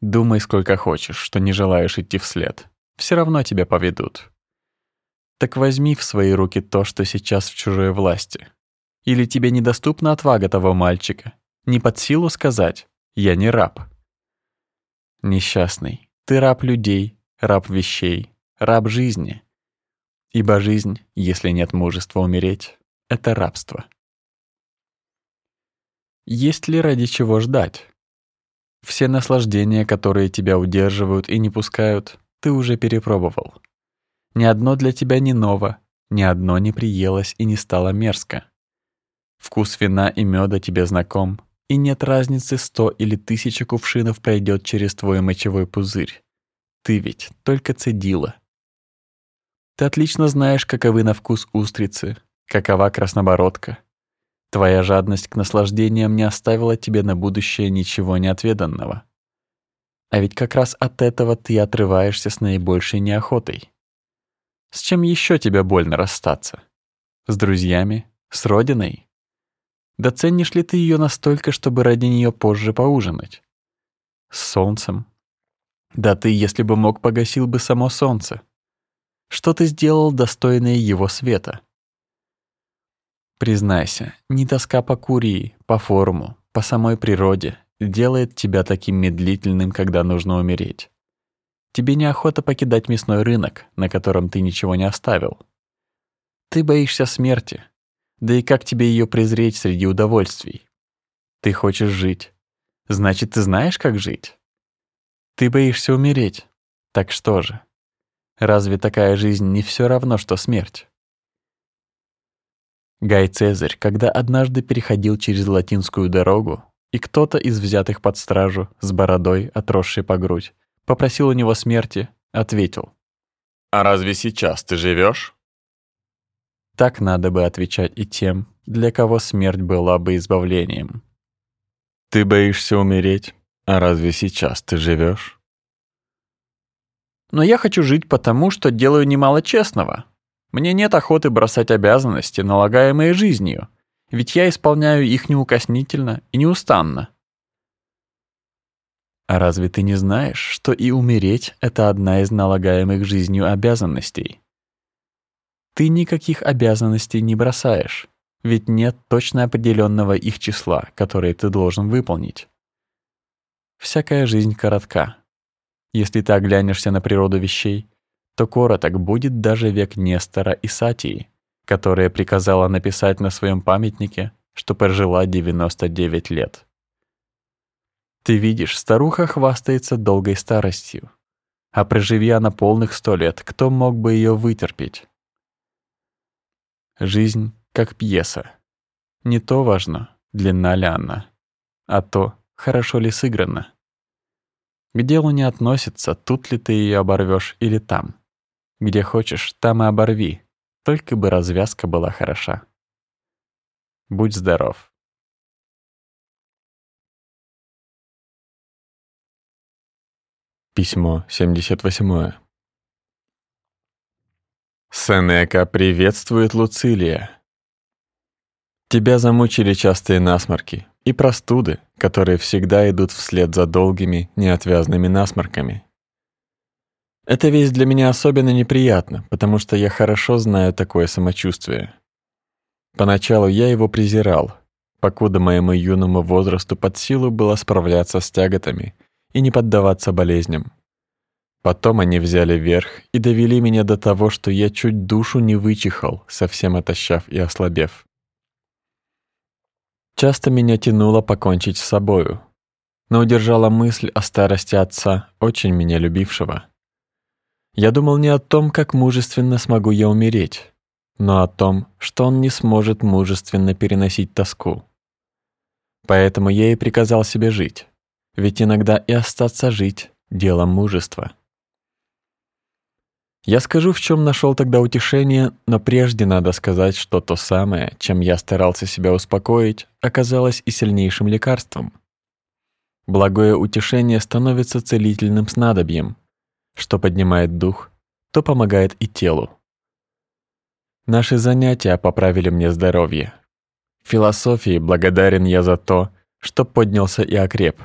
[SPEAKER 1] Думай сколько хочешь, что не желаешь идти вслед. Все равно тебя поведут. Так возьми в свои руки то, что сейчас в чужой власти. Или тебе недоступна отвага того мальчика? Не под силу сказать «я не раб». Несчастный, ты раб людей, раб вещей, раб жизни. Ибо жизнь, если нет мужества умереть, — это рабство. Есть ли ради чего ждать? Все наслаждения, которые тебя удерживают и не пускают, ты уже перепробовал. Ни одно для тебя не ново, ни одно не приелось и не стало мерзко. Вкус вина и меда тебе знаком, и нет разницы, сто или тысяча кувшинов пройдет через твой мочевой пузырь. Ты ведь только цедила. Ты отлично знаешь, каковы на вкус устрицы, какова краснобородка. Твоя жадность к наслаждениям не оставила тебе на будущее ничего неотведанного. А ведь как раз от этого ты отрываешься с наибольшей неохотой. С чем еще тебе больно расстаться? С друзьями? С родиной? Да ценишь ли ты ее настолько, чтобы ради нее позже поужинать? С солнцем? Да ты, если бы мог, погасил бы само солнце. Что ты сделал, достойное его света? Признайся, не тоска по Курии, по форму, по самой природе делает тебя таким медлительным, когда нужно умереть. Тебе неохота покидать мясной рынок, на котором ты ничего не оставил. Ты боишься смерти. Да и как тебе ее презреть среди удовольствий? Ты хочешь жить. Значит, ты знаешь, как жить. Ты боишься умереть. Так что же? Разве такая жизнь не все равно, что смерть? Гай Цезарь, когда однажды переходил через латинскую дорогу, и кто-то из взятых под стражу, с бородой, отросшей по грудь, попросил у него смерти, ответил.
[SPEAKER 2] «А разве сейчас ты живешь?
[SPEAKER 1] Так надо бы отвечать и тем, для кого смерть была бы избавлением.
[SPEAKER 2] «Ты боишься умереть, а разве сейчас ты живешь?
[SPEAKER 1] Но я хочу жить потому, что делаю немало честного. Мне нет охоты бросать обязанности, налагаемые жизнью, ведь я исполняю их неукоснительно и неустанно. А разве ты не знаешь, что и умереть — это одна из налагаемых жизнью обязанностей? Ты никаких обязанностей не бросаешь, ведь нет точно определенного их числа, которые ты должен выполнить. Всякая жизнь коротка, если ты оглянешься на природу вещей, то короток будет даже век Нестора и Сатии, которая приказала написать на своем памятнике, что прожила 99 лет. Ты видишь, старуха хвастается долгой старостью. А проживи она полных сто лет, кто мог бы ее вытерпеть? Жизнь как пьеса. Не то важно, длинна ли она, а то, хорошо ли сыграна. К делу не относится, тут ли ты ее оборвешь или там. Где хочешь, там и оборви, только бы развязка была хороша. Будь здоров.
[SPEAKER 2] Письмо 78. Сенека приветствует Луцилия. Тебя замучили частые насморки,
[SPEAKER 1] и простуды, которые всегда идут вслед за долгими, неотвязными насморками. Эта вещь для меня особенно неприятна, потому что я хорошо знаю такое самочувствие. Поначалу я его презирал, покуда моему юному возрасту под силу было справляться с тяготами и не поддаваться болезням. Потом они взяли верх и довели меня до того, что я чуть душу не вычихал, совсем отощав и ослабев. Часто меня тянуло покончить с собою, но удержала мысль о старости отца, очень меня любившего. Я думал не о том, как мужественно смогу я умереть, но о том, что он не сможет мужественно переносить тоску. Поэтому я и приказал себе жить, ведь иногда и остаться жить — дело мужества. Я скажу, в чем нашел тогда утешение, но прежде надо сказать, что то самое, чем я старался себя успокоить, оказалось и сильнейшим лекарством. Благое утешение становится целительным снадобьем, что поднимает дух, то помогает и телу. Наши занятия поправили мне здоровье. Философии благодарен я за то, что поднялся и окреп.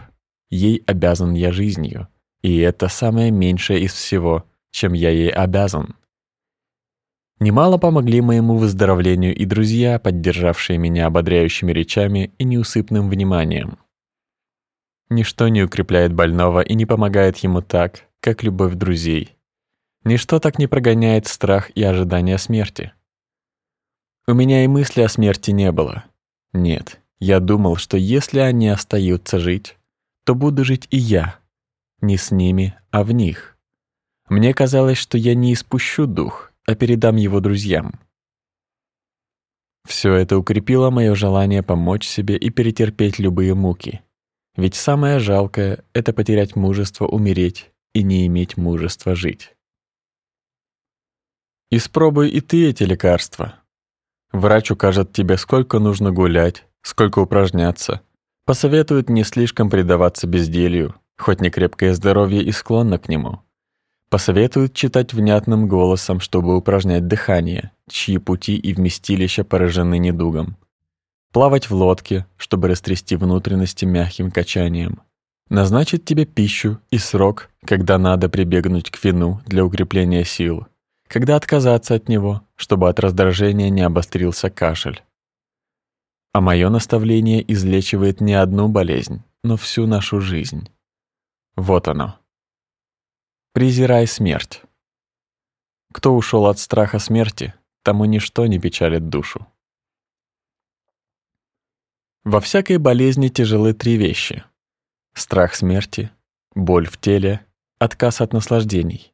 [SPEAKER 1] Ей обязан я жизнью, и это самое меньшее из всего — чем я ей обязан. Немало помогли моему выздоровлению и друзья, поддержавшие меня ободряющими речами и неусыпным вниманием. Ничто не укрепляет больного и не помогает ему так, как любовь друзей. Ничто так не прогоняет страх и ожидание смерти. У меня и мысли о смерти не было. Нет, я думал, что если они остаются жить, то буду жить и я. Не с ними, а в них. Мне казалось, что я не испущу дух, а передам его друзьям. Все это укрепило мое желание помочь себе и перетерпеть любые муки. Ведь самое жалкое — это потерять мужество умереть и не иметь мужества жить. Испробуй и ты эти лекарства. Врач укажет тебе, сколько нужно гулять, сколько упражняться, посоветует не слишком предаваться безделью, хоть не крепкое здоровье и склонно к нему. Посоветуют читать внятным голосом, чтобы упражнять дыхание, чьи пути и вместилища поражены недугом. Плавать в лодке, чтобы растрясти внутренности мягким качанием. Назначить тебе пищу и срок, когда надо прибегнуть к вину для укрепления сил, когда отказаться от него, чтобы от раздражения не обострился кашель. А мое наставление излечивает не одну болезнь, но всю нашу жизнь. Вот оно. Презирай смерть. Кто ушел от страха смерти, тому ничто не печалит душу. Во всякой болезни тяжелы три вещи. Страх смерти, боль в теле, отказ от наслаждений.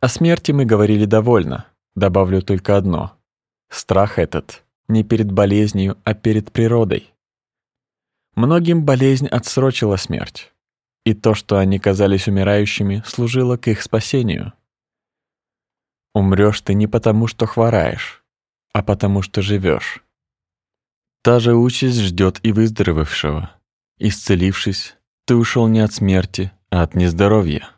[SPEAKER 1] О смерти мы говорили довольно, добавлю только одно. Страх этот не перед болезнью, а перед природой. Многим болезнь отсрочила смерть и то, что они казались умирающими, служило к их спасению. Умрешь ты не потому, что хвораешь, а потому, что живешь. Та же участь ждет и выздоровевшего. Исцелившись, ты ушел не от смерти, а от нездоровья.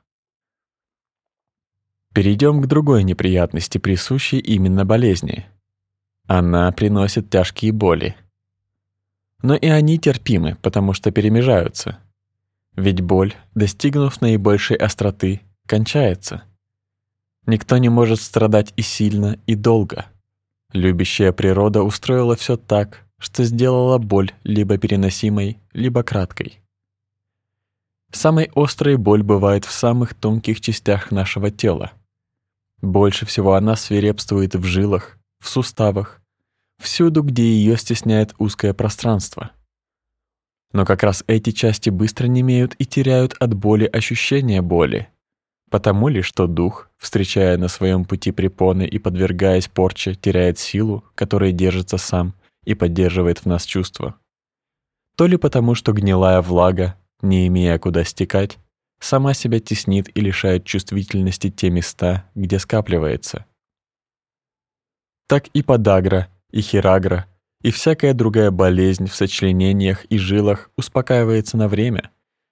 [SPEAKER 1] Перейдем к другой неприятности, присущей именно болезни. Она приносит тяжкие боли. Но и они терпимы, потому что перемежаются. Ведь боль, достигнув наибольшей остроты, кончается. Никто не может страдать и сильно, и долго. Любящая природа устроила все так, что сделала боль либо переносимой, либо краткой. Самой острой боль бывает в самых тонких частях нашего тела. Больше всего она свирепствует в жилах, в суставах, всюду, где ее стесняет узкое пространство — но как раз эти части быстро немеют и теряют от боли ощущение боли. Потому ли, что дух, встречая на своем пути препоны и подвергаясь порче, теряет силу, которая держится сам и поддерживает в нас чувства? То ли потому, что гнилая влага, не имея куда стекать, сама себя теснит и лишает чувствительности те места, где скапливается. Так и подагра, и хирагра — и всякая другая болезнь в сочленениях и жилах успокаивается на время,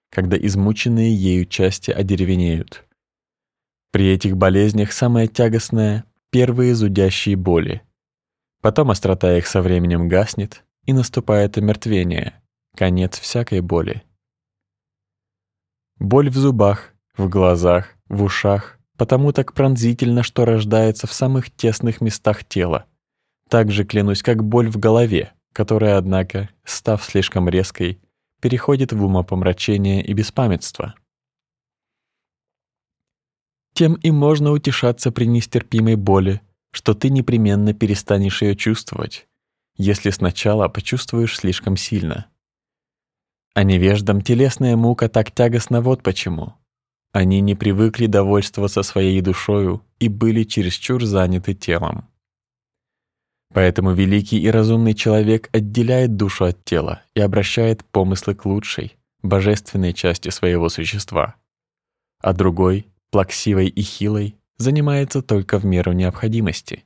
[SPEAKER 1] когда измученные ею части одеревенеют. При этих болезнях самое тягостное — первые зудящие боли. Потом острота их со временем гаснет, и наступает омертвение, конец всякой боли. Боль в зубах, в глазах, в ушах, потому так пронзительно, что рождается в самых тесных местах тела. Так же клянусь, как боль в голове, которая, однако, став слишком резкой, переходит в умопомрачение и беспамятство. Тем и можно утешаться при нестерпимой боли, что ты непременно перестанешь ее чувствовать, если сначала почувствуешь слишком сильно. А невеждам телесная мука так тягостна вот почему. Они не привыкли довольствоваться своей душою и были чересчур заняты телом. Поэтому великий и разумный человек отделяет душу от тела и обращает помыслы к лучшей, божественной части своего существа. А другой, плаксивой и хилой, занимается только в меру необходимости.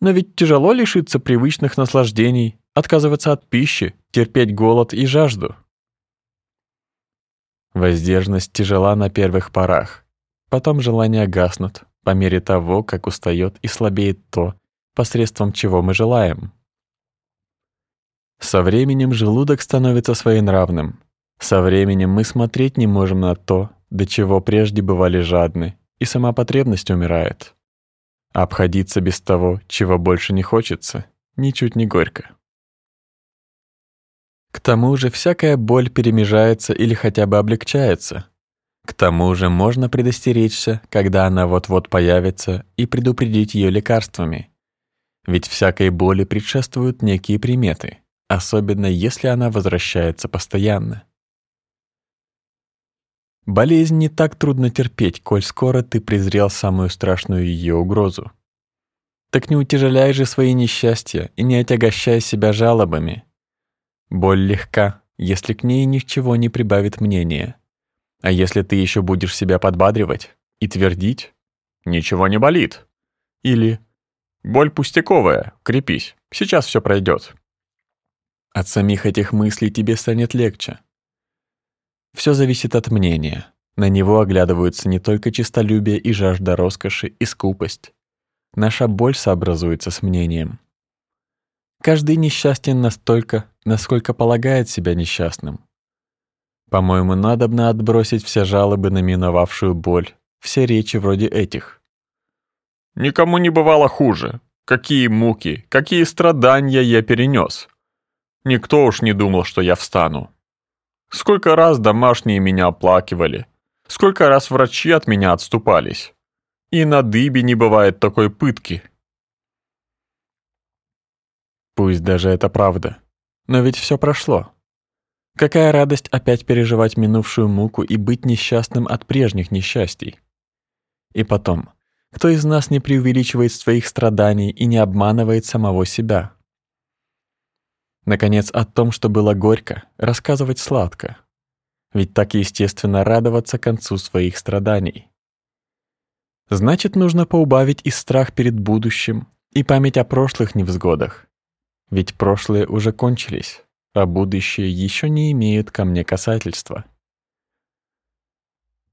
[SPEAKER 1] Но ведь тяжело лишиться привычных наслаждений, отказываться от пищи, терпеть голод и жажду. Воздержность тяжела на первых порах, потом желания гаснут по мере того, как устает и слабеет то, посредством чего мы желаем. Со временем желудок становится своенравным. Со временем мы смотреть не можем на то, до чего прежде бывали жадны, и сама потребность умирает. обходиться без того, чего больше не хочется, ничуть не горько. К тому же всякая боль перемежается или хотя бы облегчается. К тому же можно предостеречься, когда она вот-вот появится, и предупредить ее лекарствами. Ведь всякой боли предшествуют некие приметы, особенно если она возвращается постоянно. Болезнь не так трудно терпеть, коль скоро ты презрел самую страшную ее угрозу. Так не утяжеляй же свои несчастья и не отягощай себя жалобами. Боль легка, если к ней ничего не прибавит мнения. А если ты еще будешь себя подбадривать и твердить «ничего не болит» или «боль пустяковая, крепись, сейчас все пройдет». От самих этих мыслей тебе станет легче. Все зависит от мнения. На него оглядываются не только честолюбие и жажда роскоши и скупость. Наша боль сообразуется с мнением. Каждый несчастен настолько, насколько полагает себя несчастным. По-моему, надобно отбросить все жалобы на миновавшую боль, все речи вроде этих. «Никому не бывало хуже. Какие муки, какие страдания я перенес. Никто уж не думал, что я встану. Сколько раз домашние меня оплакивали, сколько раз врачи от меня отступались. И на дыбе не бывает такой пытки. Пусть даже это правда, но ведь все прошло. Какая радость опять переживать минувшую муку и быть несчастным от прежних несчастий. И потом, кто из нас не преувеличивает своих страданий и не обманывает самого себя? Наконец, о том, что было горько, рассказывать сладко. Ведь так естественно радоваться концу своих страданий. Значит, нужно поубавить и страх перед будущим, и память о прошлых невзгодах. Ведь прошлые уже кончились, а будущее еще не имеют ко мне касательства.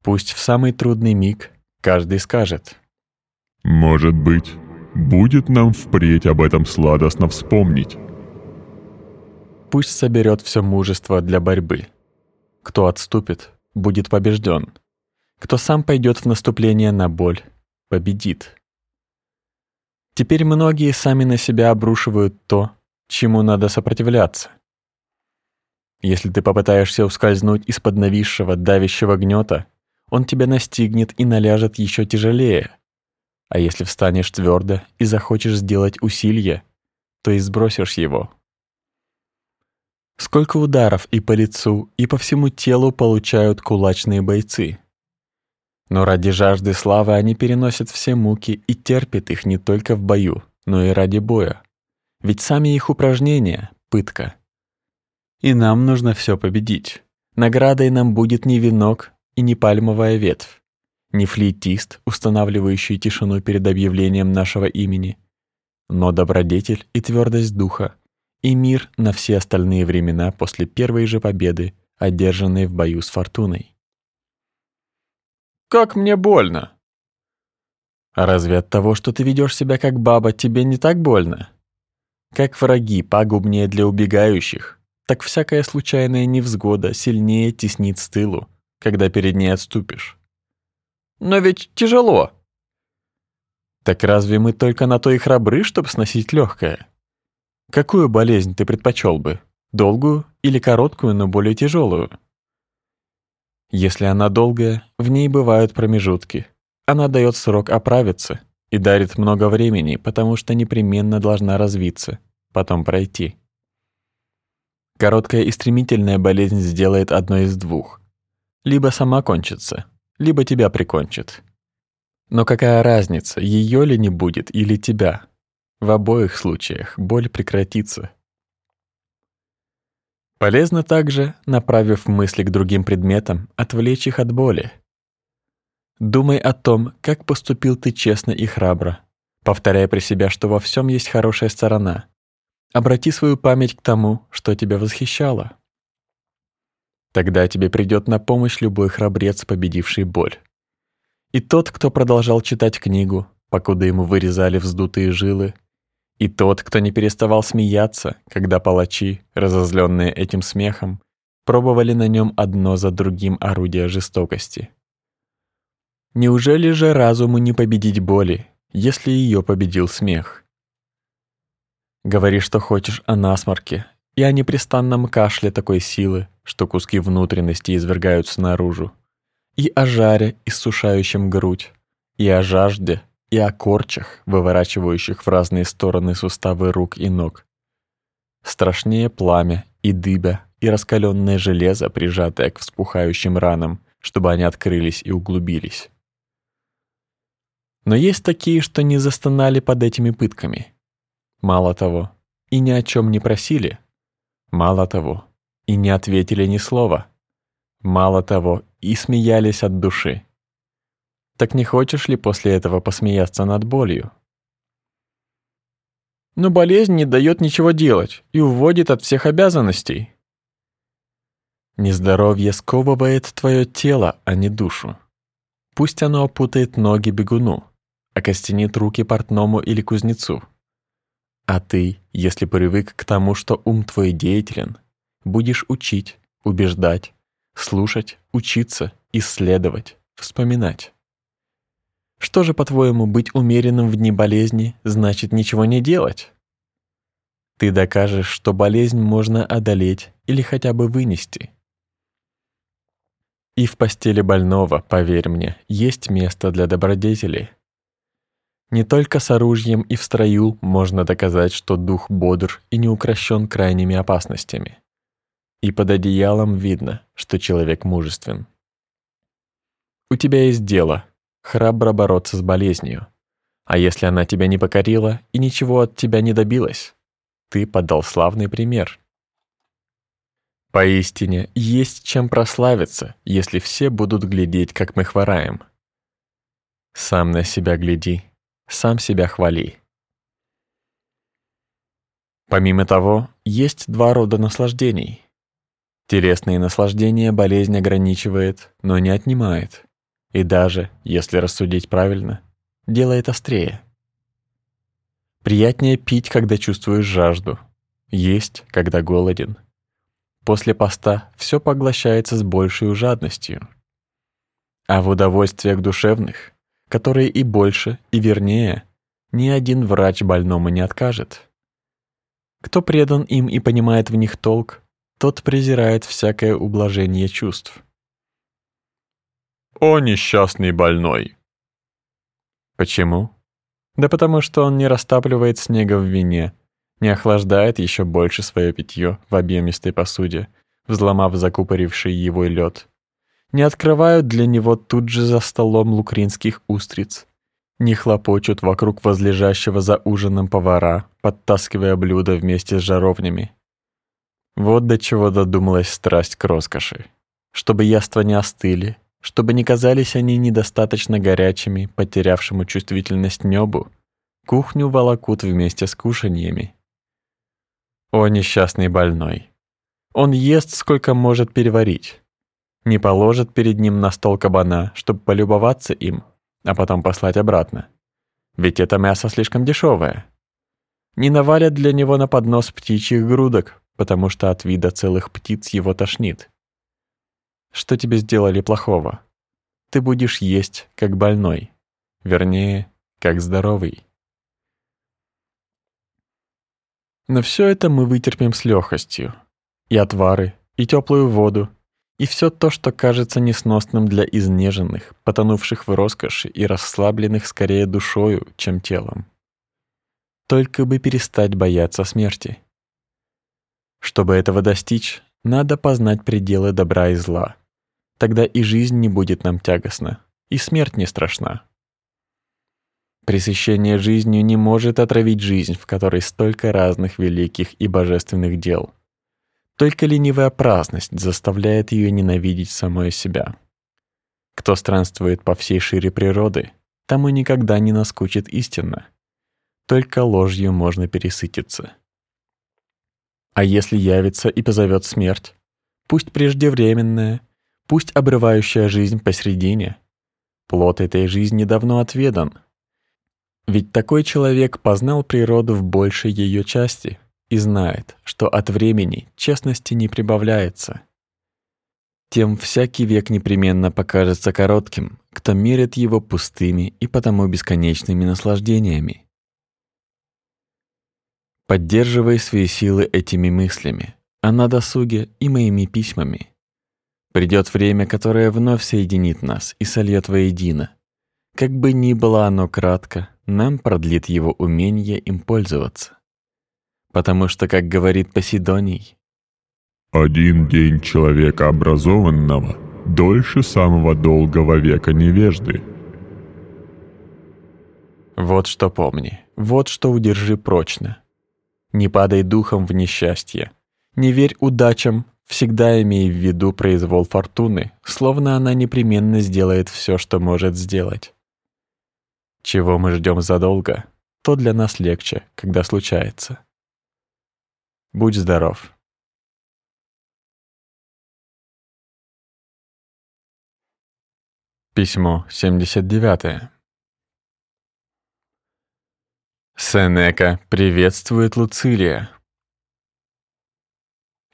[SPEAKER 1] Пусть в самый трудный миг каждый скажет.
[SPEAKER 3] «Может быть, будет нам впредь об этом сладостно вспомнить».
[SPEAKER 1] Пусть соберет все мужество для борьбы. Кто отступит, будет побежден. Кто сам пойдет в наступление на боль, победит. Теперь многие сами на себя обрушивают то, чему надо сопротивляться. Если ты попытаешься ускользнуть из-под нависшего, давящего гнета, он тебя настигнет и наляжет еще тяжелее. А если встанешь твердо и захочешь сделать усилие, то и сбросишь его. Сколько ударов и по лицу, и по всему телу получают кулачные бойцы. Но ради жажды славы они переносят все муки и терпят их не только в бою, но и ради боя. Ведь сами их упражнения — пытка. И нам нужно все победить. Наградой нам будет не венок и не пальмовая ветвь, не флейтист, устанавливающий тишину перед объявлением нашего имени, но добродетель и твердость духа, и мир на все остальные времена после первой же победы, одержанной в бою с Фортуной. «Как мне больно!» «А разве от того, что ты ведешь себя как баба, тебе не так больно?» Как враги пагубнее для убегающих, так всякая случайная невзгода сильнее теснит с тылу, когда перед ней отступишь.
[SPEAKER 2] Но ведь тяжело.
[SPEAKER 1] Так разве мы только на то и храбры, чтобы сносить легкое? Какую болезнь ты предпочел бы? Долгую или короткую, но более тяжелую? Если она долгая, в ней бывают промежутки. Она дает срок оправиться и дарит много времени, потому что непременно должна развиться, потом пройти. Короткая и стремительная болезнь сделает одно из двух. Либо сама кончится, либо тебя прикончит. Но какая разница, ее ли не будет или тебя? В обоих случаях боль прекратится. Полезно также, направив мысли к другим предметам, отвлечь их от боли. Думай о том, как поступил ты честно и храбро, повторяя при себя, что во всем есть хорошая сторона. Обрати свою память к тому, что тебя восхищало. Тогда тебе придет на помощь любой храбрец, победивший боль. И тот, кто продолжал читать книгу, покуда ему вырезали вздутые жилы, и тот, кто не переставал смеяться, когда палачи, разозленные этим смехом, пробовали на нем одно за другим орудия жестокости. Неужели же разуму не победить боли, если ее победил смех? Говори, что хочешь о насморке и о непрестанном кашле такой силы, что куски внутренности извергаются наружу, и о жаре, иссушающем грудь, и о жажде, и о корчах, выворачивающих в разные стороны суставы рук и ног. Страшнее пламя и дыбя, и раскаленное железо, прижатое к вспухающим ранам, чтобы они открылись и углубились. Но есть такие, что не застонали под этими пытками. Мало того, и ни о чем не просили. Мало того, и не ответили ни слова. Мало того, и смеялись от души. Так не хочешь ли после этого посмеяться над болью?
[SPEAKER 2] Но болезнь не дает ничего делать и уводит от всех обязанностей.
[SPEAKER 1] Нездоровье сковывает твое тело, а не душу. Пусть оно опутает ноги бегуну, окостенит руки портному или кузнецу. А ты, если привык к тому, что ум твой деятелен, будешь учить, убеждать, слушать, учиться, исследовать, вспоминать. Что же, по-твоему, быть умеренным в дни болезни значит ничего не делать? Ты докажешь, что болезнь можно одолеть или хотя бы вынести. И в постели больного, поверь мне, есть место для добродетели. Не только с оружием и в строю можно доказать, что дух бодр и не укращен крайними опасностями. И под одеялом видно, что человек мужествен. У тебя есть дело, храбро бороться с болезнью. А если она тебя не покорила и ничего от тебя не добилась, ты подал славный пример. Поистине, есть чем прославиться, если все будут глядеть, как мы хвораем. Сам на себя гляди, сам себя хвали. Помимо того, есть два рода наслаждений. Телесные наслаждения болезнь ограничивает, но не отнимает и даже, если рассудить правильно, делает острее. Приятнее пить, когда чувствуешь жажду, есть, когда голоден. После поста все поглощается с большей жадностью. А в удовольствиях душевных, которые и больше, и вернее, ни один врач больному не откажет. Кто предан им и понимает в них толк, тот презирает всякое ублажение чувств.
[SPEAKER 2] «О, несчастный больной!»
[SPEAKER 1] Почему? Да потому что он не растапливает снега в вине, не охлаждает еще больше свое питье в объемистой посуде, взломав закупоривший его лед, не открывают для него тут же за столом лукринских устриц, не хлопочут вокруг возлежащего за ужином повара, подтаскивая блюда вместе с жаровнями. Вот до чего додумалась страсть к роскоши. Чтобы яства не остыли, чтобы не казались они недостаточно горячими, потерявшему чувствительность небу, кухню волокут вместе с кушаньями. О, несчастный больной! Он ест, сколько может переварить. Не положит перед ним на стол кабана, чтобы полюбоваться им, а потом послать обратно. Ведь это мясо слишком дешевое. не навалят для него на поднос птичьих грудок, потому что от вида целых птиц его тошнит. Что тебе сделали плохого? Ты будешь есть, как больной. Вернее, как здоровый. Но все это мы вытерпим с легкостью. И отвары, и теплую воду, и все то, что кажется несносным для изнеженных, потонувших в роскоши и расслабленных скорее душою, чем телом. Только бы перестать бояться смерти. Чтобы этого достичь, надо познать пределы добра и зла. Тогда и жизнь не будет нам тягостна, и смерть не страшна. Пресыщение жизнью не может отравить жизнь, в которой столько разных великих и божественных дел. Только ленивая праздность заставляет ее ненавидеть самое себя. Кто странствует по всей шире природы, тому никогда не наскучит истина. Только ложью можно пересытиться. А если явится и позовет смерть, пусть преждевременная, пусть обрывающая жизнь посредине, плод этой жизни давно отведан. Ведь такой человек познал природу в большей ее части и знает, что от времени честности не прибавляется. Тем всякий век непременно покажется коротким, кто мерит его пустыми и потому бесконечными наслаждениями. Поддерживай свои силы этими мыслями, а на досуге и моими письмами. Придет время, которое вновь соединит нас и сольет воедино. Как бы ни было оно кратко, нам продлит его умение им пользоваться. Потому что, как говорит Поседоний,
[SPEAKER 3] «Один день человека образованного дольше самого долгого века невежды».
[SPEAKER 1] Вот что помни, вот что удержи прочно. Не падай духом в несчастье. Не верь удачам, всегда имей в виду произвол фортуны, словно она непременно сделает все, что может сделать. Чего мы ждем задолго, то для нас легче, когда случается. Будь здоров. Письмо 79. Сенека приветствует Луцилия.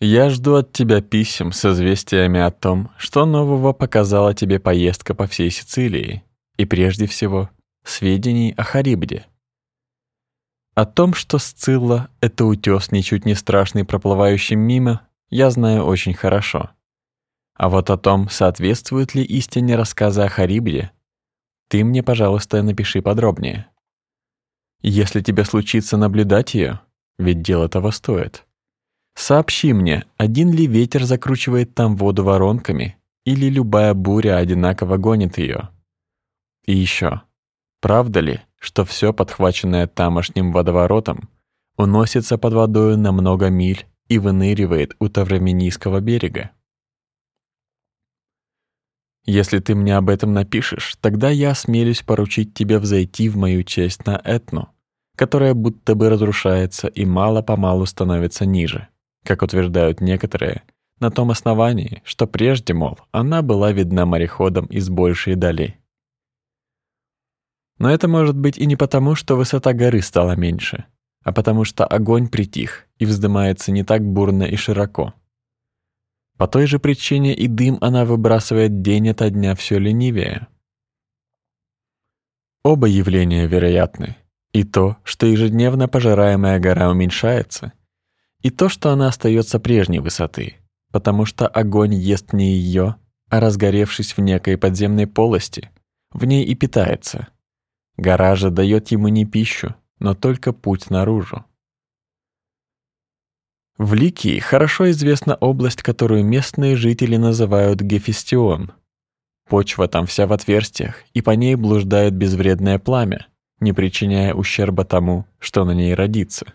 [SPEAKER 1] Я жду от тебя писем с известиями о том, что нового показала тебе поездка по всей Сицилии, и прежде всего сведений о Харибде. О том, что Сцилла — это утес ничуть не страшный проплывающий мимо, я знаю очень хорошо. А вот о том, соответствуют ли истине рассказы о Харибде, ты мне, пожалуйста, напиши подробнее. Если тебе случится наблюдать ее, ведь дело того стоит. Сообщи мне, один ли ветер закручивает там воду воронками, или любая буря одинаково гонит ее. И еще, правда ли, что все подхваченное тамошним водоворотом уносится под водою на много миль и выныривает у Тавраминийского берега? Если ты мне об этом напишешь, тогда я осмелюсь поручить тебе взойти в мою честь на Этну, которая будто бы разрушается и мало-помалу становится ниже, как утверждают некоторые, на том основании, что прежде, мол, она была видна мореходом из большей дали. Но это может быть и не потому, что высота горы стала меньше, а потому что огонь притих и вздымается не так бурно и широко, по той же причине и дым она выбрасывает день ото дня все ленивее. Оба явления вероятны. И то, что ежедневно пожираемая гора уменьшается, и то, что она остается прежней высоты, потому что огонь ест не ее, а разгоревшись в некой подземной полости, в ней и питается. Гора же дает ему не пищу, но только путь наружу. В Ликии хорошо известна область, которую местные жители называют Гефестион. Почва там вся в отверстиях, и по ней блуждает безвредное пламя, не причиняя ущерба тому, что на ней родится.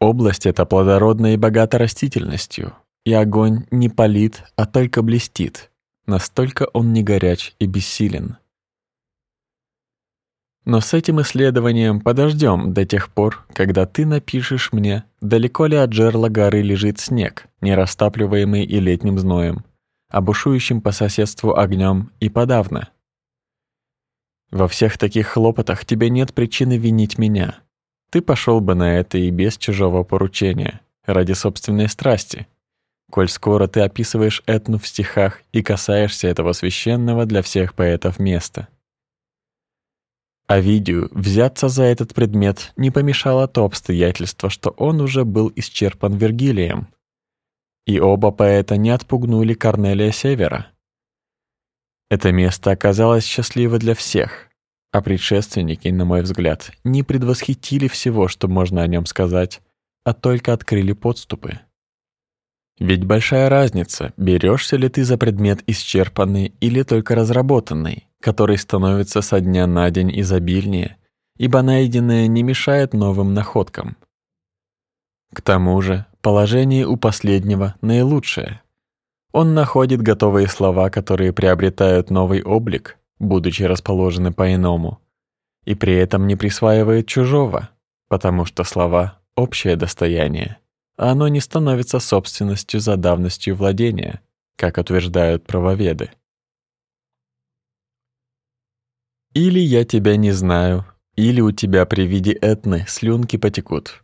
[SPEAKER 1] Область эта плодородна и богата растительностью, и огонь не палит, а только блестит. Настолько он не горяч и бессилен. Но с этим исследованием подождем до тех пор, когда ты напишешь мне, далеко ли от жерла горы лежит снег, не растапливаемый и летним зноем, а бушующим по соседству огнем и подавно. Во всех таких хлопотах тебе нет причины винить меня. Ты пошел бы на это и без чужого поручения, ради собственной страсти, коль скоро ты описываешь этну в стихах и касаешься этого священного для всех поэтов места. Овидию взяться за этот предмет не помешало то обстоятельство, что он уже был исчерпан Вергилием, и оба поэта не отпугнули Корнелия Севера. Это место оказалось счастливо для всех, а предшественники, на мой взгляд, не предвосхитили всего, что можно о нем сказать, а только открыли подступы. Ведь большая разница, берешься ли ты за предмет исчерпанный или только разработанный, который становится со дня на день изобильнее, ибо найденное не мешает новым находкам. К тому же, положение у последнего наилучшее. Он находит готовые слова, которые приобретают новый облик, будучи расположены по-иному, и при этом не присваивает чужого, потому что слова — общее достояние, а оно не становится собственностью за давностью владения, как утверждают правоведы. Или я тебя не знаю, или у тебя при виде Этны слюнки потекут.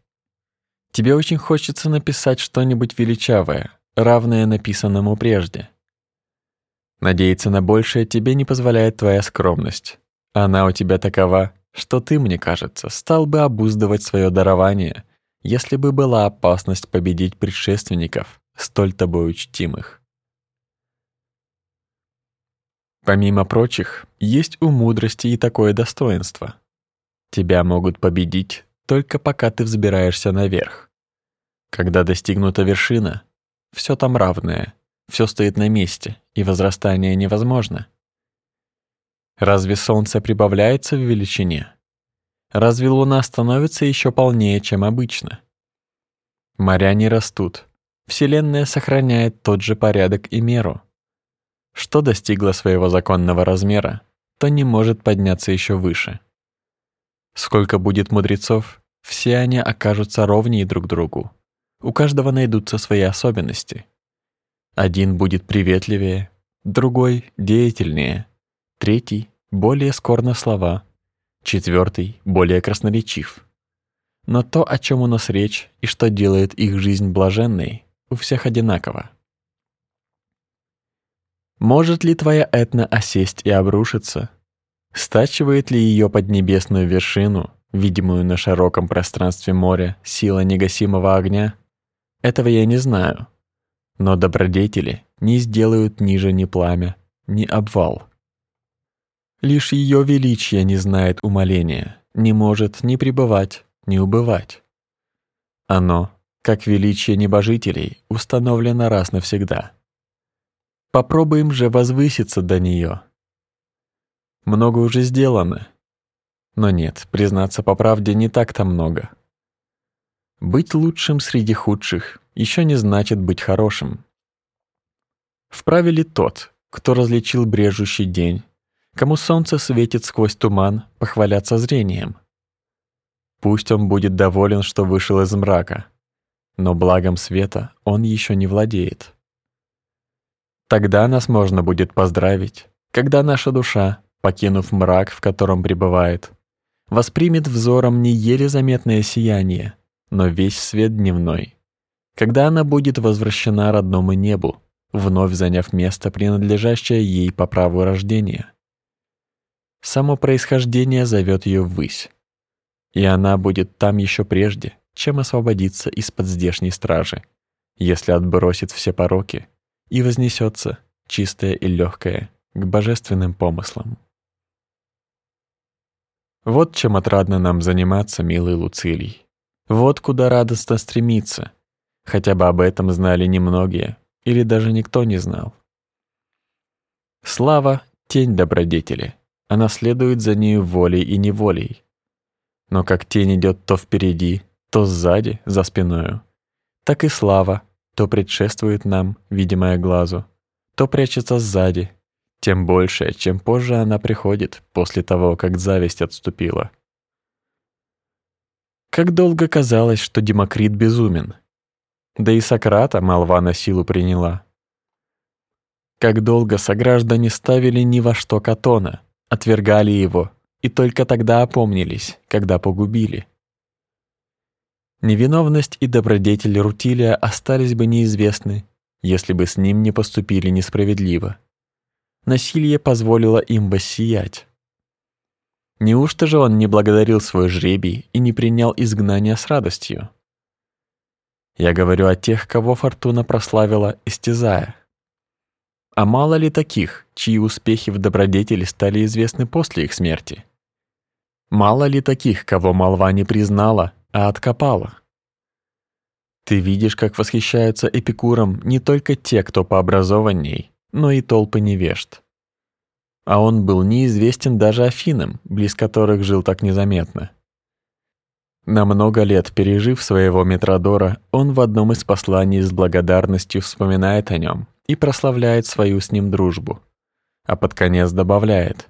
[SPEAKER 1] Тебе очень хочется написать что-нибудь величавое, равное написанному прежде. Надеяться на большее тебе не позволяет твоя скромность. Она у тебя такова, что ты, мне кажется, стал бы обуздывать свое дарование, если бы была опасность победить предшественников, столь тобой учтимых. Помимо прочих, есть у мудрости и такое достоинство. Тебя могут победить только пока ты взбираешься наверх. Когда достигнута вершина, все там равное, все стоит на месте, и возрастание невозможно. Разве Солнце прибавляется в величине? Разве Луна становится еще полнее, чем обычно? Моря не растут. Вселенная сохраняет тот же порядок и меру. Что достигло своего законного размера, то не может подняться еще выше. Сколько будет мудрецов, все они окажутся ровнее друг другу. У каждого найдутся свои особенности. Один будет приветливее, другой — деятельнее, третий — более скор на слова, четвертый — более красноречив. Но то, о чем у нас речь и что делает их жизнь блаженной, у всех одинаково. Может ли твоя этна осесть и обрушиться? Стачивает ли ее поднебесную вершину, видимую на широком пространстве моря, сила негасимого огня? Этого я не знаю. Но добродетели не сделают ниже ни пламя, ни обвал. Лишь ее величие не знает умоления, не может ни пребывать, ни убывать. Оно, как величие небожителей, установлено раз навсегда. Попробуем же возвыситься до нее. Много уже сделано, но нет, признаться по правде, не так-то много. Быть лучшим среди худших еще не значит быть хорошим. Вправе ли тот, кто различил брежущий день, кому солнце светит сквозь туман, похваляться зрением? Пусть он будет доволен, что вышел из мрака, но благом света он еще не владеет. Тогда нас можно будет поздравить, когда наша душа, покинув мрак, в котором пребывает, воспримет взором не еле заметное сияние, но весь свет дневной. Когда она будет возвращена родному небу, вновь заняв место, принадлежащее ей по праву рождения. Само происхождение зовет ее ввысь, и она будет там еще прежде, чем освободиться из-под здешней стражи, если отбросит все пороки и вознесется, чистая и легкая, к божественным помыслам. Вот чем отрадно нам заниматься, милый Луцилий. Вот куда радостно стремиться. Хотя бы об этом знали немногие, или даже никто не знал. Слава — тень добродетели. Она следует за нею волей и неволей. Но как тень идет то впереди, то сзади, за спиною, так и слава то предшествует нам, видимая глазу, то прячется сзади, тем больше, чем позже она приходит после того, как зависть отступила. Как долго казалось, что Демокрит безумен. Да и Сократа молва на силу приняла. Как долго сограждане ставили ни во что Катона, отвергали его, и только тогда опомнились, когда погубили. Невиновность и добродетель Рутилия остались бы неизвестны, если бы с ним не поступили несправедливо. Насилие позволило им воссиять. Неужто же он не благодарил свой жребий и не принял изгнание с радостью? Я говорю о тех, кого фортуна прославила, истязая. А мало ли таких, чьи успехи в добродетели стали известны после их смерти? Мало ли таких, кого молва не признала, а откопала? Ты видишь, как восхищаются Эпикуром не только те, кто пообразованней, но и толпы невежд. А он был неизвестен даже Афинам, близ которых жил так незаметно. На много лет пережив своего Метродора, он в одном из посланий с благодарностью вспоминает о нем и прославляет свою с ним дружбу, а под конец добавляет: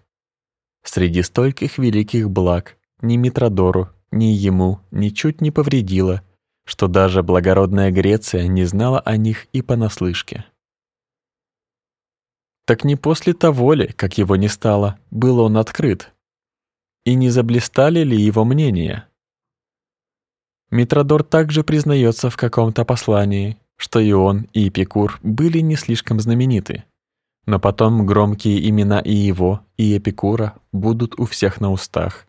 [SPEAKER 1] среди стольких великих благ ни Метродору, ни ему ничуть не повредило, что даже благородная Греция не знала о них и понаслышке. Так не после того ли, как его не стало, был он открыт? И не заблистали ли его мнения? Митродор также признается в каком-то послании, что и он, и Эпикур были не слишком знамениты. Но потом громкие имена и его, и Эпикура будут у всех на устах,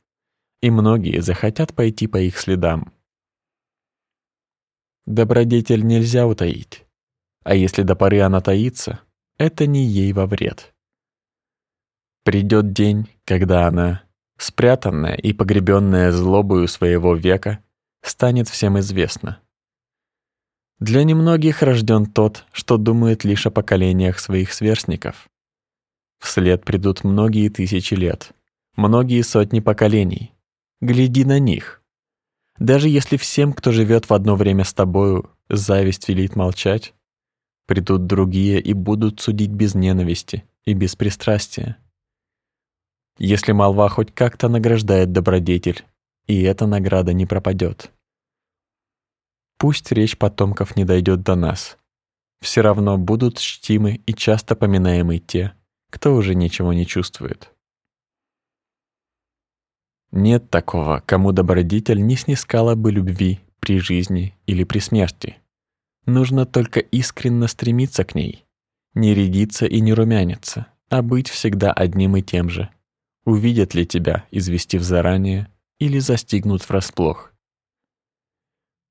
[SPEAKER 1] и многие захотят пойти по их следам. Добродетель нельзя утаить, а если до поры она таится, это не ей во вред. Придет день, когда она, спрятанная и погребенная злобою своего века, станет всем известно. Для немногих рожден тот, что думает лишь о поколениях своих сверстников. Вслед придут многие тысячи лет, многие сотни поколений. Гляди на них. Даже если всем, кто живет в одно время с тобою, зависть велит молчать, придут другие и будут судить без ненависти и без пристрастия. Если молва хоть как-то награждает добродетель, и эта награда не пропадет. Пусть речь потомков не дойдет до нас. Все равно будут чтимы и часто поминаемы те, кто уже ничего не чувствует. Нет такого, кому добродетель не снискала бы любви при жизни или при смерти. Нужно только искренно стремиться к ней, не рядиться и не румяниться, а быть всегда одним и тем же. Увидят ли тебя, известив заранее, или застигнут врасплох.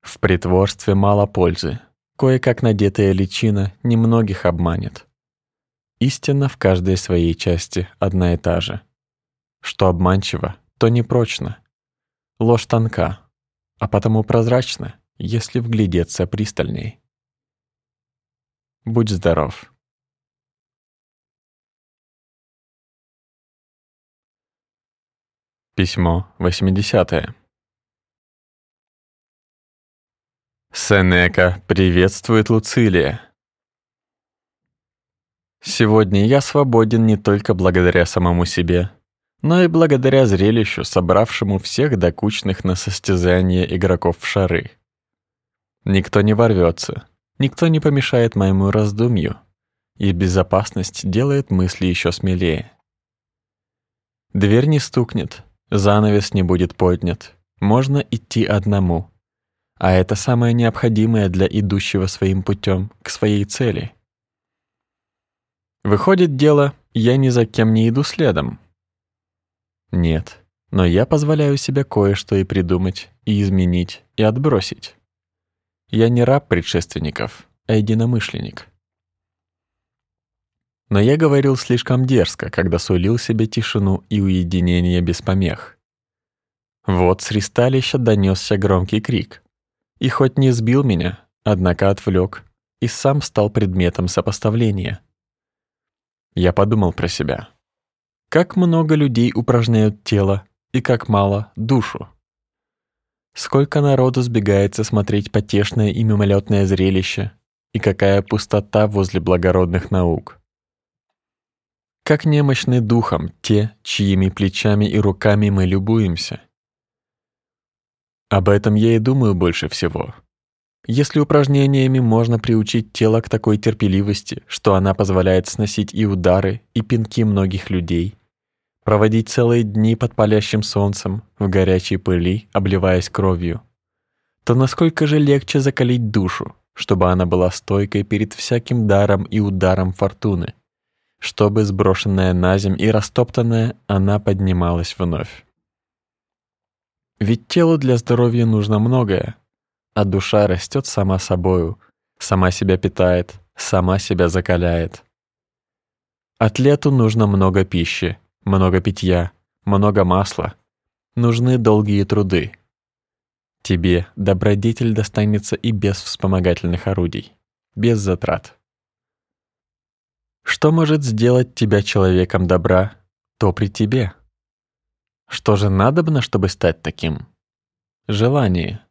[SPEAKER 1] В притворстве мало пользы. Кое-как надетая личина немногих обманет. Истина в каждой своей части одна и та же. Что обманчиво, то непрочно. Ложь тонка, а потому прозрачна, если вглядеться пристальней. Будь здоров. Письмо 80. Сенека приветствует Луцилия. Сегодня я свободен не только благодаря самому себе, но и благодаря зрелищу, собравшему всех докучных на состязание игроков в шары. Никто не ворвется, никто не помешает моему раздумью, и безопасность делает мысли еще смелее. Дверь не стукнет, Занавес не будет поднят. Можно идти одному. А это самое необходимое для идущего своим путем к своей цели. Выходит дело, я ни за кем не иду следом. Нет, но я позволяю себе кое-что и придумать, и изменить, и отбросить. Я не раб предшественников, а единомышленник. Но я говорил слишком дерзко, когда сулил себе тишину и уединение без помех. Вот с ристалища донесся громкий крик. И хоть не сбил меня, однако отвлек, и сам стал предметом сопоставления. Я подумал про себя. Как много людей упражняют тело, и как мало — душу. Сколько народу сбегается смотреть потешное и мимолетное зрелище, и какая пустота возле благородных наук. Как немощны духом те, чьими плечами и руками мы любуемся. Об этом я и думаю больше всего. Если упражнениями можно приучить тело к такой терпеливости, что она позволяет сносить и удары, и пинки многих людей, проводить целые дни под палящим солнцем, в горячей пыли, обливаясь кровью, то насколько же легче закалить душу, чтобы она была стойкой перед всяким даром и ударом фортуны, чтобы, сброшенная на земь и растоптанная, она поднималась вновь. Ведь телу для здоровья нужно многое, а душа растет сама собою, сама себя питает, сама себя закаляет. Атлету нужно много пищи, много питья, много масла. Нужны долгие труды. Тебе добродетель достанется и без вспомогательных орудий, без затрат. Что может сделать тебя человеком добра, то при тебе. Что же надобно, чтобы стать таким? Желание.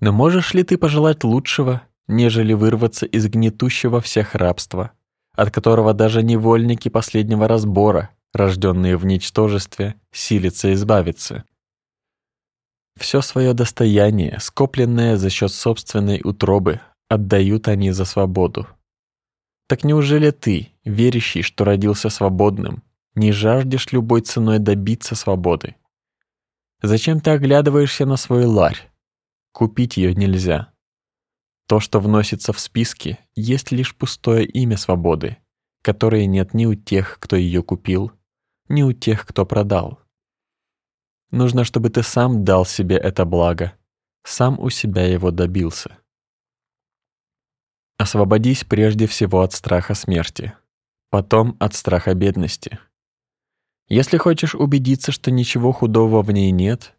[SPEAKER 1] Но можешь ли ты пожелать лучшего, нежели вырваться из гнетущего всех рабства, от которого даже невольники последнего разбора, рожденные в ничтожестве, силятся избавиться. Все свое достояние, скопленное за счет собственной утробы, отдают они за свободу. Так неужели ты, верящий, что родился свободным, не жаждешь любой ценой добиться свободы? Зачем ты оглядываешься на свой ларь? Купить ее нельзя. То, что вносится в списки, есть лишь пустое имя свободы, которое нет ни у тех, кто ее купил, ни у тех, кто продал. Нужно, чтобы ты сам дал себе это благо, сам у себя его добился. Освободись прежде всего от страха смерти, потом от страха бедности. Если хочешь убедиться, что ничего худого в ней нет,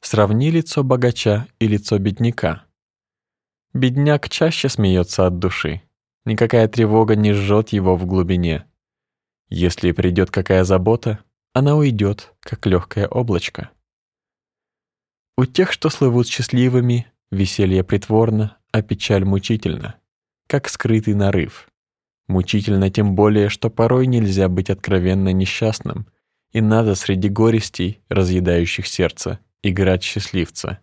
[SPEAKER 1] сравни лицо богача и лицо бедняка. Бедняк чаще смеется от души. Никакая тревога не жжет его в глубине. Если придет какая забота, она уйдет, как легкое облачко. У тех, что слывут счастливыми, веселье притворно, а печаль мучительна, как скрытый нарыв. Мучительно тем более, что порой нельзя быть откровенно несчастным, и надо среди горестей, разъедающих сердце, играть счастливца.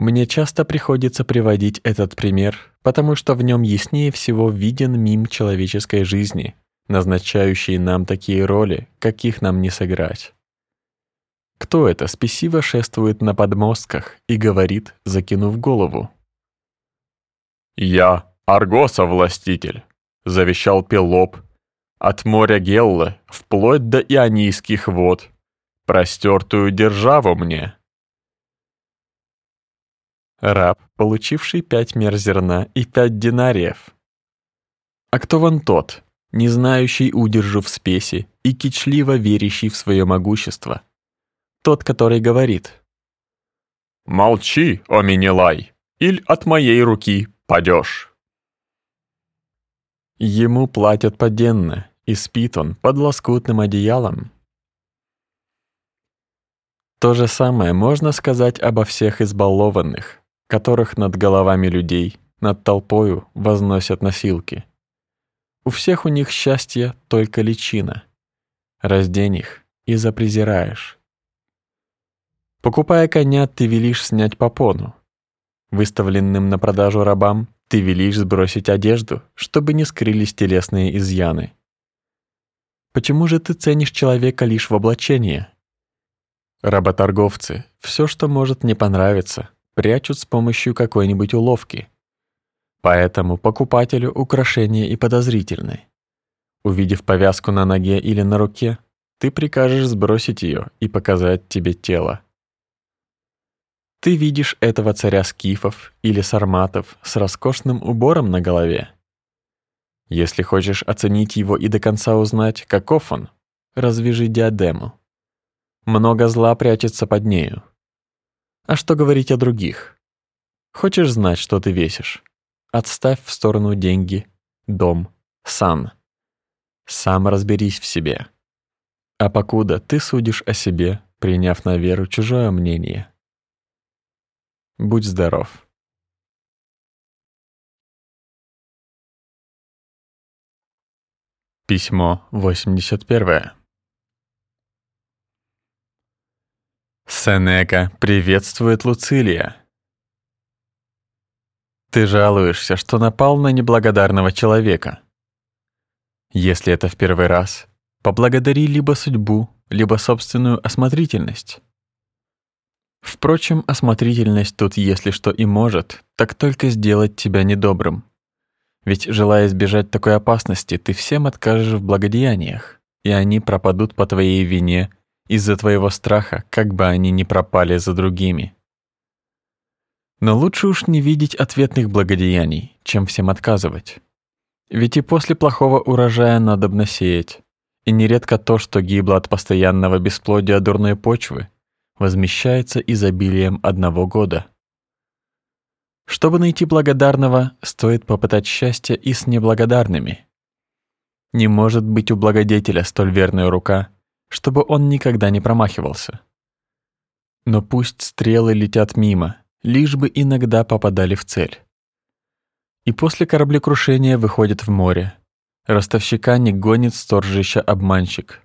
[SPEAKER 1] Мне часто приходится приводить этот пример, потому что в нем яснее всего виден мим человеческой жизни, назначающий нам такие роли, каких нам не сыграть. Кто это спесиво шествует на подмостках и говорит, закинув голову?
[SPEAKER 2] «Я, Аргоса властитель», — завещал Пелоп, «от моря Геллы вплоть до Ионийских вод, простертую державу мне».
[SPEAKER 1] Раб, получивший пять мер зерна и пять динариев. А кто вон тот, не знающий удержу в спеси и кичливо верящий в свое могущество? Тот, который говорит.
[SPEAKER 2] «Молчи, о Минилай, иль от моей руки падешь».
[SPEAKER 1] Ему платят поденно, и спит он под лоскутным одеялом. То же самое можно сказать обо всех избалованных, которых над головами людей, над толпою возносят носилки. У всех у них счастье только личина. Раздень их и запрезираешь. Покупая коня, ты велишь снять попону. Выставленным на продажу рабам ты велишь сбросить одежду, чтобы не скрылись телесные изъяны. Почему же ты ценишь человека лишь в облачении? Работорговцы, все, что может не понравиться, прячут с помощью какой-нибудь уловки. Поэтому покупателю украшения и подозрительны. Увидев повязку на ноге или на руке, ты прикажешь сбросить ее и показать тебе тело. Ты видишь этого царя скифов или сарматов с роскошным убором на голове. Если хочешь оценить его и до конца узнать, каков он, развяжи диадему. Много зла прячется под нею. А что говорить о других? Хочешь знать, что ты весишь? Отставь в сторону деньги, дом, сан. Сам разберись в себе. А покуда ты судишь о себе, приняв на веру чужое мнение. Будь здоров. Письмо 81. Сенека приветствует Луцилия. Ты жалуешься, что напал на неблагодарного человека. Если это в первый раз, поблагодари либо судьбу, либо собственную осмотрительность. Впрочем, осмотрительность тут, если что и может, так только сделать тебя недобрым. Ведь, желая избежать такой опасности, ты всем откажешь в благодеяниях, и они пропадут по твоей вине из-за твоего страха, как бы они ни пропали за другими. Но лучше уж не видеть ответных благодеяний, чем всем отказывать. Ведь и после плохого урожая надо сеять, и нередко то, что гибло от постоянного бесплодия дурной почвы, возмещается изобилием одного года. Чтобы найти благодарного, стоит попытать счастье и с неблагодарными. Не может быть у благодетеля столь верная рука, чтобы он никогда не промахивался. Но пусть стрелы летят мимо, лишь бы иногда попадали в цель. И после кораблекрушения выходит в море. Ростовщика не гонит сторжища обманщик.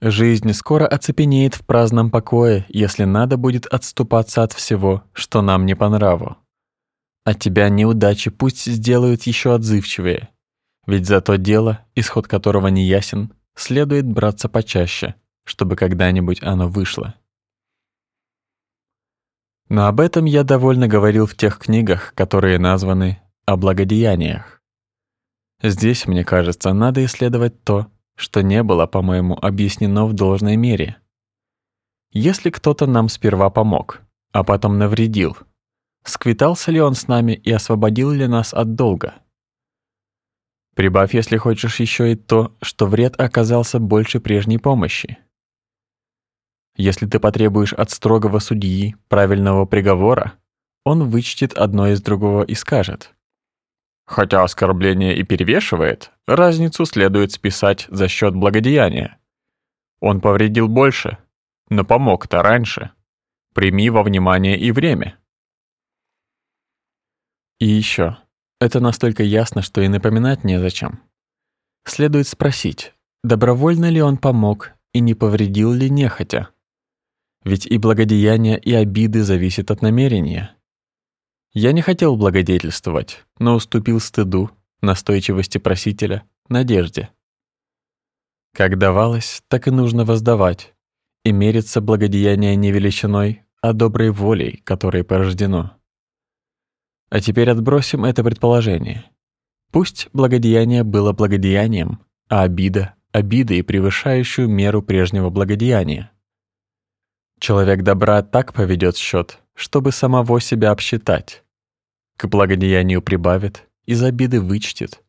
[SPEAKER 1] Жизнь скоро оцепенеет в праздном покое, если надо будет отступаться от всего, что нам не по нраву. А тебя неудачи пусть сделают еще отзывчивее, ведь за то дело, исход которого не ясен, следует браться почаще, чтобы когда-нибудь оно вышло. Но об этом я довольно говорил в тех книгах, которые названы «О благодеяниях». Здесь, мне кажется, надо исследовать то, что не было, по-моему, объяснено в должной мере. Если кто-то нам сперва помог, а потом навредил, сквитался ли он с нами и освободил ли нас от долга? Прибавь, если хочешь, еще и то, что вред оказался больше прежней помощи. Если ты потребуешь от строгого судьи правильного приговора, он вычтет одно из другого и скажет. Хотя оскорбление и перевешивает, разницу следует списать за счет благодеяния. Он повредил больше, но помог-то раньше. Прими во внимание и время. И еще. Это настолько ясно, что и напоминать незачем. Следует спросить, добровольно ли он помог и не повредил ли нехотя. Ведь и благодеяния, и обиды зависят от намерения. Я не хотел благодетельствовать, но уступил стыду, настойчивости просителя, надежде. Как давалось, так и нужно воздавать, и мериться благодеяние не величиной, а доброй волей, которой порождено. А теперь отбросим это предположение. Пусть благодеяние было благодеянием, а обида — обидой, превышающую меру прежнего благодеяния. Человек добра так поведет счет, чтобы самого себя обсчитать. К благодеянию прибавит, из обиды вычтет.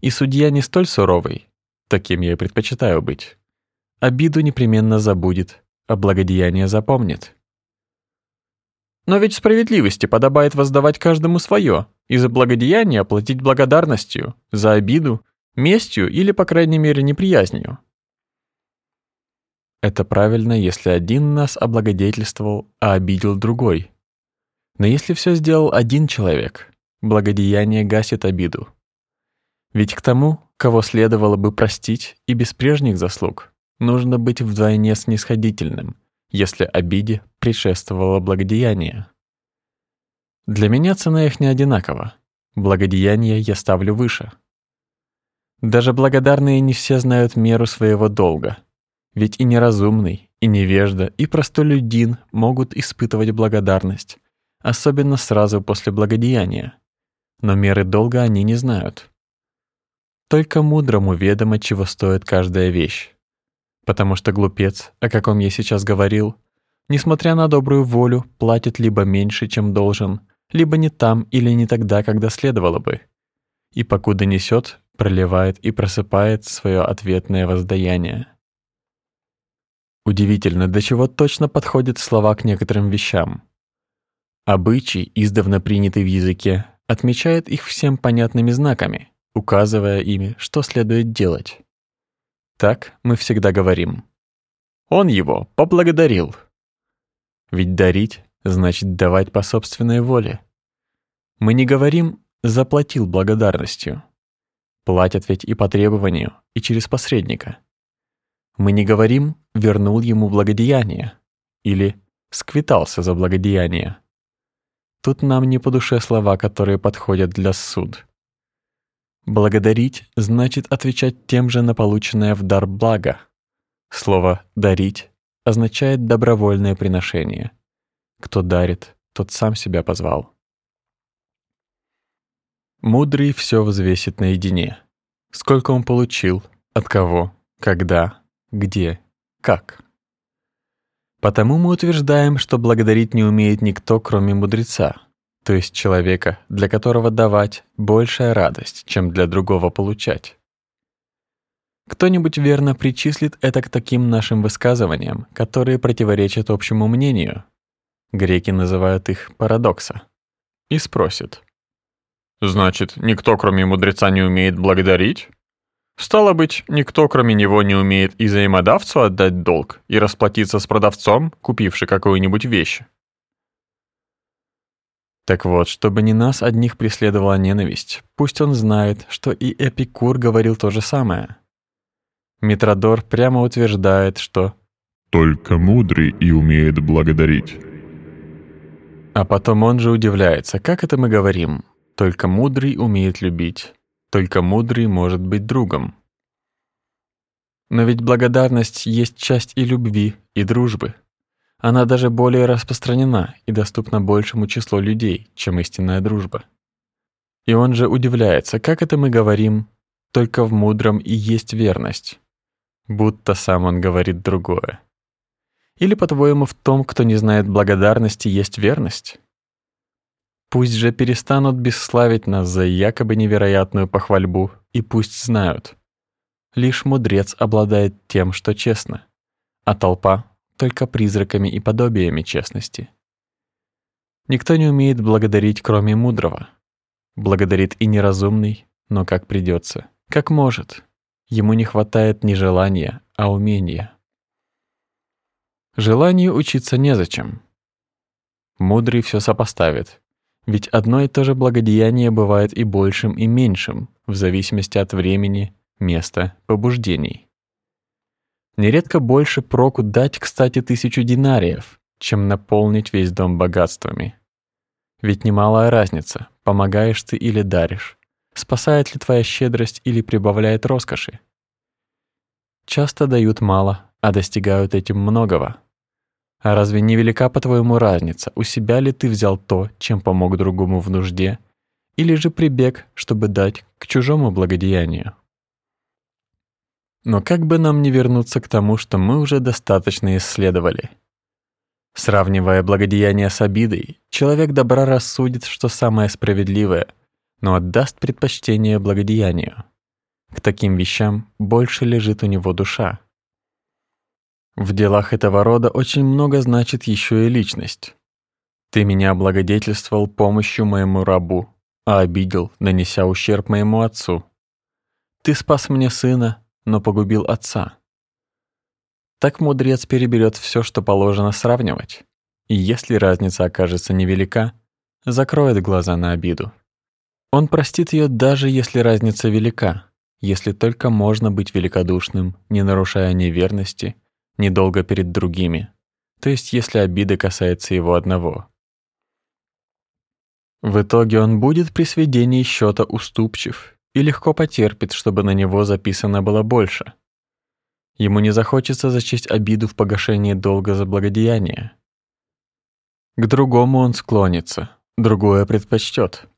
[SPEAKER 1] И судья не столь суровый, таким я и предпочитаю быть. Обиду непременно забудет, а благодеяние запомнит. Но ведь справедливости подобает воздавать каждому свое, и за благодеяние оплатить благодарностью, за обиду — местью или, по крайней мере, неприязнью. Это правильно, если один нас облагодетельствовал, а обидел другой. Но если все сделал один человек, благодеяние гасит обиду. Ведь к тому, кого следовало бы простить и без прежних заслуг, нужно быть вдвойне снисходительным, если обиде предшествовало благодеяние. Для меня цена их не одинакова. Благодеяние я ставлю выше. Даже благодарные не все знают меру своего долга — ведь и неразумный, и невежда, и простолюдин могут испытывать благодарность, особенно сразу после благодеяния. Но меры долга они не знают. Только мудрому ведомо, чего стоит каждая вещь. Потому что глупец, о каком я сейчас говорил, несмотря на добрую волю, платит либо меньше, чем должен, либо не там или не тогда, когда следовало бы. И покуда несет, проливает и просыпает свое ответное воздаяние. Удивительно, до чего точно подходят слова к некоторым вещам. Обычай, издавна принятый в языке, отмечает их всем понятными знаками, указывая ими, что следует делать. Так мы всегда говорим. Он его поблагодарил. Ведь дарить значит давать по собственной воле. Мы не говорим «заплатил благодарностью». Платят ведь и по требованию, и через посредника. Мы не говорим «вернул ему благодеяние» или «сквитался за благодеяние». Тут нам не по душе слова, которые подходят для суд. Благодарить значит отвечать тем же на полученное в дар благо. Слово «дарить» означает добровольное приношение. Кто дарит, тот сам себя позвал. Мудрый все взвесит наедине. Сколько он получил, от кого, когда, где, как. Потому мы утверждаем, что благодарить не умеет никто, кроме мудреца, то есть человека, для которого давать — большая радость, чем для другого получать. Кто-нибудь верно причислит это к таким нашим высказываниям, которые противоречат общему мнению. Греки называют их парадокса. И спросит.
[SPEAKER 2] Значит, никто, кроме мудреца, не умеет благодарить? Стало быть, никто, кроме него, не умеет и взаимодавцу отдать долг и расплатиться с продавцом, купивший какую-нибудь вещь.
[SPEAKER 1] Так вот, чтобы не нас одних преследовала ненависть, пусть он знает, что и Эпикур говорил то же самое. Митродор прямо утверждает, что
[SPEAKER 3] «только мудрый и умеет благодарить».
[SPEAKER 1] А потом он же удивляется, как это мы говорим, «только мудрый умеет любить». Только мудрый может быть другом. Но ведь благодарность есть часть и любви, и дружбы. Она даже более распространена и доступна большему числу людей, чем истинная дружба. И он же удивляется, как это мы говорим, только в мудром и есть верность. Будто сам он говорит другое. Или, по-твоему, в том, кто не знает благодарности, есть верность? Пусть же перестанут бесславить нас за якобы невероятную похвальбу, и пусть знают. Лишь мудрец обладает тем, что честно, а толпа — только призраками и подобиями честности. Никто не умеет благодарить, кроме мудрого. Благодарит и неразумный, но как придется, как может. Ему не хватает не желания, а умения. Желанию учиться незачем. Мудрый все сопоставит, ведь одно и то же благодеяние бывает и большим, и меньшим, в зависимости от времени, места, побуждений. Нередко больше проку дать, кстати, тысячу динариев, чем наполнить весь дом богатствами. Ведь немалая разница, помогаешь ты или даришь, спасает ли твоя щедрость или прибавляет роскоши. Часто дают мало, а достигают этим многого. А разве не велика, по-твоему, разница, у себя ли ты взял то, чем помог другому в нужде, или же прибег, чтобы дать к чужому благодеянию? Но как бы нам не вернуться к тому, что мы уже достаточно исследовали? Сравнивая благодеяние с обидой, человек добра рассудит, что самое справедливое, но отдаст предпочтение благодеянию. К таким вещам больше лежит у него душа. В делах этого рода очень много значит еще и личность. Ты меня облагодетельствовал помощью моему рабу, а обидел, нанеся ущерб моему отцу. Ты спас мне сына, но погубил отца. Так мудрец переберет все, что положено сравнивать, и если разница окажется невелика, закроет глаза на обиду. Он простит ее даже если разница велика, если только можно быть великодушным, не нарушая неверности недолго перед другими, то есть если обида касается его одного. В итоге он будет при сведении счета уступчив и легко потерпит, чтобы на него записано было больше. Ему не захочется зачесть обиду в погашении долга за благодеяние. К другому он склонится, другое предпочтет.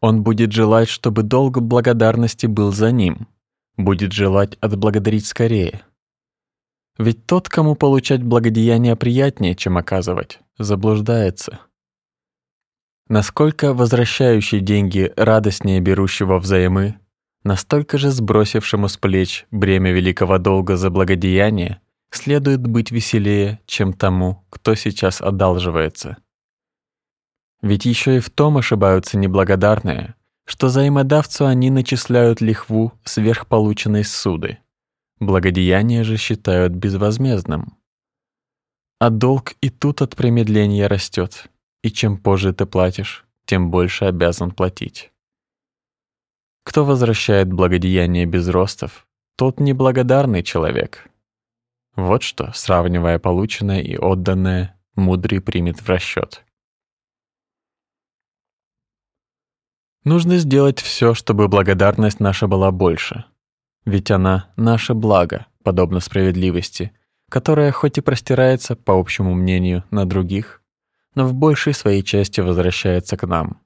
[SPEAKER 1] Он будет желать, чтобы долг благодарности был за ним, будет желать отблагодарить скорее. Ведь тот, кому получать благодеяние приятнее, чем оказывать, заблуждается. Насколько возвращающий деньги радостнее берущего взаймы, настолько же сбросившему с плеч бремя великого долга за благодеяние следует быть веселее, чем тому, кто сейчас одалживается. Ведь еще и в том ошибаются неблагодарные, что взаимодавцу они начисляют лихву сверх полученной суды. Благодеяние же считают безвозмездным. А долг и тут от промедления растет, и чем позже ты платишь, тем больше обязан платить. Кто возвращает благодеяние без ростов, тот неблагодарный человек. Вот что, сравнивая полученное и отданное, мудрый примет в расчет. Нужно сделать все, чтобы благодарность наша была больше, ведь она — наше благо, подобно справедливости, которая хоть и простирается, по общему мнению, на других, но в большей своей части возвращается к нам.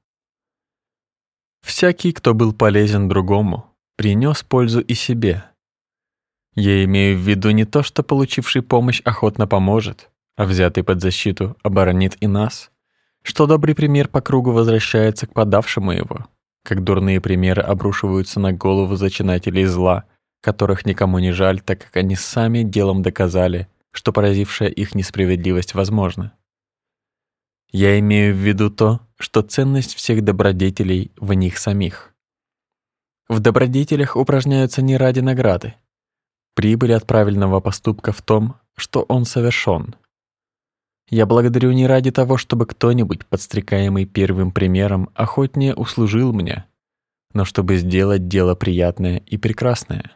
[SPEAKER 1] Всякий, кто был полезен другому, принес пользу и себе. Я имею в виду не то, что получивший помощь охотно поможет, а взятый под защиту оборонит и нас, что добрый пример по кругу возвращается к подавшему его, как дурные примеры обрушиваются на голову зачинателей зла, которых никому не жаль, так как они сами делом доказали, что поразившая их несправедливость возможна. Я имею в виду то, что ценность всех добродетелей в них самих. В добродетелях упражняются не ради награды. Прибыль от правильного поступка в том, что он совершен. Я благодарю не ради того, чтобы кто-нибудь, подстрекаемый первым примером, охотнее услужил мне, но чтобы сделать дело приятное и прекрасное.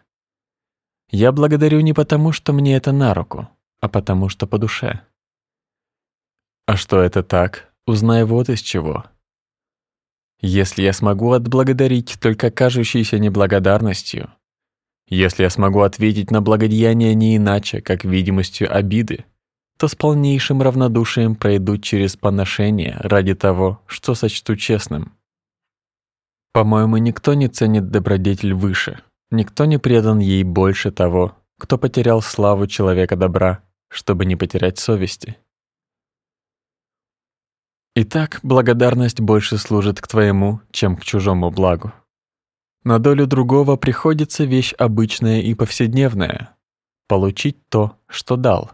[SPEAKER 1] Я благодарю не потому, что мне это на руку, а потому что по душе. А что это так, узнай вот из чего. Если я смогу отблагодарить только кажущейся неблагодарностью, если я смогу ответить на благодеяние не иначе, как видимостью обиды, то с полнейшим равнодушием пройду через поношение ради того, что сочту честным. По-моему, никто не ценит добродетель выше, никто не предан ей больше того, кто потерял славу человека добра, чтобы не потерять совести. Итак, благодарность больше служит к твоему, чем к чужому благу. На долю другого приходится вещь обычная и повседневная — получить то, что дал.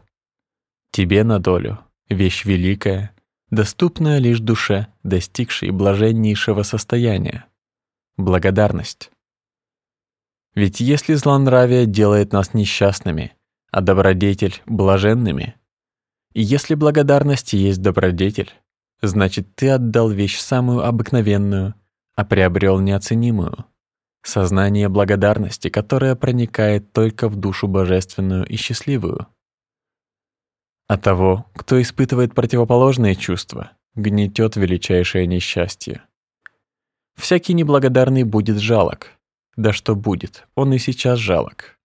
[SPEAKER 1] Тебе на долю — вещь великая, доступная лишь душе, достигшей блаженнейшего состояния — благодарность. Ведь если злонравие делает нас несчастными, а добродетель — блаженными, и если благодарность есть добродетель, Значит, ты отдал вещь самую обыкновенную, а приобрел неоценимую. Сознание благодарности, которое проникает только в душу божественную и счастливую. А того, кто испытывает противоположные чувства, гнетет величайшее несчастье. Всякий неблагодарный будет жалок. Да что будет, он и сейчас жалок.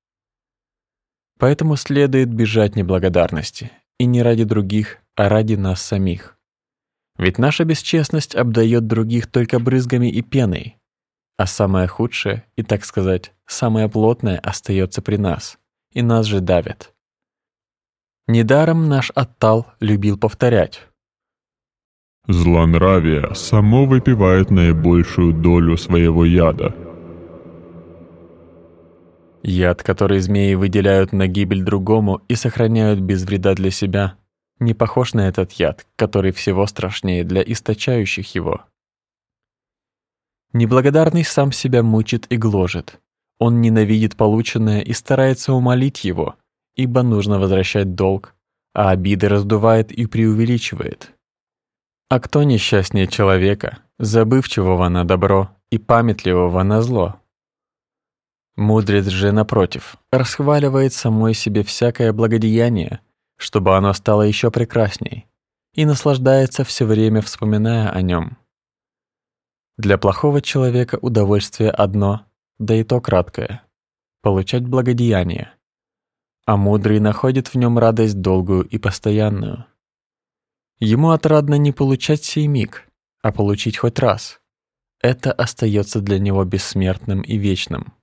[SPEAKER 1] Поэтому следует бежать неблагодарности, и не ради других, а ради нас самих. Ведь наша бесчестность обдает других только брызгами и пеной, а самое худшее и, так сказать, самое плотное остается при нас, и нас же давит. Недаром наш Оттал любил повторять.
[SPEAKER 3] Злонравие само выпивает наибольшую долю своего яда.
[SPEAKER 1] Яд, который змеи выделяют на гибель другому и сохраняют без вреда для себя, не похож на этот яд, который всего страшнее для источающих его. Неблагодарный сам себя мучит и гложет. Он ненавидит полученное и старается умолить его, ибо нужно возвращать долг, а обиды раздувает и преувеличивает. А кто несчастнее человека, забывчивого на добро и памятливого на зло? Мудрец же, напротив, расхваливает самой себе всякое благодеяние, чтобы оно стало еще прекрасней, и наслаждается все время, вспоминая о нем. Для плохого человека удовольствие одно, да и то краткое — получать благодеяние, а мудрый находит в нем радость долгую и постоянную. Ему отрадно не получать сей миг, а получить хоть раз. Это остается для него бессмертным и вечным.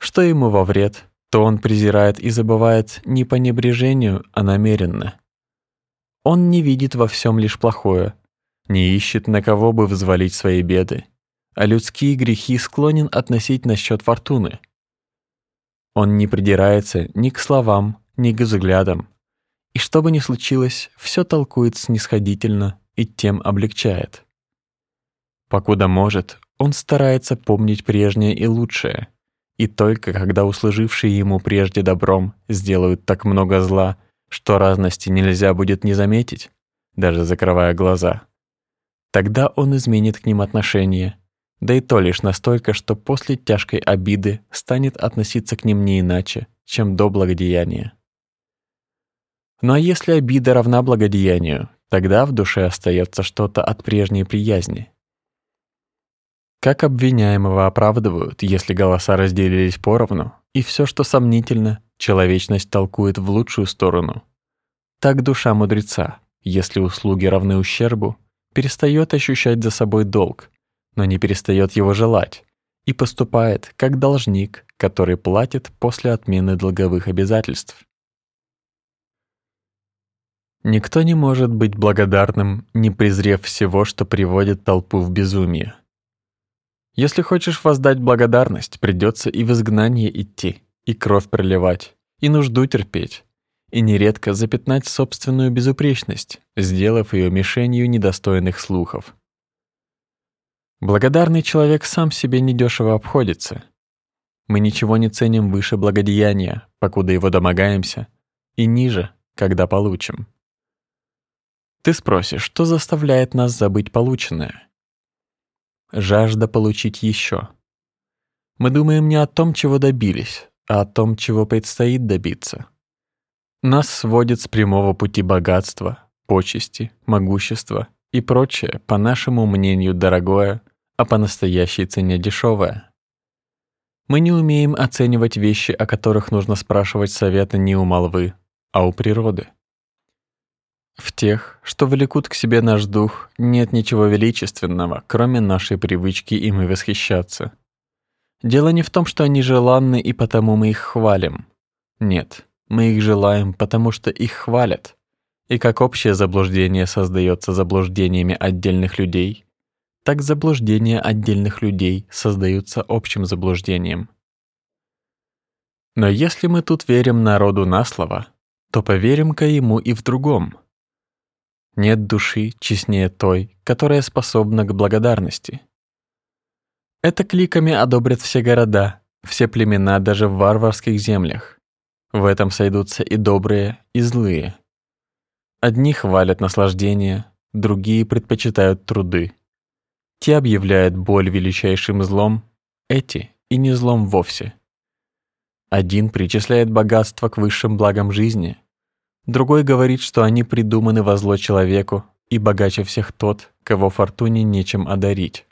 [SPEAKER 1] Что ему во вред, то он презирает и забывает не по небрежению, а намеренно. Он не видит во всем лишь плохое, не ищет, на кого бы взвалить свои беды, а людские грехи склонен относить на счет фортуны. Он не придирается ни к словам, ни к взглядам, и что бы ни случилось, все толкует снисходительно и тем облегчает. Покуда может, он старается помнить прежнее и лучшее — и только когда услужившие ему прежде добром сделают так много зла, что разности нельзя будет не заметить, даже закрывая глаза, тогда он изменит к ним отношение, да и то лишь настолько, что после тяжкой обиды станет относиться к ним не иначе, чем до благодеяния. Ну а если обида равна благодеянию, тогда в душе остается что-то от прежней приязни, как обвиняемого оправдывают, если голоса разделились поровну, и все, что сомнительно, человечность толкует в лучшую сторону. Так душа мудреца, если услуги равны ущербу, перестает ощущать за собой долг, но не перестает его желать и поступает как должник, который платит после отмены долговых обязательств. Никто не может быть благодарным, не презрев всего, что приводит толпу в безумие. Если хочешь воздать благодарность, придется и в изгнание идти, и кровь проливать, и нужду терпеть, и нередко запятнать собственную безупречность, сделав ее мишенью недостойных слухов. Благодарный человек сам себе недешево обходится. Мы ничего не ценим выше благодеяния, покуда его домогаемся, и ниже, когда получим. Ты спросишь, что заставляет нас забыть полученное? Жажда получить еще. Мы думаем не о том, чего добились, а о том, чего предстоит добиться. Нас сводит с прямого пути богатства, почести, могущества и прочее, по нашему мнению, дорогое, а по настоящей цене дешевое. Мы не умеем оценивать вещи, о которых нужно спрашивать совета не у молвы, а у природы. В тех, что влекут к себе наш дух, нет ничего величественного, кроме нашей привычки ими восхищаться. Дело не в том, что они желанны и потому мы их хвалим. Нет, мы их желаем, потому что их хвалят. И как общее заблуждение создается заблуждениями отдельных людей, так заблуждения отдельных людей создаются общим заблуждением. Но если мы тут верим народу на слово, то поверим-ка ему и в другом — нет души честнее той, которая способна к благодарности. Это кликами одобрят все города, все племена даже в варварских землях. В этом сойдутся и добрые, и злые. Одни хвалят наслаждение, другие предпочитают труды. Те объявляют боль величайшим злом, эти и не злом вовсе. Один причисляет богатство к высшим благам жизни, Другой говорит, что они придуманы во зло человеку, и богаче всех тот, кого фортуне нечем одарить.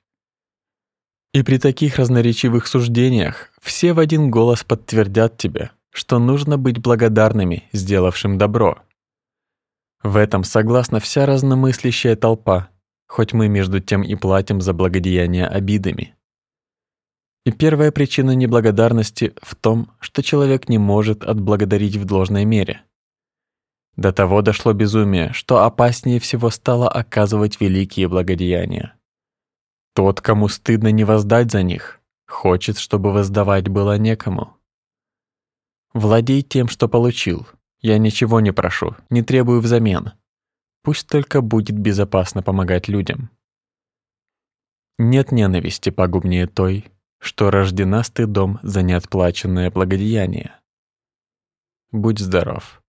[SPEAKER 1] И при таких разноречивых суждениях все в один голос подтвердят тебе, что нужно быть благодарными, сделавшим добро. В этом согласна вся разномыслящая толпа, хоть мы между тем и платим за благодеяния обидами. И первая причина неблагодарности в том, что человек не может отблагодарить в должной мере. До того дошло безумие, что опаснее всего стало оказывать великие благодеяния. Тот, кому стыдно не воздать за них, хочет, чтобы воздавать было некому. Владей тем, что получил. Я ничего не прошу, не требую взамен. Пусть только будет безопасно помогать людям. Нет ненависти пагубнее той, что рождена стыдом за неотплаченное благодеяние. Будь здоров.